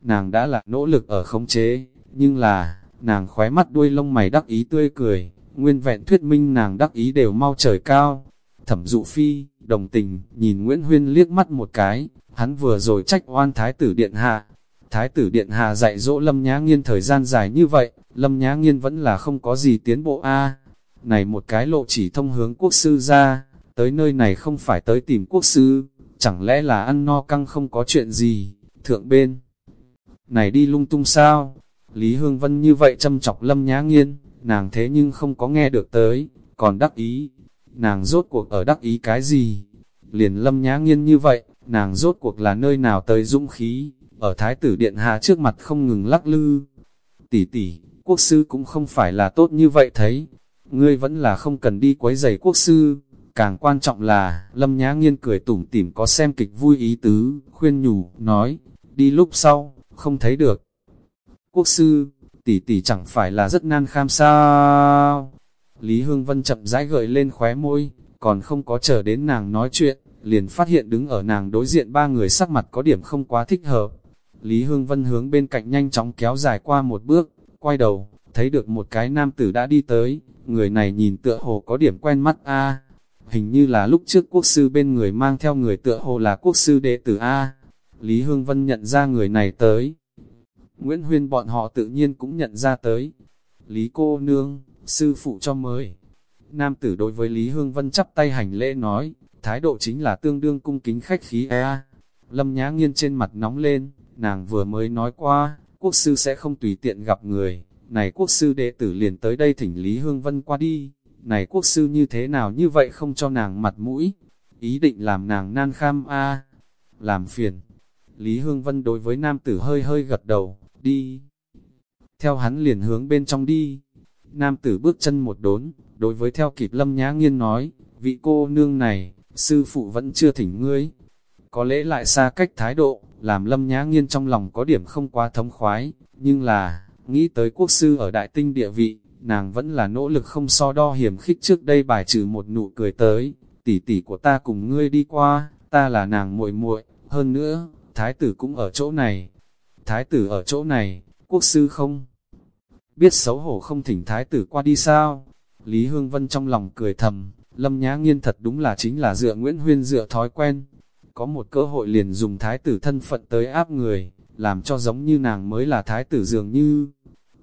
nàng đã là nỗ lực ở khống chế, nhưng là, nàng khóe mắt đuôi lông mày đắc ý tươi cười, nguyên vẹn thuyết minh nàng đắc ý đều mau trời cao. Thẩm dụ phi, đồng tình, nhìn Nguyễn Huyên liếc mắt một cái, hắn vừa rồi trách oan Thái tử Điện Hạ. Thái tử Điện Hạ dạy dỗ Lâm Nhã Nghiên thời gian dài như vậy, Lâm Nhã Nghiên vẫn là không có gì tiến bộ a Này một cái lộ chỉ thông hướng quốc sư ra, tới nơi này không phải tới tìm quốc sư, chẳng lẽ là ăn no căng không có chuyện gì, thượng bên. Này đi lung tung sao? Lý Hương Vân như vậy châm chọc Lâm Nhã Nghiên, nàng thế nhưng không có nghe được tới, còn đắc ý. Nàng rốt cuộc ở đắc ý cái gì? Liền Lâm Nhã Nghiên như vậy, nàng rốt cuộc là nơi nào tới dũng khí, ở Thái tử Điện Hạ trước mặt không ngừng lắc lư. Tỷ tỷ, quốc sư cũng không phải là tốt như vậy thấy, ngươi vẫn là không cần đi quấy giày quốc sư. Càng quan trọng là, Lâm Nhã Nghiên cười tủm tỉm có xem kịch vui ý tứ, khuyên nhủ, nói, đi lúc sau, không thấy được. Quốc sư, tỷ tỷ chẳng phải là rất nan kham sao? Lý Hương Vân chậm rãi gợi lên khóe môi, còn không có chờ đến nàng nói chuyện, liền phát hiện đứng ở nàng đối diện ba người sắc mặt có điểm không quá thích hợp. Lý Hương Vân hướng bên cạnh nhanh chóng kéo dài qua một bước, quay đầu, thấy được một cái nam tử đã đi tới, người này nhìn tựa hồ có điểm quen mắt a Hình như là lúc trước quốc sư bên người mang theo người tựa hồ là quốc sư đệ tử A. Lý Hương Vân nhận ra người này tới. Nguyễn Huyên bọn họ tự nhiên cũng nhận ra tới. Lý cô nương, sư phụ cho mời. Nam tử đối với Lý Hương Vân chắp tay hành lễ nói, thái độ chính là tương đương cung kính khách khí e. Lâm Nhã Nghiên trên mặt nóng lên, nàng vừa mới nói qua, quốc sư sẽ không tùy tiện gặp người, này quốc sư đệ tử liền tới đây thỉnh Lý Hương Vân qua đi, này quốc sư như thế nào như vậy không cho nàng mặt mũi, ý định làm nàng nan kham a làm phiền. Lý Hương Vân đối với nam tử hơi hơi gật đầu, đi. Theo hắn liền hướng bên trong đi, nam tử bước chân một đốn, đối với theo kịp lâm nhã nghiên nói, vị cô nương này, sư phụ vẫn chưa thỉnh ngươi. Có lẽ lại xa cách thái độ, làm lâm nhã nghiên trong lòng có điểm không quá thống khoái, nhưng là, nghĩ tới quốc sư ở đại tinh địa vị, nàng vẫn là nỗ lực không so đo hiểm khích trước đây bài trừ một nụ cười tới, tỷ tỷ của ta cùng ngươi đi qua, ta là nàng muội muội, hơn nữa, thái tử cũng ở chỗ này. Thái tử ở chỗ này, quốc sư không? Biết xấu hổ không thỉnh thái tử qua đi sao? Lý Hương Vân trong lòng cười thầm, Lâm Nhã Nghiên thật đúng là chính là dựa Nguyễn Huyên dựa thói quen. Có một cơ hội liền dùng thái tử thân phận tới áp người, làm cho giống như nàng mới là thái tử dường như.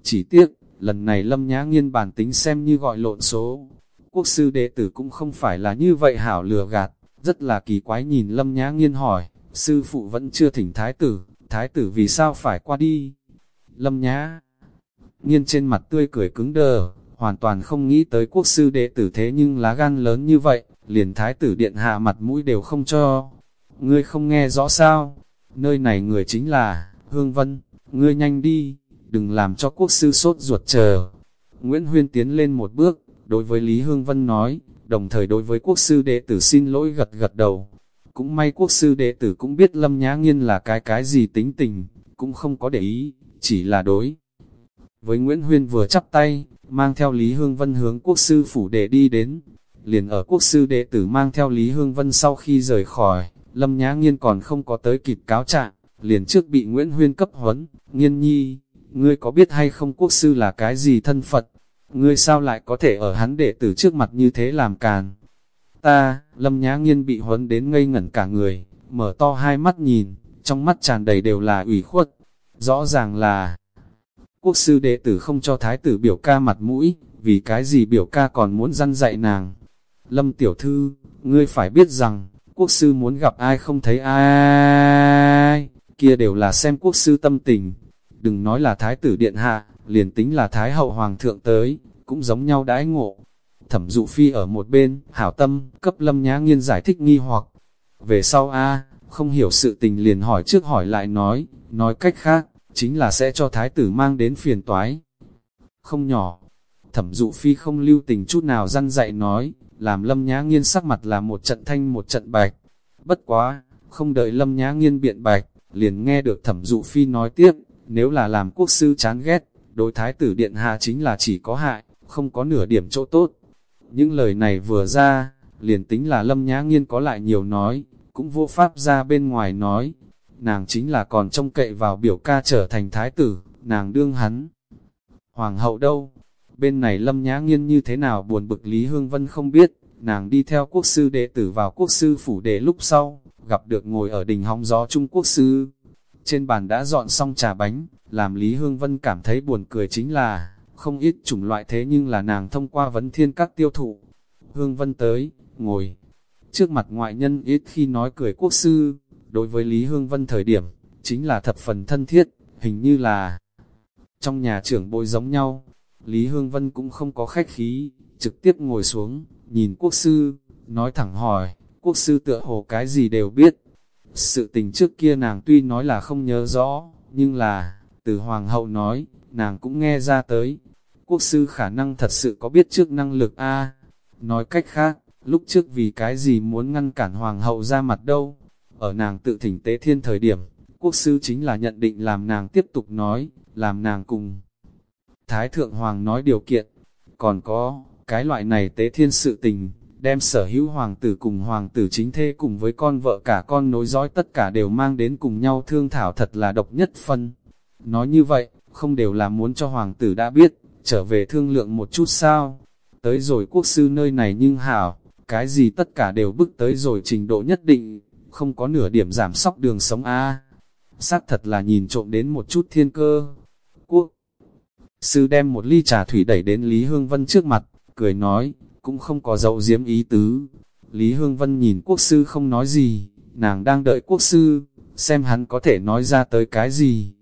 Chỉ tiếc, lần này Lâm Nhã Nghiên bản tính xem như gọi lộn số. Quốc sư đệ tử cũng không phải là như vậy hảo lừa gạt, rất là kỳ quái nhìn Lâm Nhã Nghiên hỏi, sư phụ vẫn chưa thỉnh thái tử, thái tử vì sao phải qua đi? Lâm Nhã Nghiên trên mặt tươi cười cứng đờ, hoàn toàn không nghĩ tới quốc sư đệ tử thế nhưng lá gan lớn như vậy, liền thái tử điện hạ mặt mũi đều không cho. Ngươi không nghe rõ sao? Nơi này người chính là, Hương Vân, ngươi nhanh đi, đừng làm cho quốc sư sốt ruột chờ. Nguyễn Huyên tiến lên một bước, đối với Lý Hương Vân nói, đồng thời đối với quốc sư đệ tử xin lỗi gật gật đầu. Cũng may quốc sư đệ tử cũng biết Lâm Nhã Nghiên là cái cái gì tính tình, cũng không có để ý, chỉ là đối. Với Nguyễn Huyên vừa chắp tay, mang theo Lý Hương Vân hướng quốc sư phủ để đi đến. Liền ở quốc sư đệ tử mang theo Lý Hương Vân sau khi rời khỏi, Lâm Nhã Nghiên còn không có tới kịp cáo trạng, liền trước bị Nguyễn Huyên cấp huấn, nghiên nhi, ngươi có biết hay không quốc sư là cái gì thân Phật? Ngươi sao lại có thể ở hắn đệ tử trước mặt như thế làm càn? Ta, Lâm Nhã Nghiên bị huấn đến ngây ngẩn cả người, mở to hai mắt nhìn, trong mắt tràn đầy đều là ủy khuất. Rõ ràng là, quốc sư đệ tử không cho thái tử biểu ca mặt mũi, vì cái gì biểu ca còn muốn răn dạy nàng. Lâm tiểu thư, ngươi phải biết rằng, quốc sư muốn gặp ai không thấy ai, kia đều là xem quốc sư tâm tình. Đừng nói là thái tử điện hạ, liền tính là thái hậu hoàng thượng tới, cũng giống nhau đãi ngộ. Thẩm dụ phi ở một bên, hảo tâm, cấp lâm nhã nghiên giải thích nghi hoặc. Về sau a không hiểu sự tình liền hỏi trước hỏi lại nói, nói cách khác, chính là sẽ cho thái tử mang đến phiền toái. Không nhỏ, thẩm dụ phi không lưu tình chút nào răn dạy nói, làm lâm nhã nghiên sắc mặt là một trận thanh một trận bạch. Bất quá, không đợi lâm nhã nghiên biện bạch, liền nghe được thẩm dụ phi nói tiếp, nếu là làm quốc sư chán ghét, đối thái tử điện hạ chính là chỉ có hại, không có nửa điểm chỗ tốt. Những lời này vừa ra, liền tính là lâm nhã nghiên có lại nhiều nói, cũng vô pháp ra bên ngoài nói. Nàng chính là còn trông cậy vào biểu ca trở thành thái tử, nàng đương hắn. Hoàng hậu đâu? Bên này lâm nhã nghiên như thế nào buồn bực Lý Hương Vân không biết, nàng đi theo quốc sư đệ tử vào quốc sư phủ đệ lúc sau, gặp được ngồi ở đỉnh hóng gió Trung Quốc sư. Trên bàn đã dọn xong trà bánh, làm Lý Hương Vân cảm thấy buồn cười chính là, không ít chủng loại thế nhưng là nàng thông qua vấn thiên các tiêu thụ. Hương Vân tới, ngồi, trước mặt ngoại nhân ít khi nói cười quốc sư, đối với Lý Hương Vân thời điểm, chính là thập phần thân thiết, hình như là trong nhà trưởng bối giống nhau. Lý Hương Vân cũng không có khách khí, trực tiếp ngồi xuống, nhìn quốc sư, nói thẳng hỏi, quốc sư tựa hồ cái gì đều biết. Sự tình trước kia nàng tuy nói là không nhớ rõ, nhưng là, từ hoàng hậu nói, nàng cũng nghe ra tới. Quốc sư khả năng thật sự có biết trước năng lực A. Nói cách khác, lúc trước vì cái gì muốn ngăn cản hoàng hậu ra mặt đâu. Ở nàng tự thỉnh tế thiên thời điểm, quốc sư chính là nhận định làm nàng tiếp tục nói, làm nàng cùng. Thái thượng hoàng nói điều kiện, còn có, cái loại này tế thiên sự tình, đem sở hữu hoàng tử cùng hoàng tử chính thê cùng với con vợ cả con nối dõi tất cả đều mang đến cùng nhau thương thảo thật là độc nhất phân. Nói như vậy, không đều là muốn cho hoàng tử đã biết, trở về thương lượng một chút sao. Tới rồi quốc sư nơi này nhưng hảo, cái gì tất cả đều bước tới rồi trình độ nhất định, không có nửa điểm giảm sóc đường sống a Xác thật là nhìn trộm đến một chút thiên cơ. Quốc sư đem một ly trà thủy đẩy đến Lý Hương Vân trước mặt, cười nói, cũng không có dậu diếm ý tứ. Lý Hương Vân nhìn quốc sư không nói gì, nàng đang đợi quốc sư, xem hắn có thể nói ra tới cái gì.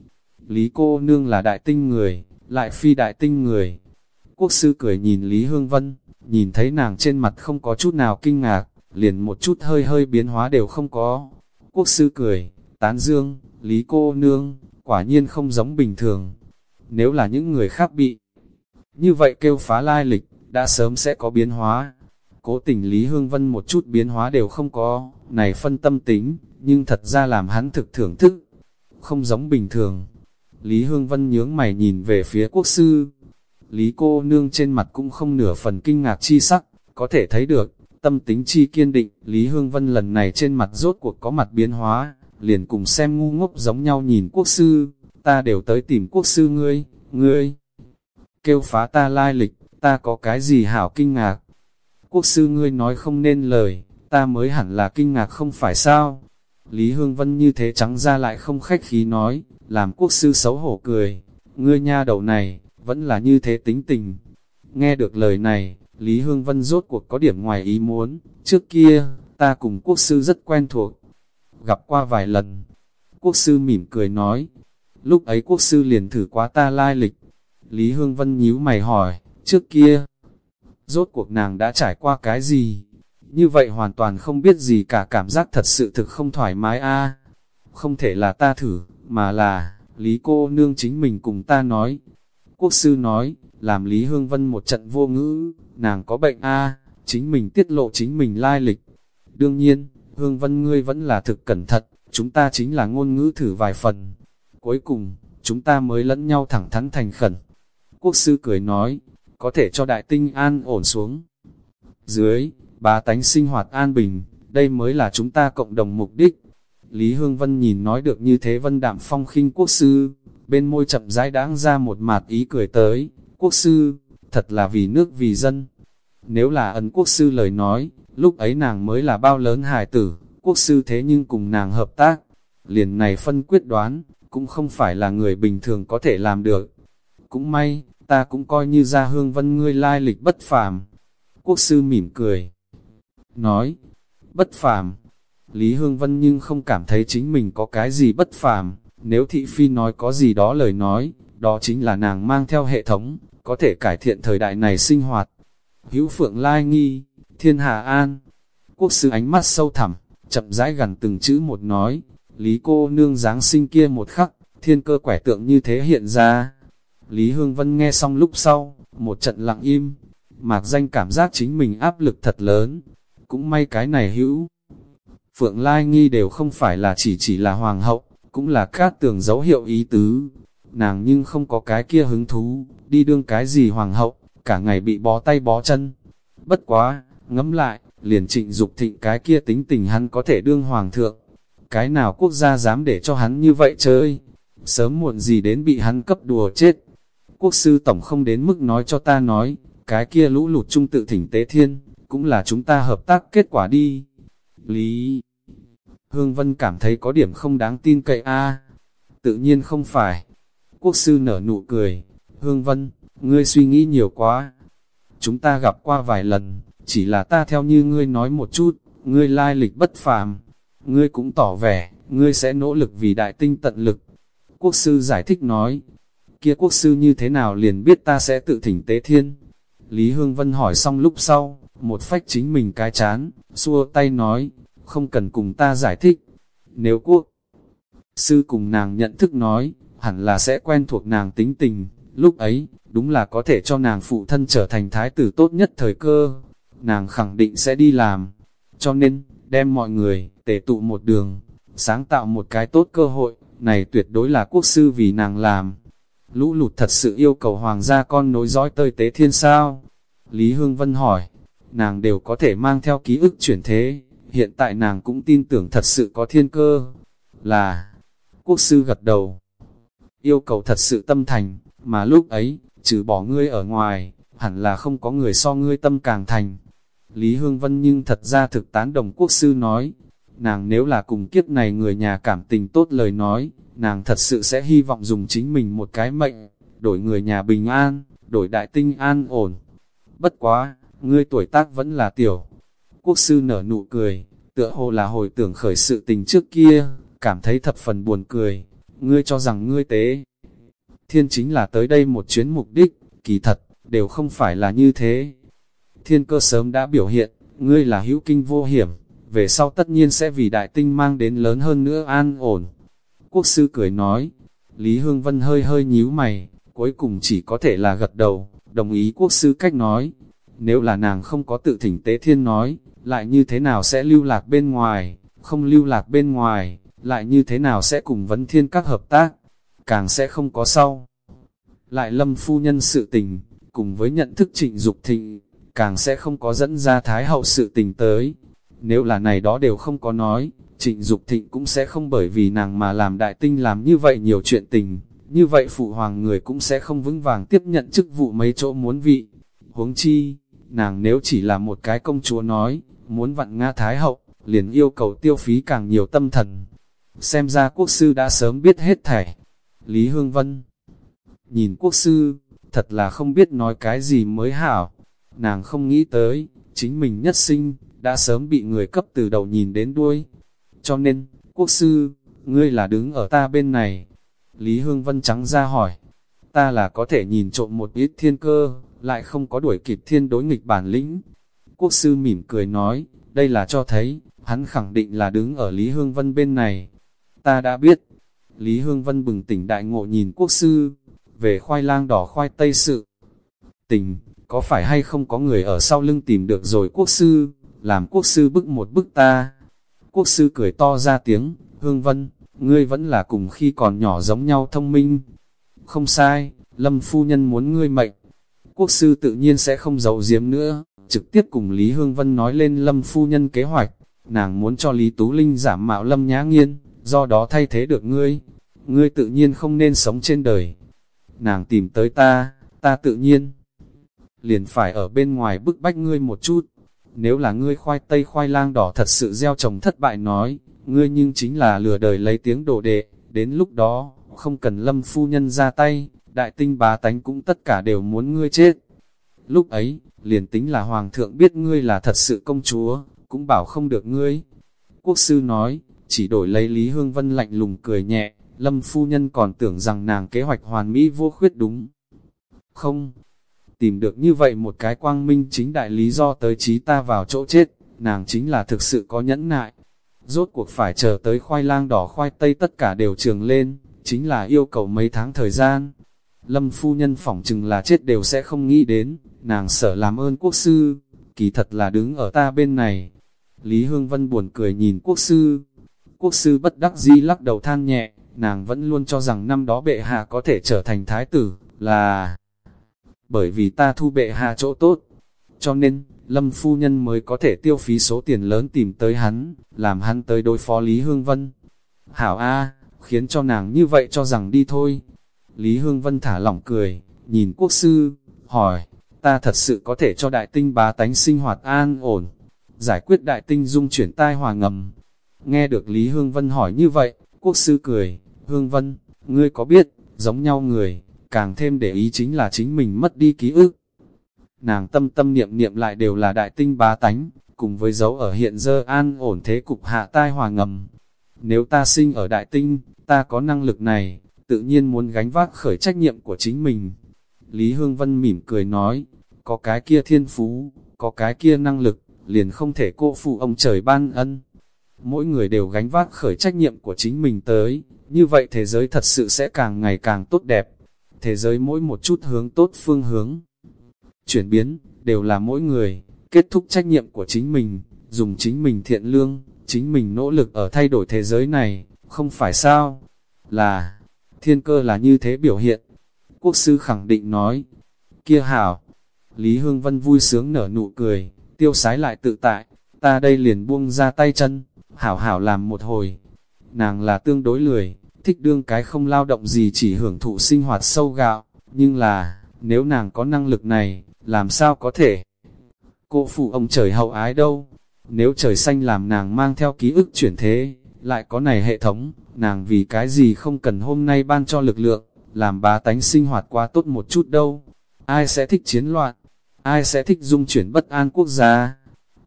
Lý cô nương là đại tinh người, lại phi đại tinh người. Quốc sư cười nhìn Lý Hương Vân, nhìn thấy nàng trên mặt không có chút nào kinh ngạc, liền một chút hơi hơi biến hóa đều không có. Quốc sư cười, tán dương, Lý cô nương, quả nhiên không giống bình thường. Nếu là những người khác bị, như vậy kêu phá lai lịch, đã sớm sẽ có biến hóa. Cố tình Lý Hương Vân một chút biến hóa đều không có, này phân tâm tính, nhưng thật ra làm hắn thực thưởng thức, không giống bình thường. Lý Hương Vân nhướng mày nhìn về phía quốc sư. Lý cô nương trên mặt cũng không nửa phần kinh ngạc chi sắc, có thể thấy được, tâm tính chi kiên định, Lý Hương Vân lần này trên mặt rốt cuộc có mặt biến hóa, liền cùng xem ngu ngốc giống nhau nhìn quốc sư, ta đều tới tìm quốc sư ngươi, ngươi, kêu phá ta lai lịch, ta có cái gì hảo kinh ngạc. Quốc sư ngươi nói không nên lời, ta mới hẳn là kinh ngạc không phải sao. Lý Hương Vân như thế trắng ra lại không khách khí nói, làm quốc sư xấu hổ cười. Ngươi nha đầu này, vẫn là như thế tính tình. Nghe được lời này, Lý Hương Vân rốt cuộc có điểm ngoài ý muốn. Trước kia, ta cùng quốc sư rất quen thuộc. Gặp qua vài lần. Quốc sư mỉm cười nói. Lúc ấy quốc sư liền thử quá ta lai lịch. Lý Hương Vân nhíu mày hỏi, trước kia. Rốt cuộc nàng đã trải qua cái gì? Như vậy hoàn toàn không biết gì cả cảm giác thật sự thực không thoải mái a Không thể là ta thử, mà là, Lý cô nương chính mình cùng ta nói. Quốc sư nói, làm Lý Hương Vân một trận vô ngữ, nàng có bệnh a chính mình tiết lộ chính mình lai lịch. Đương nhiên, Hương Vân ngươi vẫn là thực cẩn thận, chúng ta chính là ngôn ngữ thử vài phần. Cuối cùng, chúng ta mới lẫn nhau thẳng thắn thành khẩn. Quốc sư cười nói, có thể cho đại tinh an ổn xuống. Dưới, bá tánh sinh hoạt an bình, đây mới là chúng ta cộng đồng mục đích. Lý Hương Vân nhìn nói được như thế vân đạm phong khinh quốc sư, bên môi chậm rãi đáng ra một mạt ý cười tới, quốc sư, thật là vì nước vì dân. Nếu là ấn quốc sư lời nói, lúc ấy nàng mới là bao lớn hài tử, quốc sư thế nhưng cùng nàng hợp tác, liền này phân quyết đoán, cũng không phải là người bình thường có thể làm được. Cũng may, ta cũng coi như ra hương vân ngươi lai lịch bất phàm. Quốc sư mỉm cười, nói, bất phàm. Lý Hương Vân nhưng không cảm thấy chính mình có cái gì bất phàm, nếu thị phi nói có gì đó lời nói, đó chính là nàng mang theo hệ thống, có thể cải thiện thời đại này sinh hoạt. Hữu Phượng Lai Nghi, Thiên Hà An, quốc sư ánh mắt sâu thẳm, chậm rãi gần từng chữ một nói, Lý cô nương Giáng sinh kia một khắc, thiên cơ quẻ tượng như thế hiện ra, Lý Hương Vân nghe xong lúc sau, một trận lặng im, mạc danh cảm giác chính mình áp lực thật lớn, cũng may cái này hữu. Phượng Lai Nghi đều không phải là chỉ chỉ là hoàng hậu, cũng là cát tường dấu hiệu ý tứ, nàng nhưng không có cái kia hứng thú, đi đương cái gì hoàng hậu, cả ngày bị bó tay bó chân. Bất quá, ngẫm lại, liền trịnh dục thịnh cái kia tính tình hắn có thể đương hoàng thượng. Cái nào quốc gia dám để cho hắn như vậy chơi, sớm muộn gì đến bị hắn cấp đùa chết quốc sư tổng không đến mức nói cho ta nói, cái kia lũ lụt trung tự thỉnh tế thiên, cũng là chúng ta hợp tác kết quả đi. Lý Hương Vân cảm thấy có điểm không đáng tin cậy a Tự nhiên không phải. Quốc sư nở nụ cười. Hương Vân, ngươi suy nghĩ nhiều quá. Chúng ta gặp qua vài lần, chỉ là ta theo như ngươi nói một chút, ngươi lai lịch bất phàm. Ngươi cũng tỏ vẻ, ngươi sẽ nỗ lực vì đại tinh tận lực. Quốc sư giải thích nói, kia quốc sư như thế nào liền biết ta sẽ tự thỉnh tế thiên. Lý Hương Vân hỏi xong lúc sau, một phách chính mình cái chán, xua tay nói, không cần cùng ta giải thích. Nếu quốc sư cùng nàng nhận thức nói, hẳn là sẽ quen thuộc nàng tính tình, lúc ấy, đúng là có thể cho nàng phụ thân trở thành thái tử tốt nhất thời cơ. Nàng khẳng định sẽ đi làm, cho nên, đem mọi người, tề tụ một đường, sáng tạo một cái tốt cơ hội, này tuyệt đối là quốc sư vì nàng làm. Lũ lụt thật sự yêu cầu hoàng gia con nối dõi tơi tế thiên sao? Lý Hương Vân hỏi, nàng đều có thể mang theo ký ức chuyển thế, hiện tại nàng cũng tin tưởng thật sự có thiên cơ, là quốc sư gật đầu. Yêu cầu thật sự tâm thành, mà lúc ấy, trừ bỏ ngươi ở ngoài, hẳn là không có người so ngươi tâm càng thành. Lý Hương Vân nhưng thật ra thực tán đồng quốc sư nói, nàng nếu là cùng kiếp này người nhà cảm tình tốt lời nói, nàng thật sự sẽ hy vọng dùng chính mình một cái mệnh, đổi người nhà bình an, đổi đại tinh an ổn. Bất quá, ngươi tuổi tác vẫn là tiểu. Quốc sư nở nụ cười, tựa hồ là hồi tưởng khởi sự tình trước kia, cảm thấy thập phần buồn cười. Ngươi cho rằng ngươi tế. Thiên chính là tới đây một chuyến mục đích, kỳ thật, đều không phải là như thế. Thiên cơ sớm đã biểu hiện, ngươi là hữu kinh vô hiểm, về sau tất nhiên sẽ vì đại tinh mang đến lớn hơn nữa an ổn. Quốc sư cười nói, Lý Hương Vân hơi hơi nhíu mày, cuối cùng chỉ có thể là gật đầu, đồng ý quốc sư cách nói. Nếu là nàng không có tự thỉnh tế thiên nói, lại như thế nào sẽ lưu lạc bên ngoài, không lưu lạc bên ngoài, lại như thế nào sẽ cùng vấn thiên các hợp tác, càng sẽ không có sau. Lại lâm phu nhân sự tình, cùng với nhận thức trịnh Dục thịnh, càng sẽ không có dẫn ra thái hậu sự tình tới. Nếu là này đó đều không có nói, trịnh Dục thịnh cũng sẽ không bởi vì nàng mà làm đại tinh làm như vậy nhiều chuyện tình, như vậy phụ hoàng người cũng sẽ không vững vàng tiếp nhận chức vụ mấy chỗ muốn vị. Huống chi, nàng nếu chỉ là một cái công chúa nói, muốn vặn Nga Thái Hậu, liền yêu cầu tiêu phí càng nhiều tâm thần. Xem ra quốc sư đã sớm biết hết thảy. Lý Hương Vân Nhìn quốc sư, thật là không biết nói cái gì mới hảo. Nàng không nghĩ tới, chính mình nhất sinh, đã sớm bị người cấp từ đầu nhìn đến đuôi. Cho nên, quốc sư, ngươi là đứng ở ta bên này. Lý Hương Vân trắng ra hỏi, ta là có thể nhìn trộm một ít thiên cơ, lại không có đuổi kịp thiên đối nghịch bản lĩnh. Quốc sư mỉm cười nói, đây là cho thấy, hắn khẳng định là đứng ở Lý Hương Vân bên này. Ta đã biết, Lý Hương Vân bừng tỉnh đại ngộ nhìn quốc sư, về khoai lang đỏ khoai tây sự. Tình, có phải hay không có người ở sau lưng tìm được rồi quốc sư, làm quốc sư bức một bức ta. Quốc sư cười to ra tiếng, Hương Vân, ngươi vẫn là cùng khi còn nhỏ giống nhau thông minh. Không sai, Lâm phu nhân muốn ngươi mệnh. Quốc sư tự nhiên sẽ không giấu giếm nữa, trực tiếp cùng Lý Hương Vân nói lên Lâm phu nhân kế hoạch. Nàng muốn cho Lý Tú Linh giảm mạo Lâm Nhã Nghiên, do đó thay thế được ngươi. Ngươi tự nhiên không nên sống trên đời. Nàng tìm tới ta, ta tự nhiên liền phải ở bên ngoài bức bách ngươi một chút. Nếu là ngươi khoai tây khoai lang đỏ thật sự gieo trồng thất bại nói, ngươi nhưng chính là lừa đời lấy tiếng đồ đệ, đến lúc đó, không cần lâm phu nhân ra tay, đại tinh bá tánh cũng tất cả đều muốn ngươi chết. Lúc ấy, liền tính là hoàng thượng biết ngươi là thật sự công chúa, cũng bảo không được ngươi. Quốc sư nói, chỉ đổi lấy Lý Hương Vân lạnh lùng cười nhẹ, lâm phu nhân còn tưởng rằng nàng kế hoạch hoàn mỹ vô khuyết đúng. Không, tìm được như vậy một cái quang minh chính đại lý do tới trí ta vào chỗ chết, nàng chính là thực sự có nhẫn nại. Rốt cuộc phải chờ tới khoai lang đỏ khoai tây tất cả đều trường lên, chính là yêu cầu mấy tháng thời gian. Lâm phu nhân phỏng chừng là chết đều sẽ không nghĩ đến, nàng sợ làm ơn quốc sư, kỳ thật là đứng ở ta bên này. Lý Hương Vân buồn cười nhìn quốc sư, quốc sư bất đắc di lắc đầu than nhẹ, nàng vẫn luôn cho rằng năm đó bệ hạ có thể trở thành thái tử, là bởi vì ta thu bệ hạ chỗ tốt. Cho nên, Lâm Phu Nhân mới có thể tiêu phí số tiền lớn tìm tới hắn, làm hắn tới đối phó Lý Hương Vân. Hảo A, khiến cho nàng như vậy cho rằng đi thôi. Lý Hương Vân thả lỏng cười, nhìn quốc sư, hỏi, ta thật sự có thể cho đại tinh bá tánh sinh hoạt an ổn, giải quyết đại tinh dung chuyển tai hòa ngầm. Nghe được Lý Hương Vân hỏi như vậy, quốc sư cười, Hương Vân, ngươi có biết, giống nhau người, càng thêm để ý chính là chính mình mất đi ký ức. Nàng tâm tâm niệm niệm lại đều là đại tinh bá tánh, cùng với dấu ở hiện giờ an ổn thế cục hạ tai hòa ngầm. Nếu ta sinh ở đại tinh, ta có năng lực này, tự nhiên muốn gánh vác khởi trách nhiệm của chính mình. Lý Hương Vân mỉm cười nói, có cái kia thiên phú, có cái kia năng lực, liền không thể cô phụ ông trời ban ân. Mỗi người đều gánh vác khởi trách nhiệm của chính mình tới, như vậy thế giới thật sự sẽ càng ngày càng tốt đẹp. Thế giới mỗi một chút hướng tốt phương hướng. Chuyển biến, đều là mỗi người, kết thúc trách nhiệm của chính mình, dùng chính mình thiện lương, chính mình nỗ lực ở thay đổi thế giới này, không phải sao? Là, thiên cơ là như thế biểu hiện. Quốc sư khẳng định nói, kia hảo, Lý Hương Vân vui sướng nở nụ cười, tiêu sái lại tự tại, ta đây liền buông ra tay chân, hảo hảo làm một hồi. Nàng là tương đối lười, thích đương cái không lao động gì chỉ hưởng thụ sinh hoạt sâu gạo, nhưng là, nếu nàng có năng lực này, làm sao có thể? Cô phụ ông trời hậu ái đâu? Nếu trời xanh làm nàng mang theo ký ức chuyển thế, lại có này hệ thống, nàng vì cái gì không cần hôm nay ban cho lực lượng, làm bá tánh sinh hoạt quá tốt một chút đâu. Ai sẽ thích chiến loạn? Ai sẽ thích dung chuyển bất an quốc gia?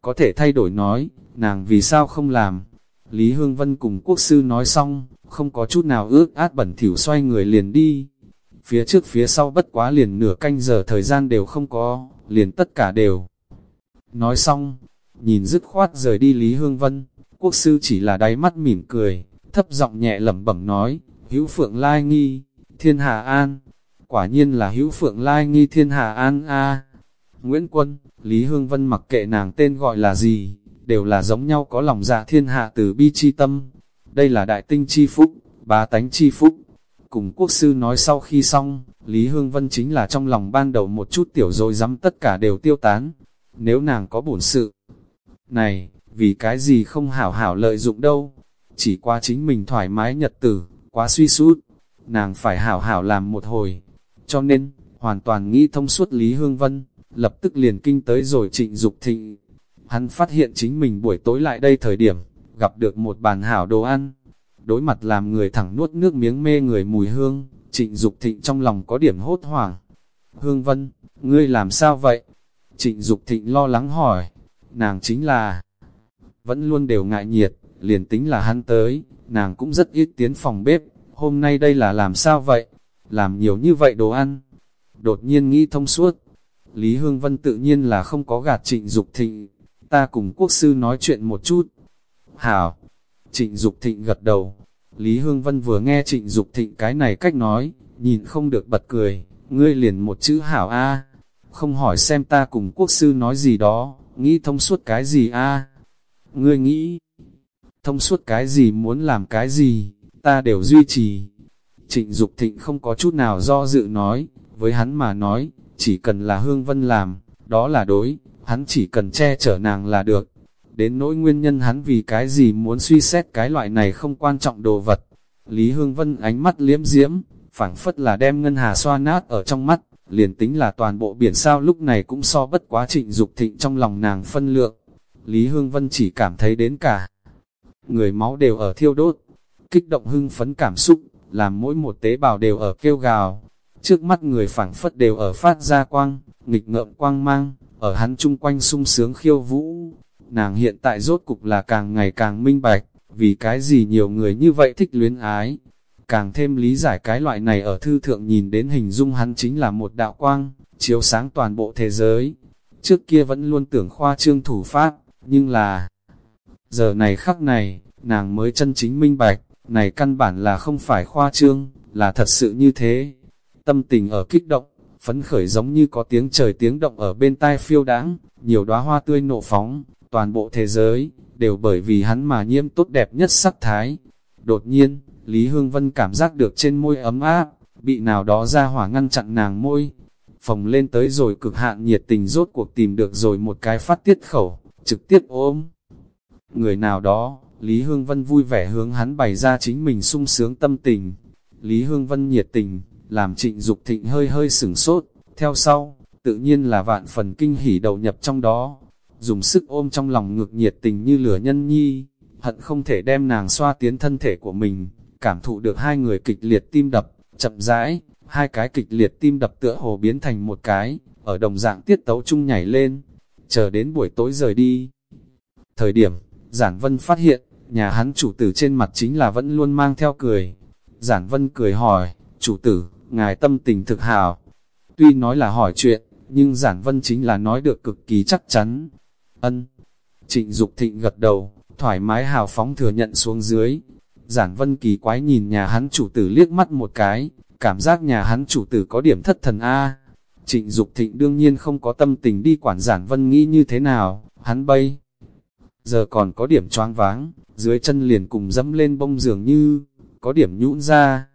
Có thể thay đổi nói, nàng vì sao không làm? Lý Hương Vân cùng quốc sư nói xong, không có chút nào ước át bẩn thỉu xoay người liền đi. Phía trước phía sau bất quá liền nửa canh giờ thời gian đều không có, liền tất cả đều. Nói xong, nhìn dứt khoát rời đi Lý Hương Vân, quốc sư chỉ là đáy mắt mỉm cười, thấp giọng nhẹ lẩm bẩm nói, hữu phượng lai nghi, thiên hạ an. Quả nhiên là hữu phượng lai nghi thiên hạ an a Nguyễn Quân, Lý Hương Vân mặc kệ nàng tên gọi là gì, đều là giống nhau có lòng dạ thiên hạ từ bi chi tâm. Đây là đại tinh chi phúc, bá tánh chi phúc. Cùng quốc sư nói sau khi xong, Lý Hương Vân chính là trong lòng ban đầu một chút tiểu rồi dám tất cả đều tiêu tán. Nếu nàng có bổn sự, này, vì cái gì không hảo hảo lợi dụng đâu, chỉ qua chính mình thoải mái nhật tử, quá suy sút, nàng phải hảo hảo làm một hồi. Cho nên, hoàn toàn nghĩ thông suốt Lý Hương Vân, lập tức liền kinh tới rồi trịnh Dục thịnh. Hắn phát hiện chính mình buổi tối lại đây thời điểm, gặp được một bàn hảo đồ ăn. Đối mặt làm người thẳng nuốt nước miếng mê người mùi hương, trịnh Dục thịnh trong lòng có điểm hốt hoảng. Hương Vân, ngươi làm sao vậy? Trịnh Dục thịnh lo lắng hỏi, nàng chính là... Vẫn luôn đều ngại nhiệt, liền tính là hắn tới, nàng cũng rất ít tiến phòng bếp, hôm nay đây là làm sao vậy? Làm nhiều như vậy đồ ăn. Đột nhiên nghĩ thông suốt, Lý Hương Vân tự nhiên là không có gạt trịnh Dục thịnh, ta cùng quốc sư nói chuyện một chút. Hảo, trịnh Dục thịnh gật đầu, Lý Hương Vân vừa nghe trịnh Dục thịnh cái này cách nói, nhìn không được bật cười, ngươi liền một chữ hảo a không hỏi xem ta cùng quốc sư nói gì đó, nghĩ thông suốt cái gì a Ngươi nghĩ, thông suốt cái gì muốn làm cái gì, ta đều duy trì. Trịnh Dục thịnh không có chút nào do dự nói, với hắn mà nói, chỉ cần là Hương Vân làm, đó là đối, hắn chỉ cần che chở nàng là được. Đến nỗi nguyên nhân hắn vì cái gì muốn suy xét cái loại này không quan trọng đồ vật. Lý Hương Vân ánh mắt liếm diễm, phảng phất là đem ngân hà xoa nát ở trong mắt, liền tính là toàn bộ biển sao lúc này cũng so bất quá trịnh dục thịnh trong lòng nàng phân lượng. Lý Hương Vân chỉ cảm thấy đến cả. Người máu đều ở thiêu đốt, kích động hưng phấn cảm xúc, làm mỗi một tế bào đều ở kêu gào, trước mắt người phảng phất đều ở phát ra quang, nghịch ngợm quang mang, ở hắn chung quanh sung sướng khiêu vũ. Nàng hiện tại rốt cục là càng ngày càng minh bạch, vì cái gì nhiều người như vậy thích luyến ái. Càng thêm lý giải cái loại này ở thư thượng nhìn đến hình dung hắn chính là một đạo quang, chiếu sáng toàn bộ thế giới. Trước kia vẫn luôn tưởng khoa trương thủ pháp, nhưng là... Giờ này khắc này, nàng mới chân chính minh bạch, này căn bản là không phải khoa trương, là thật sự như thế tâm tình ở kích động, phấn khởi giống như có tiếng trời tiếng động ở bên tai phiêu đáng, nhiều đóa hoa tươi nộ phóng, toàn bộ thế giới, đều bởi vì hắn mà nhiễm tốt đẹp nhất sắc thái. Đột nhiên, Lý Hương Vân cảm giác được trên môi ấm áp, bị nào đó ra hỏa ngăn chặn nàng môi. Phòng lên tới rồi cực hạn nhiệt tình rốt cuộc tìm được rồi một cái phát tiết khẩu, trực tiếp ôm. Người nào đó, Lý Hương Vân vui vẻ hướng hắn bày ra chính mình sung sướng tâm tình. Lý Hương Vân nhiệt tình, làm trịnh Dục thịnh hơi hơi sửng sốt, theo sau, tự nhiên là vạn phần kinh hỉ đầu nhập trong đó, dùng sức ôm trong lòng ngược nhiệt tình như lửa nhân nhi, hận không thể đem nàng xoa tiến thân thể của mình, cảm thụ được hai người kịch liệt tim đập, chậm rãi, hai cái kịch liệt tim đập tựa hồ biến thành một cái, ở đồng dạng tiết tấu chung nhảy lên, chờ đến buổi tối rời đi. Thời điểm, Giản Vân phát hiện, nhà hắn chủ tử trên mặt chính là vẫn luôn mang theo cười. Giản Vân cười hỏi, chủ tử, ngài tâm tình thực hào. Tuy nói là hỏi chuyện, nhưng Giản Vân chính là nói được cực kỳ chắc chắn. Ân. Trịnh Dục Thịnh gật đầu, thoải mái hào phóng thừa nhận xuống dưới. Giản Vân kỳ quái nhìn nhà hắn chủ tử liếc mắt một cái, cảm giác nhà hắn chủ tử có điểm thất thần A. Trịnh Dục Thịnh đương nhiên không có tâm tình đi quản Giản Vân nghĩ như thế nào, hắn bay. Giờ còn có điểm choáng váng, dưới chân liền cùng dẫm lên bông dường như, có điểm nhũn ra.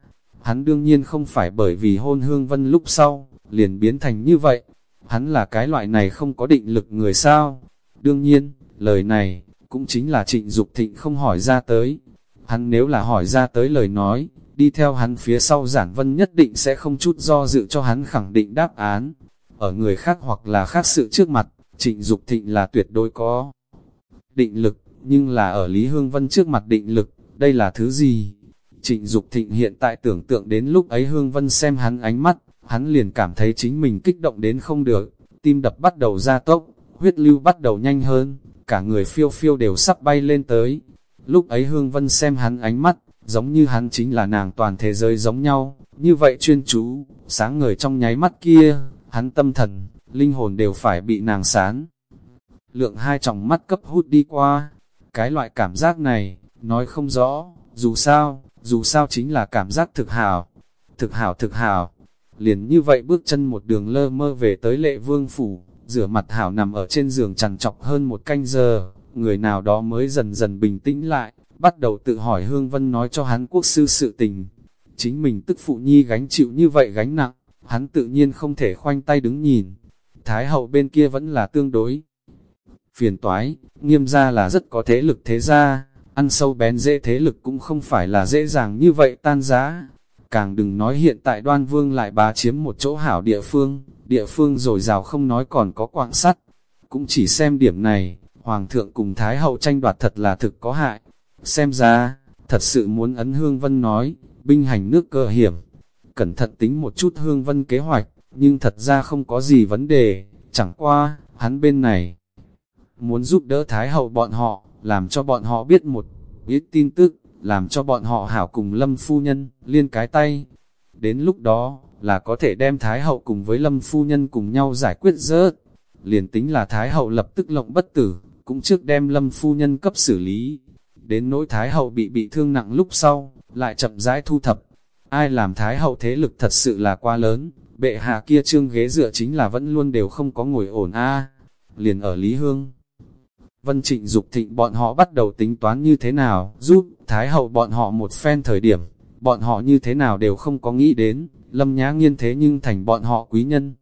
Hắn đương nhiên không phải bởi vì hôn hương vân lúc sau, liền biến thành như vậy. Hắn là cái loại này không có định lực người sao. Đương nhiên, lời này, cũng chính là trịnh Dục thịnh không hỏi ra tới. Hắn nếu là hỏi ra tới lời nói, đi theo hắn phía sau giản vân nhất định sẽ không chút do dự cho hắn khẳng định đáp án. Ở người khác hoặc là khác sự trước mặt, trịnh Dục thịnh là tuyệt đối có định lực, nhưng là ở Lý Hương Vân trước mặt định lực, đây là thứ gì? Trịnh Dục Thịnh hiện tại tưởng tượng đến lúc ấy Hương Vân xem hắn ánh mắt, hắn liền cảm thấy chính mình kích động đến không được, tim đập bắt đầu ra tốc, huyết lưu bắt đầu nhanh hơn, cả người phiêu phiêu đều sắp bay lên tới. Lúc ấy Hương Vân xem hắn ánh mắt, giống như hắn chính là nàng toàn thế giới giống nhau, như vậy chuyên chú, sáng ngời trong nháy mắt kia, hắn tâm thần, linh hồn đều phải bị nàng sán. Lượng hai tròng mắt cấp hút đi qua, cái loại cảm giác này, nói không rõ, dù sao, dù sao chính là cảm giác thực hảo, thực hảo thực hảo. Liền như vậy bước chân một đường lơ mơ về tới lệ vương phủ, rửa mặt hảo nằm ở trên giường chằn chọc hơn một canh giờ, người nào đó mới dần dần bình tĩnh lại, bắt đầu tự hỏi Hương Vân nói cho hắn quốc sư sự tình. Chính mình tức phụ nhi gánh chịu như vậy gánh nặng, hắn tự nhiên không thể khoanh tay đứng nhìn. Thái hậu bên kia vẫn là tương đối phiền toái, nghiêm gia là rất có thế lực thế gia ăn sâu bén dễ thế lực cũng không phải là dễ dàng như vậy tan giá. Càng đừng nói hiện tại đoan vương lại bá chiếm một chỗ hảo địa phương, địa phương rồi rào không nói còn có quạng sắt. Cũng chỉ xem điểm này, Hoàng thượng cùng Thái hậu tranh đoạt thật là thực có hại. Xem ra, thật sự muốn ấn Hương Vân nói, binh hành nước cơ hiểm. Cẩn thận tính một chút Hương Vân kế hoạch, nhưng thật ra không có gì vấn đề, chẳng qua, hắn bên này muốn giúp đỡ Thái Hậu bọn họ, làm cho bọn họ biết một ít tin tức, làm cho bọn họ hảo cùng Lâm Phu Nhân, liên cái tay. Đến lúc đó, là có thể đem Thái Hậu cùng với Lâm Phu Nhân cùng nhau giải quyết rớt. Liền tính là Thái Hậu lập tức lộng bất tử, cũng trước đem Lâm Phu Nhân cấp xử lý. Đến nỗi Thái Hậu bị bị thương nặng lúc sau, lại chậm rãi thu thập. Ai làm Thái Hậu thế lực thật sự là quá lớn, bệ hạ kia trương ghế dựa chính là vẫn luôn đều không có ngồi ổn a Liền ở Lý Hương Vân Trịnh Dục Thịnh bọn họ bắt đầu tính toán như thế nào, giúp Thái Hậu bọn họ một phen thời điểm, bọn họ như thế nào đều không có nghĩ đến, Lâm Nhã Nghiên thế nhưng thành bọn họ quý nhân.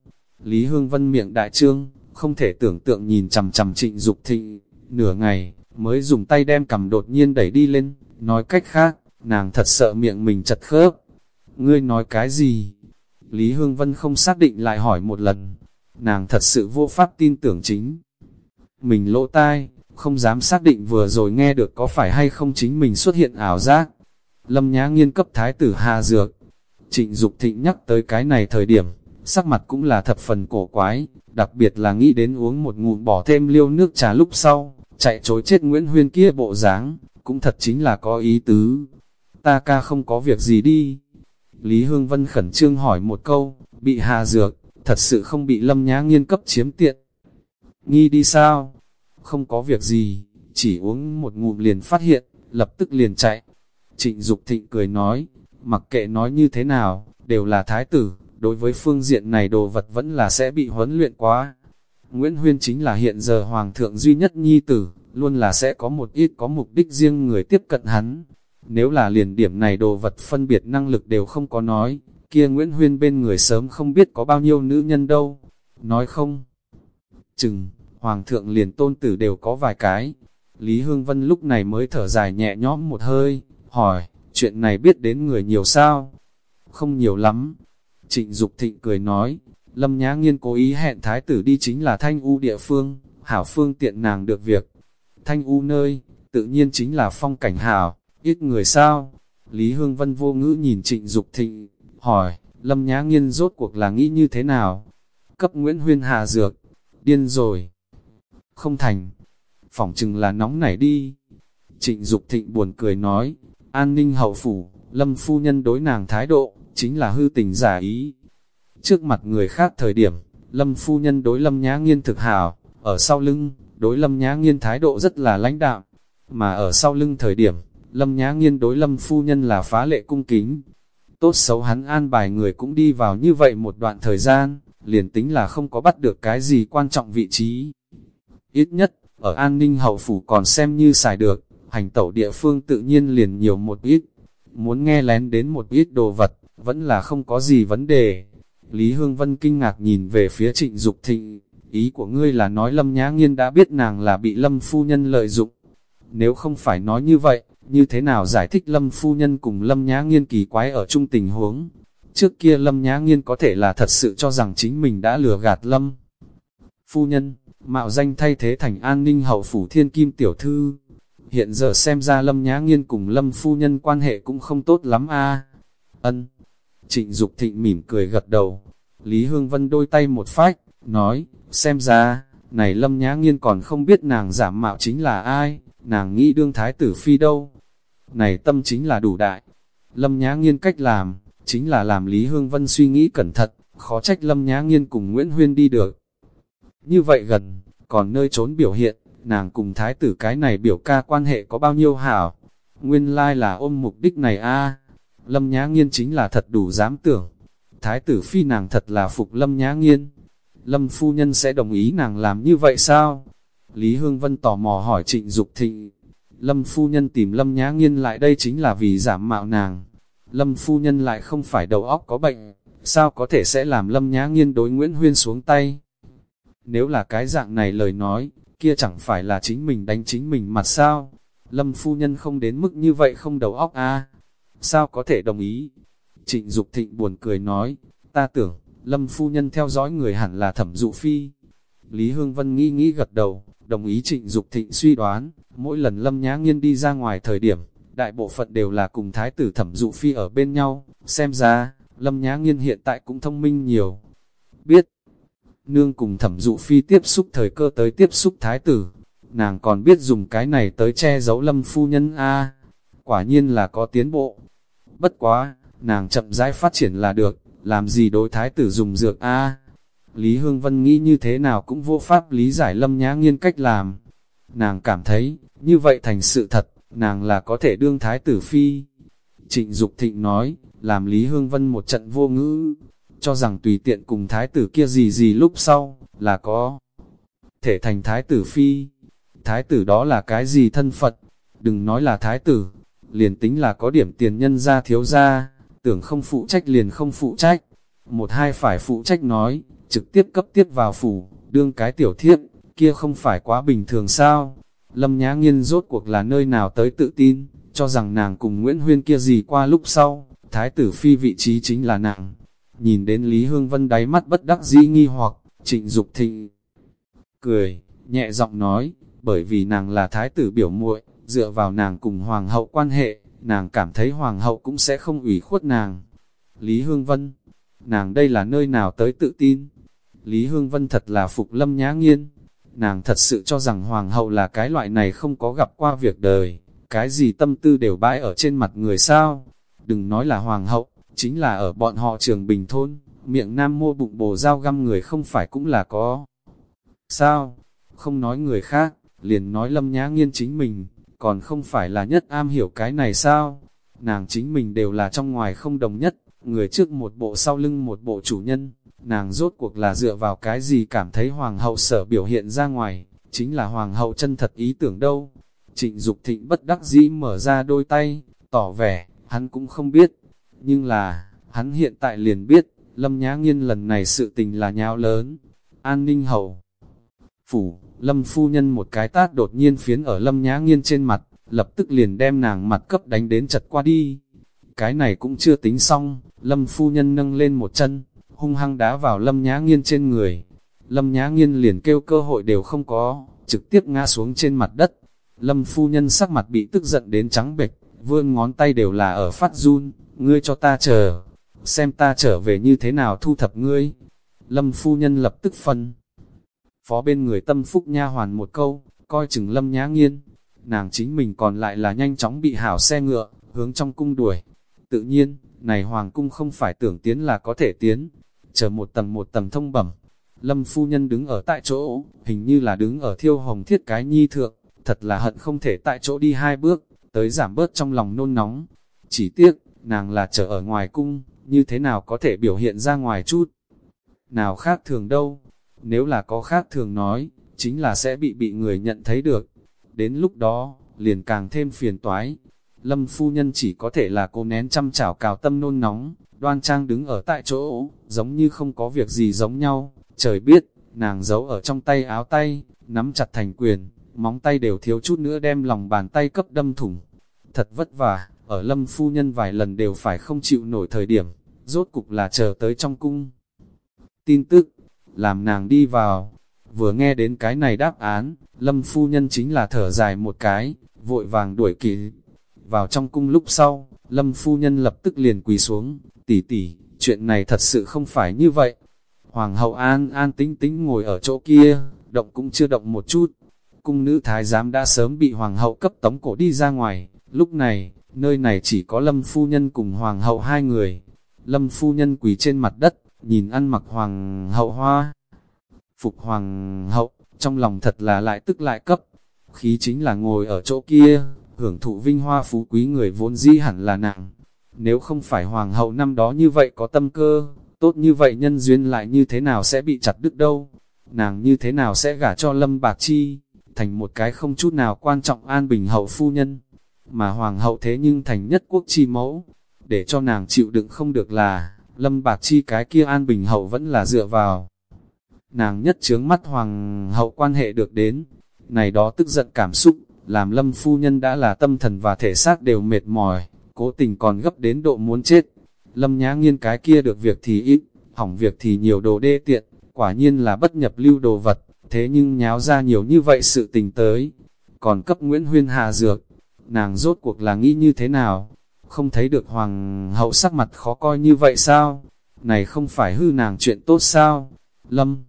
Lý Hương Vân miệng đại trương, không thể tưởng tượng nhìn chằm chằm Trịnh Dục Thịnh, nửa ngày, mới dùng tay đem cầm đột nhiên đẩy đi lên, nói cách khác, nàng thật sợ miệng mình chật khớp. Ngươi nói cái gì? Lý Hương Vân không xác định lại hỏi một lần, nàng thật sự vô pháp tin tưởng chính mình lỗ tai, không dám xác định vừa rồi nghe được có phải hay không chính mình xuất hiện ảo giác. Lâm Nhã Nghiên cấp thái tử Hà Dược. Trịnh Dục Thịnh nhắc tới cái này thời điểm, sắc mặt cũng là thập phần cổ quái, đặc biệt là nghĩ đến uống một ngụm bỏ thêm liêu nước trà lúc sau, chạy chối chết Nguyễn Huyên kia bộ dáng, cũng thật chính là có ý tứ. Ta ca không có việc gì đi. Lý Hương Vân khẩn trương hỏi một câu, bị Hà Dược, thật sự không bị Lâm Nhã Nghiên cấp chiếm tiện. Nghi đi sao? Không có việc gì, chỉ uống một ngụm liền phát hiện, lập tức liền chạy. Trịnh Dục Thịnh cười nói, mặc kệ nói như thế nào, đều là thái tử, đối với phương diện này đồ vật vẫn là sẽ bị huấn luyện quá. Nguyễn Huyên chính là hiện giờ hoàng thượng duy nhất nhi tử, luôn là sẽ có một ít có mục đích riêng người tiếp cận hắn. Nếu là liền điểm này đồ vật phân biệt năng lực đều không có nói, kia Nguyễn Huyên bên người sớm không biết có bao nhiêu nữ nhân đâu. Nói không? Chừng, Hoàng thượng liền tôn tử đều có vài cái. Lý Hương Vân lúc này mới thở dài nhẹ nhõm một hơi, hỏi, chuyện này biết đến người nhiều sao? Không nhiều lắm. Trịnh Dục Thịnh cười nói, Lâm Nhã Nghiên cố ý hẹn thái tử đi chính là Thanh U địa phương, hảo phương tiện nàng được việc. Thanh U nơi, tự nhiên chính là phong cảnh hảo, ít người sao. Lý Hương Vân vô ngữ nhìn trịnh Dục thịnh, hỏi, Lâm Nhã Nghiên rốt cuộc là nghĩ như thế nào? Cấp Nguyễn Huyên hạ dược, điên rồi. Không thành, phỏng chừng là nóng nảy đi. Trịnh Dục thịnh buồn cười nói, an ninh hậu phủ, Lâm phu nhân đối nàng thái độ, chính là hư tình giả ý. Trước mặt người khác thời điểm, Lâm phu nhân đối Lâm Nhã Nghiên thực hảo, ở sau lưng, đối Lâm Nhã Nghiên thái độ rất là lãnh đạm, mà ở sau lưng thời điểm, Lâm Nhã Nghiên đối Lâm phu nhân là phá lệ cung kính. Tốt xấu hắn an bài người cũng đi vào như vậy một đoạn thời gian, liền tính là không có bắt được cái gì quan trọng vị trí. Ít nhất, ở an ninh hậu phủ còn xem như xài được, hành tẩu địa phương tự nhiên liền nhiều một ít. Muốn nghe lén đến một ít đồ vật, vẫn là không có gì vấn đề. Lý Hương Vân kinh ngạc nhìn về phía trịnh Dục thịnh, ý của ngươi là nói Lâm Nhã Nghiên đã biết nàng là bị Lâm phu nhân lợi dụng. Nếu không phải nói như vậy, như thế nào giải thích Lâm phu nhân cùng Lâm Nhã Nghiên kỳ quái ở chung tình huống? Trước kia Lâm Nhã Nghiên có thể là thật sự cho rằng chính mình đã lừa gạt Lâm. Phu nhân, mạo danh thay thế thành an ninh hậu phủ thiên kim tiểu thư. Hiện giờ xem ra Lâm Nhã Nghiên cùng Lâm phu nhân quan hệ cũng không tốt lắm a. Ân. Trịnh Dục Thịnh mỉm cười gật đầu. Lý Hương Vân đôi tay một phách, nói, xem ra, này Lâm Nhã Nghiên còn không biết nàng giảm mạo chính là ai, nàng nghĩ đương thái tử phi đâu. Này tâm chính là đủ đại. Lâm Nhã Nghiên cách làm, chính là làm Lý Hương Vân suy nghĩ cẩn thận, khó trách Lâm Nhã Nghiên cùng Nguyễn Huyên đi được. Như vậy gần, còn nơi trốn biểu hiện, nàng cùng thái tử cái này biểu ca quan hệ có bao nhiêu hảo. Nguyên lai là ôm mục đích này a Lâm Nhã Nghiên chính là thật đủ dám tưởng. Thái tử phi nàng thật là phục Lâm Nhã Nghiên. Lâm phu nhân sẽ đồng ý nàng làm như vậy sao? Lý Hương Vân tò mò hỏi trịnh Dục thịnh. Lâm phu nhân tìm Lâm Nhã Nghiên lại đây chính là vì giảm mạo nàng. Lâm phu nhân lại không phải đầu óc có bệnh, sao có thể sẽ làm Lâm Nhã Nghiên đối Nguyễn Huyên xuống tay? Nếu là cái dạng này lời nói, kia chẳng phải là chính mình đánh chính mình mặt sao? Lâm phu nhân không đến mức như vậy không đầu óc a à? Sao có thể đồng ý? Trịnh Dục thịnh buồn cười nói, ta tưởng, Lâm phu nhân theo dõi người hẳn là thẩm dụ phi. Lý Hương Vân nghĩ nghĩ gật đầu, đồng ý trịnh Dục thịnh suy đoán, mỗi lần Lâm Nhã Nghiên đi ra ngoài thời điểm, đại bộ phận đều là cùng thái tử thẩm dụ phi ở bên nhau, xem ra, Lâm Nhã Nghiên hiện tại cũng thông minh nhiều. Biết, nương cùng thẩm dụ phi tiếp xúc thời cơ tới tiếp xúc thái tử, nàng còn biết dùng cái này tới che giấu Lâm phu nhân A, quả nhiên là có tiến bộ. Bất quá, nàng chậm rãi phát triển là được, làm gì đối thái tử dùng dược A. Lý Hương Vân nghĩ như thế nào cũng vô pháp lý giải Lâm Nhã Nghiên cách làm. Nàng cảm thấy, như vậy thành sự thật, nàng là có thể đương thái tử phi. Trịnh Dục Thịnh nói, làm Lý Hương Vân một trận vô ngữ, cho rằng tùy tiện cùng thái tử kia gì gì lúc sau, là có thể thành thái tử phi. Thái tử đó là cái gì thân Phật, đừng nói là thái tử, liền tính là có điểm tiền nhân ra thiếu ra, tưởng không phụ trách liền không phụ trách. Một hai phải phụ trách nói, trực tiếp cấp tiếp vào phủ, đương cái tiểu thiếp, kia không phải quá bình thường sao. Lâm Nhã Nghiên rốt cuộc là nơi nào tới tự tin, cho rằng nàng cùng Nguyễn Huyên kia gì qua lúc sau, thái tử phi vị trí chính là nàng. Nhìn đến Lý Hương Vân đáy mắt bất đắc dĩ nghi hoặc, trịnh Dục thịnh. Cười, nhẹ giọng nói, bởi vì nàng là thái tử biểu muội dựa vào nàng cùng hoàng hậu quan hệ, nàng cảm thấy hoàng hậu cũng sẽ không ủy khuất nàng. Lý Hương Vân, nàng đây là nơi nào tới tự tin? Lý Hương Vân thật là phục lâm nhã nghiên, nàng thật sự cho rằng hoàng hậu là cái loại này không có gặp qua việc đời, cái gì tâm tư đều bãi ở trên mặt người sao. Đừng nói là hoàng hậu, chính là ở bọn họ trường bình thôn, miệng nam mô bụng bồ dao găm người không phải cũng là có. Sao? Không nói người khác, liền nói lâm nhã nghiên chính mình, còn không phải là nhất am hiểu cái này sao? Nàng chính mình đều là trong ngoài không đồng nhất, người trước một bộ sau lưng một bộ chủ nhân, nàng rốt cuộc là dựa vào cái gì cảm thấy hoàng hậu sở biểu hiện ra ngoài, chính là hoàng hậu chân thật ý tưởng đâu. Trịnh Dục thịnh bất đắc dĩ mở ra đôi tay, tỏ vẻ, hắn cũng không biết, nhưng là, hắn hiện tại liền biết, Lâm Nhã Nghiên lần này sự tình là nháo lớn, an ninh hậu. Phủ, Lâm phu nhân một cái tát đột nhiên phiến ở Lâm Nhã Nghiên trên mặt, lập tức liền đem nàng mặt cấp đánh đến chật qua đi. Cái này cũng chưa tính xong, Lâm phu nhân nâng lên một chân, hung hăng đá vào lâm nhã nghiên trên người. Lâm nhã nghiên liền kêu cơ hội đều không có, trực tiếp ngã xuống trên mặt đất. Lâm phu nhân sắc mặt bị tức giận đến trắng bệch, vươn ngón tay đều là ở phát run, ngươi cho ta chờ, xem ta trở về như thế nào thu thập ngươi. Lâm phu nhân lập tức phân. Phó bên người tâm phúc nha hoàn một câu, coi chừng lâm nhã nghiên. Nàng chính mình còn lại là nhanh chóng bị hảo xe ngựa, hướng trong cung đuổi. Tự nhiên, này hoàng cung không phải tưởng tiến là có thể tiến. Chờ một tầng một tầng thông bẩm. Lâm phu nhân đứng ở tại chỗ, hình như là đứng ở thiêu hồng thiết cái nhi thượng, thật là hận không thể tại chỗ đi hai bước, tới giảm bớt trong lòng nôn nóng. Chỉ tiếc, nàng là chờ ở ngoài cung, như thế nào có thể biểu hiện ra ngoài chút. Nào khác thường đâu, nếu là có khác thường nói, chính là sẽ bị bị người nhận thấy được. Đến lúc đó, liền càng thêm phiền toái. Lâm phu nhân chỉ có thể là cô nén chăm chảo cào tâm nôn nóng, đoan trang đứng ở tại chỗ, giống như không có việc gì giống nhau. Trời biết, nàng giấu ở trong tay áo tay, nắm chặt thành quyền, móng tay đều thiếu chút nữa đem lòng bàn tay cấp đâm thủng. Thật vất vả, ở lâm phu nhân vài lần đều phải không chịu nổi thời điểm, rốt cục là chờ tới trong cung. Tin tức, làm nàng đi vào, vừa nghe đến cái này đáp án, lâm phu nhân chính là thở dài một cái, vội vàng đuổi kịp. Vào trong cung lúc sau, lâm phu nhân lập tức liền quỳ xuống, tỷ tỷ, chuyện này thật sự không phải như vậy. Hoàng hậu an an tính tính ngồi ở chỗ kia, động cũng chưa động một chút. Cung nữ thái giám đã sớm bị hoàng hậu cấp tống cổ đi ra ngoài, lúc này, nơi này chỉ có lâm phu nhân cùng hoàng hậu hai người. Lâm phu nhân quỳ trên mặt đất, nhìn ăn mặc hoàng hậu hoa. Phục hoàng hậu, trong lòng thật là lại tức lại cấp. Khí chính là ngồi ở chỗ kia, hưởng thụ vinh hoa phú quý người vốn di hẳn là nặng. Nếu không phải hoàng hậu năm đó như vậy có tâm cơ, tốt như vậy nhân duyên lại như thế nào sẽ bị chặt đứt đâu. Nàng như thế nào sẽ gả cho lâm bạc chi, thành một cái không chút nào quan trọng an bình hậu phu nhân. Mà hoàng hậu thế nhưng thành nhất quốc chi mẫu, để cho nàng chịu đựng không được là, lâm bạc chi cái kia an bình hậu vẫn là dựa vào. Nàng nhất chướng mắt hoàng hậu quan hệ được đến, này đó tức giận cảm xúc, làm lâm phu nhân đã là tâm thần và thể xác đều mệt mỏi, cố tình còn gấp đến độ muốn chết. Lâm nhã nghiên cái kia được việc thì ít, hỏng việc thì nhiều đồ đê tiện, quả nhiên là bất nhập lưu đồ vật, thế nhưng nháo ra nhiều như vậy sự tình tới. Còn cấp Nguyễn Huyên Hà dược, nàng rốt cuộc là nghĩ như thế nào? Không thấy được hoàng hậu sắc mặt khó coi như vậy sao? Này không phải hư nàng chuyện tốt sao? Lâm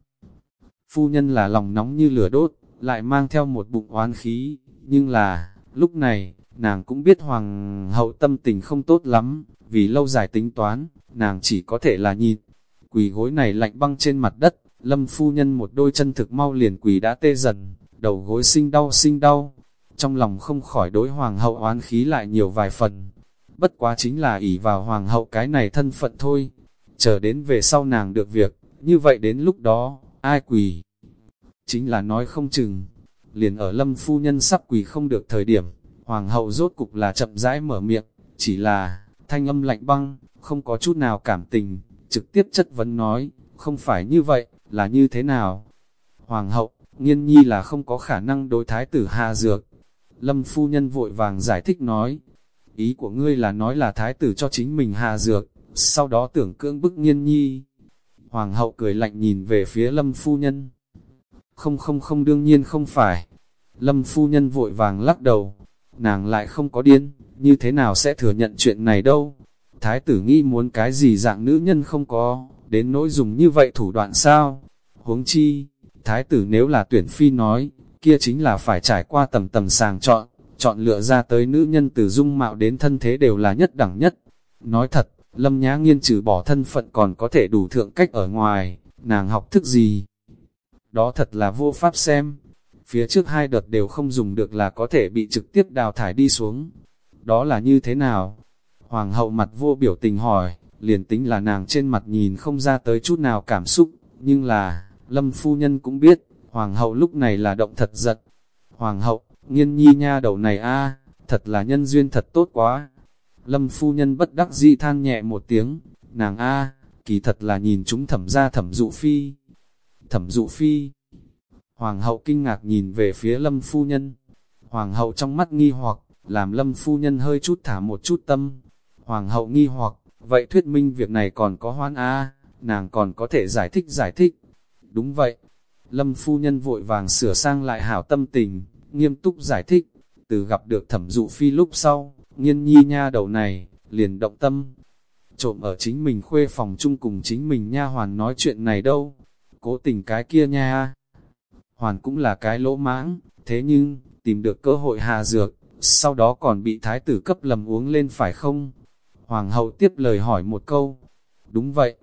Phu nhân là lòng nóng như lửa đốt, lại mang theo một bụng oán khí, nhưng là, lúc này, nàng cũng biết hoàng hậu tâm tình không tốt lắm, vì lâu dài tính toán, nàng chỉ có thể là nhìn. Quỳ gối này lạnh băng trên mặt đất, lâm phu nhân một đôi chân thực mau liền quỳ đã tê dần, đầu gối sinh đau sinh đau, trong lòng không khỏi đối hoàng hậu oán khí lại nhiều vài phần. Bất quá chính là ỷ vào hoàng hậu cái này thân phận thôi, chờ đến về sau nàng được việc, như vậy đến lúc đó, ai quỳ? Chính là nói không chừng, liền ở lâm phu nhân sắp quỳ không được thời điểm, hoàng hậu rốt cục là chậm rãi mở miệng, chỉ là, thanh âm lạnh băng, không có chút nào cảm tình, trực tiếp chất vấn nói, không phải như vậy, là như thế nào? Hoàng hậu, nghiên nhi là không có khả năng đối thái tử hạ dược. Lâm phu nhân vội vàng giải thích nói, ý của ngươi là nói là thái tử cho chính mình hạ dược, sau đó tưởng cưỡng bức nghiên nhi. Hoàng hậu cười lạnh nhìn về phía lâm phu nhân. Không không không đương nhiên không phải. Lâm phu nhân vội vàng lắc đầu. Nàng lại không có điên, như thế nào sẽ thừa nhận chuyện này đâu. Thái tử nghĩ muốn cái gì dạng nữ nhân không có, đến nỗi dùng như vậy thủ đoạn sao. Huống chi, thái tử nếu là tuyển phi nói, kia chính là phải trải qua tầm tầm sàng chọn, chọn lựa ra tới nữ nhân từ dung mạo đến thân thế đều là nhất đẳng nhất. Nói thật, Lâm Nhã Nghiên trừ bỏ thân phận còn có thể đủ thượng cách ở ngoài, nàng học thức gì? Đó thật là vô pháp xem. Phía trước hai đợt đều không dùng được là có thể bị trực tiếp đào thải đi xuống. Đó là như thế nào? Hoàng hậu mặt vô biểu tình hỏi, liền tính là nàng trên mặt nhìn không ra tới chút nào cảm xúc, nhưng là, Lâm Phu Nhân cũng biết, Hoàng hậu lúc này là động thật giật. Hoàng hậu, nghiên nhi nha đầu này a thật là nhân duyên thật tốt quá. Lâm phu nhân bất đắc dĩ than nhẹ một tiếng, nàng a kỳ thật là nhìn chúng thẩm ra thẩm dụ phi. Thẩm dụ phi. Hoàng hậu kinh ngạc nhìn về phía lâm phu nhân. Hoàng hậu trong mắt nghi hoặc, làm lâm phu nhân hơi chút thả một chút tâm. Hoàng hậu nghi hoặc, vậy thuyết minh việc này còn có hoan a nàng còn có thể giải thích giải thích. Đúng vậy, Lâm phu nhân vội vàng sửa sang lại hảo tâm tình, nghiêm túc giải thích, từ gặp được thẩm dụ phi lúc sau, nghiên nhi nha đầu này, liền động tâm. Trộm ở chính mình khuê phòng chung cùng chính mình nha hoàn nói chuyện này đâu, cố tình cái kia nha. Hoàn cũng là cái lỗ mãng, thế nhưng, tìm được cơ hội hạ dược, sau đó còn bị thái tử cấp lầm uống lên phải không? Hoàng hậu tiếp lời hỏi một câu. Đúng vậy.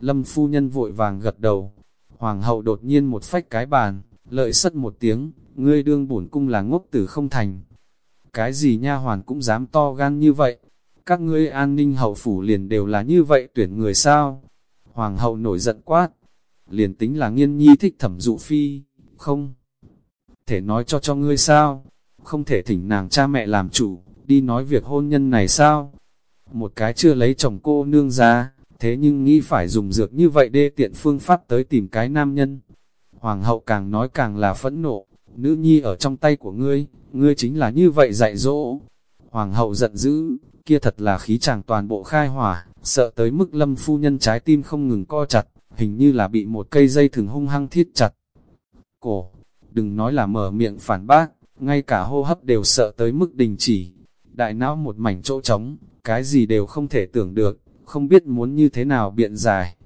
Lâm phu nhân vội vàng gật đầu. Hoàng hậu đột nhiên một phách cái bàn, lợi sất một tiếng, ngươi đương bổn cung là ngốc tử không thành. Cái gì nha hoàn cũng dám to gan như vậy? Các ngươi an ninh hậu phủ liền đều là như vậy tuyển người sao? Hoàng hậu nổi giận quát. Liền tính là nghiên nhi thích thẩm dụ phi, không? Thể nói cho cho ngươi sao? Không thể thỉnh nàng cha mẹ làm chủ, đi nói việc hôn nhân này sao? Một cái chưa lấy chồng cô nương ra, thế nhưng nghĩ phải dùng dược như vậy đê tiện phương pháp tới tìm cái nam nhân. Hoàng hậu càng nói càng là phẫn nộ, nữ nhi ở trong tay của ngươi, ngươi chính là như vậy dạy dỗ. Hoàng hậu giận dữ, kia thật là khí chàng toàn bộ khai hỏa, sợ tới mức lâm phu nhân trái tim không ngừng co chặt, hình như là bị một cây dây thừng hung hăng thiết chặt. Cổ, đừng nói là mở miệng phản bác, ngay cả hô hấp đều sợ tới mức đình chỉ. Đại não một mảnh chỗ trống, cái gì đều không thể tưởng được, không biết muốn như thế nào biện giải.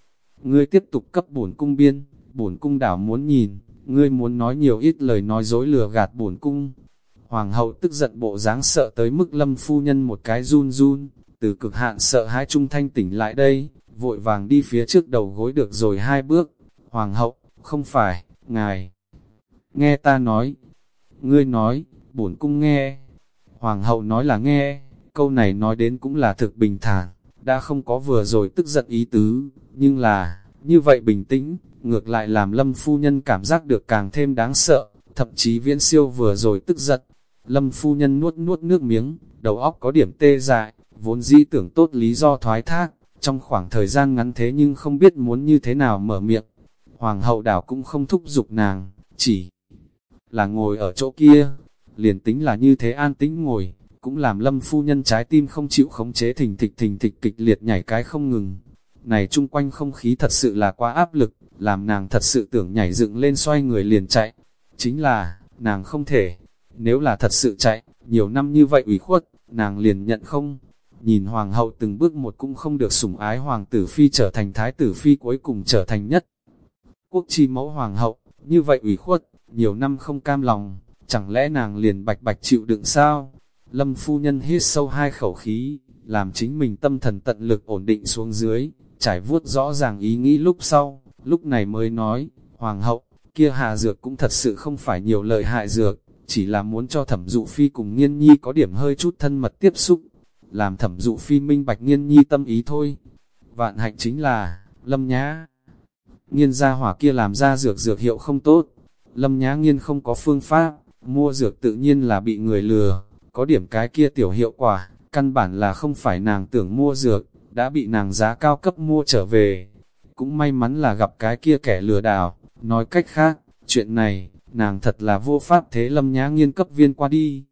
Ngươi tiếp tục cấp bổn cung biên, bổn cung đảo muốn nhìn, ngươi muốn nói nhiều ít lời nói dối lừa gạt bổn cung. Hoàng hậu tức giận bộ dáng sợ tới mức lâm phu nhân một cái run run, từ cực hạn sợ hai trung thanh tỉnh lại đây, vội vàng đi phía trước đầu gối được rồi hai bước. Hoàng hậu, không phải, ngài. Nghe ta nói, ngươi nói, bổn cung nghe. Hoàng hậu nói là nghe, câu này nói đến cũng là thực bình thản, đã không có vừa rồi tức giận ý tứ, nhưng là, như vậy bình tĩnh, ngược lại làm lâm phu nhân cảm giác được càng thêm đáng sợ, thậm chí viễn siêu vừa rồi tức giận. Lâm phu nhân nuốt nuốt nước miếng, đầu óc có điểm tê dại, vốn dĩ tưởng tốt lý do thoái thác, trong khoảng thời gian ngắn thế nhưng không biết muốn như thế nào mở miệng. Hoàng hậu đảo cũng không thúc giục nàng, chỉ là ngồi ở chỗ kia, liền tính là như thế an tĩnh ngồi, cũng làm lâm phu nhân trái tim không chịu khống chế thình thịch thình thịch kịch liệt nhảy cái không ngừng. Này chung quanh không khí thật sự là quá áp lực, làm nàng thật sự tưởng nhảy dựng lên xoay người liền chạy. Chính là, nàng không thể, nếu là thật sự chạy, nhiều năm như vậy ủy khuất, nàng liền nhận không. Nhìn hoàng hậu từng bước một cũng không được sủng ái hoàng tử phi trở thành thái tử phi cuối cùng trở thành nhất. Quốc chi mẫu hoàng hậu, như vậy ủy khuất, nhiều năm không cam lòng, chẳng lẽ nàng liền bạch bạch chịu đựng sao? Lâm phu nhân hít sâu hai khẩu khí, làm chính mình tâm thần tận lực ổn định xuống dưới, trải vuốt rõ ràng ý nghĩ lúc sau, lúc này mới nói, Hoàng hậu, kia hà dược cũng thật sự không phải nhiều lợi hại dược, chỉ là muốn cho thẩm dụ phi cùng nghiên nhi có điểm hơi chút thân mật tiếp xúc, làm thẩm dụ phi minh bạch nghiên nhi tâm ý thôi. Vạn hạnh chính là, lâm nhá, nghiên gia hỏa kia làm ra dược dược hiệu không tốt, lâm nhá nghiên không có phương pháp, mua dược tự nhiên là bị người lừa, có điểm cái kia tiểu hiệu quả, căn bản là không phải nàng tưởng mua dược, đã bị nàng giá cao cấp mua trở về. Cũng may mắn là gặp cái kia kẻ lừa đảo, nói cách khác, chuyện này, nàng thật là vô pháp thế lâm nhã nghiên cấp viên qua đi.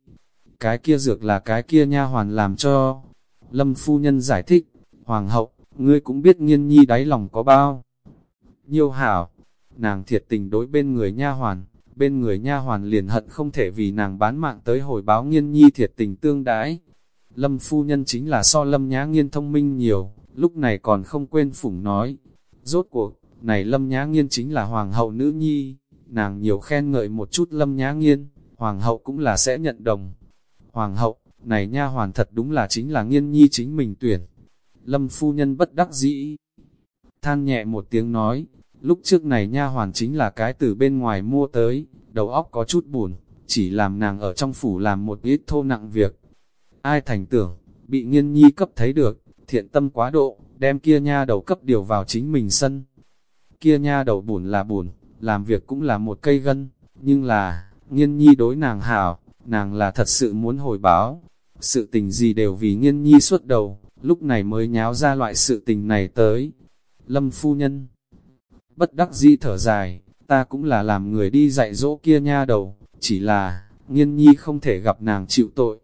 Cái kia dược là cái kia nha hoàn làm cho. Lâm phu nhân giải thích, hoàng hậu, ngươi cũng biết nghiên nhi đáy lòng có bao. Nhiêu hảo, nàng thiệt tình đối bên người nha hoàn, bên người nha hoàn liền hận không thể vì nàng bán mạng tới hồi báo nghiên nhi thiệt tình tương đái. Lâm phu nhân chính là so lâm nhã nghiên thông minh nhiều, lúc này còn không quên phủng nói. Rốt cuộc, này lâm nhã nghiên chính là hoàng hậu nữ nhi, nàng nhiều khen ngợi một chút lâm nhã nghiên, hoàng hậu cũng là sẽ nhận đồng. Hoàng hậu, này nha hoàn thật đúng là chính là nghiên nhi chính mình tuyển. Lâm phu nhân bất đắc dĩ. Than nhẹ một tiếng nói, Lúc trước này nha hoàn chính là cái từ bên ngoài mua tới, đầu óc có chút buồn, chỉ làm nàng ở trong phủ làm một ít thô nặng việc. Ai thành tưởng, bị nghiên nhi cấp thấy được, thiện tâm quá độ, đem kia nha đầu cấp điều vào chính mình sân. Kia nha đầu buồn là buồn, làm việc cũng là một cây gân, nhưng là, nghiên nhi đối nàng hảo, nàng là thật sự muốn hồi báo. Sự tình gì đều vì nghiên nhi suốt đầu, lúc này mới nháo ra loại sự tình này tới. Lâm phu nhân bất đắc dĩ thở dài, ta cũng là làm người đi dạy dỗ kia nha đầu, chỉ là, nghiên nhi không thể gặp nàng chịu tội.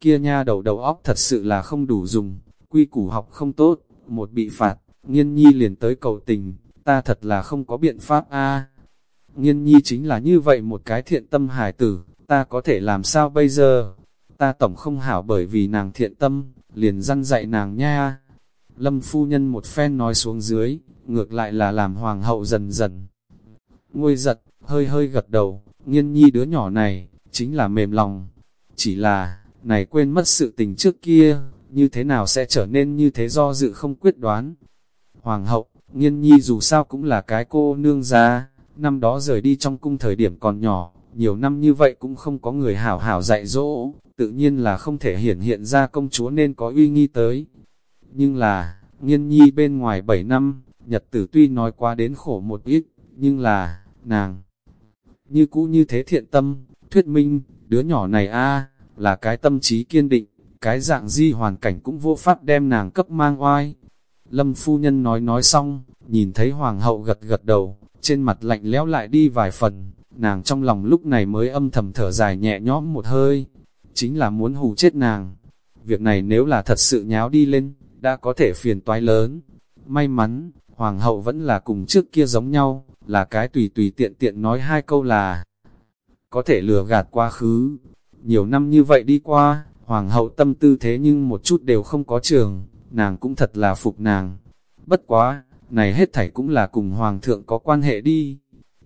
Kia nha đầu đầu óc thật sự là không đủ dùng, quy củ học không tốt, một bị phạt, nghiên nhi liền tới cầu tình, ta thật là không có biện pháp a Nghiên nhi chính là như vậy một cái thiện tâm hài tử, ta có thể làm sao bây giờ? Ta tổng không hảo bởi vì nàng thiện tâm, liền răn dạy nàng nha. Lâm phu nhân một phen nói xuống dưới, ngược lại là làm hoàng hậu dần dần. Ngôi giật, hơi hơi gật đầu, nghiên nhi đứa nhỏ này, chính là mềm lòng. Chỉ là, này quên mất sự tình trước kia, như thế nào sẽ trở nên như thế do dự không quyết đoán. Hoàng hậu, nghiên nhi dù sao cũng là cái cô nương ra, năm đó rời đi trong cung thời điểm còn nhỏ, nhiều năm như vậy cũng không có người hảo hảo dạy dỗ, tự nhiên là không thể hiển hiện ra công chúa nên có uy nghi tới. Nhưng là, nghiên nhi bên ngoài 7 năm, nhật tử tuy nói qua đến khổ một ít, nhưng là, nàng, như cũ như thế thiện tâm, thuyết minh, đứa nhỏ này a là cái tâm trí kiên định, cái dạng di hoàn cảnh cũng vô pháp đem nàng cấp mang oai. Lâm phu nhân nói nói xong, nhìn thấy hoàng hậu gật gật đầu, trên mặt lạnh lẽo lại đi vài phần, nàng trong lòng lúc này mới âm thầm thở dài nhẹ nhõm một hơi, chính là muốn hù chết nàng. Việc này nếu là thật sự nháo đi lên, đã có thể phiền toái lớn. May mắn, hoàng hậu vẫn là cùng trước kia giống nhau, là cái tùy tùy tiện tiện nói hai câu là có thể lừa gạt quá khứ. Nhiều năm như vậy đi qua, hoàng hậu tâm tư thế nhưng một chút đều không có trường, nàng cũng thật là phục nàng. Bất quá, này hết thảy cũng là cùng hoàng thượng có quan hệ đi.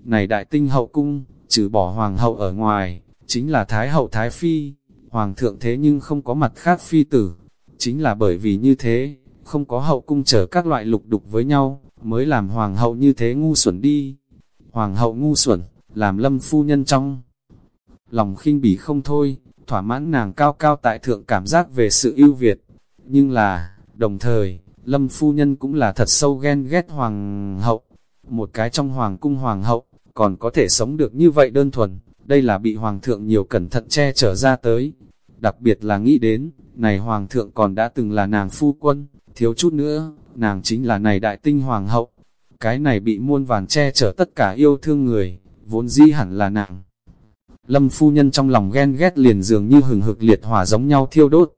Này đại tinh hậu cung, trừ bỏ hoàng hậu ở ngoài, chính là thái hậu thái phi, hoàng thượng thế nhưng không có mặt khác phi tử. Chính là bởi vì như thế, không có hậu cung chở các loại lục đục với nhau, mới làm hoàng hậu như thế ngu xuẩn đi. Hoàng hậu ngu xuẩn, làm lâm phu nhân trong. Lòng khinh bỉ không thôi, thỏa mãn nàng cao cao tại thượng cảm giác về sự ưu việt. Nhưng là, đồng thời, lâm phu nhân cũng là thật sâu ghen ghét hoàng hậu. Một cái trong hoàng cung hoàng hậu, còn có thể sống được như vậy đơn thuần, đây là bị hoàng thượng nhiều cẩn thận che chở ra tới. Đặc biệt là nghĩ đến, này hoàng thượng còn đã từng là nàng phu quân, thiếu chút nữa, nàng chính là này đại tinh hoàng hậu. Cái này bị muôn vàn che chở tất cả yêu thương người, vốn di hẳn là nàng. Lâm phu nhân trong lòng ghen ghét liền dường như hừng hực liệt hỏa giống nhau thiêu đốt,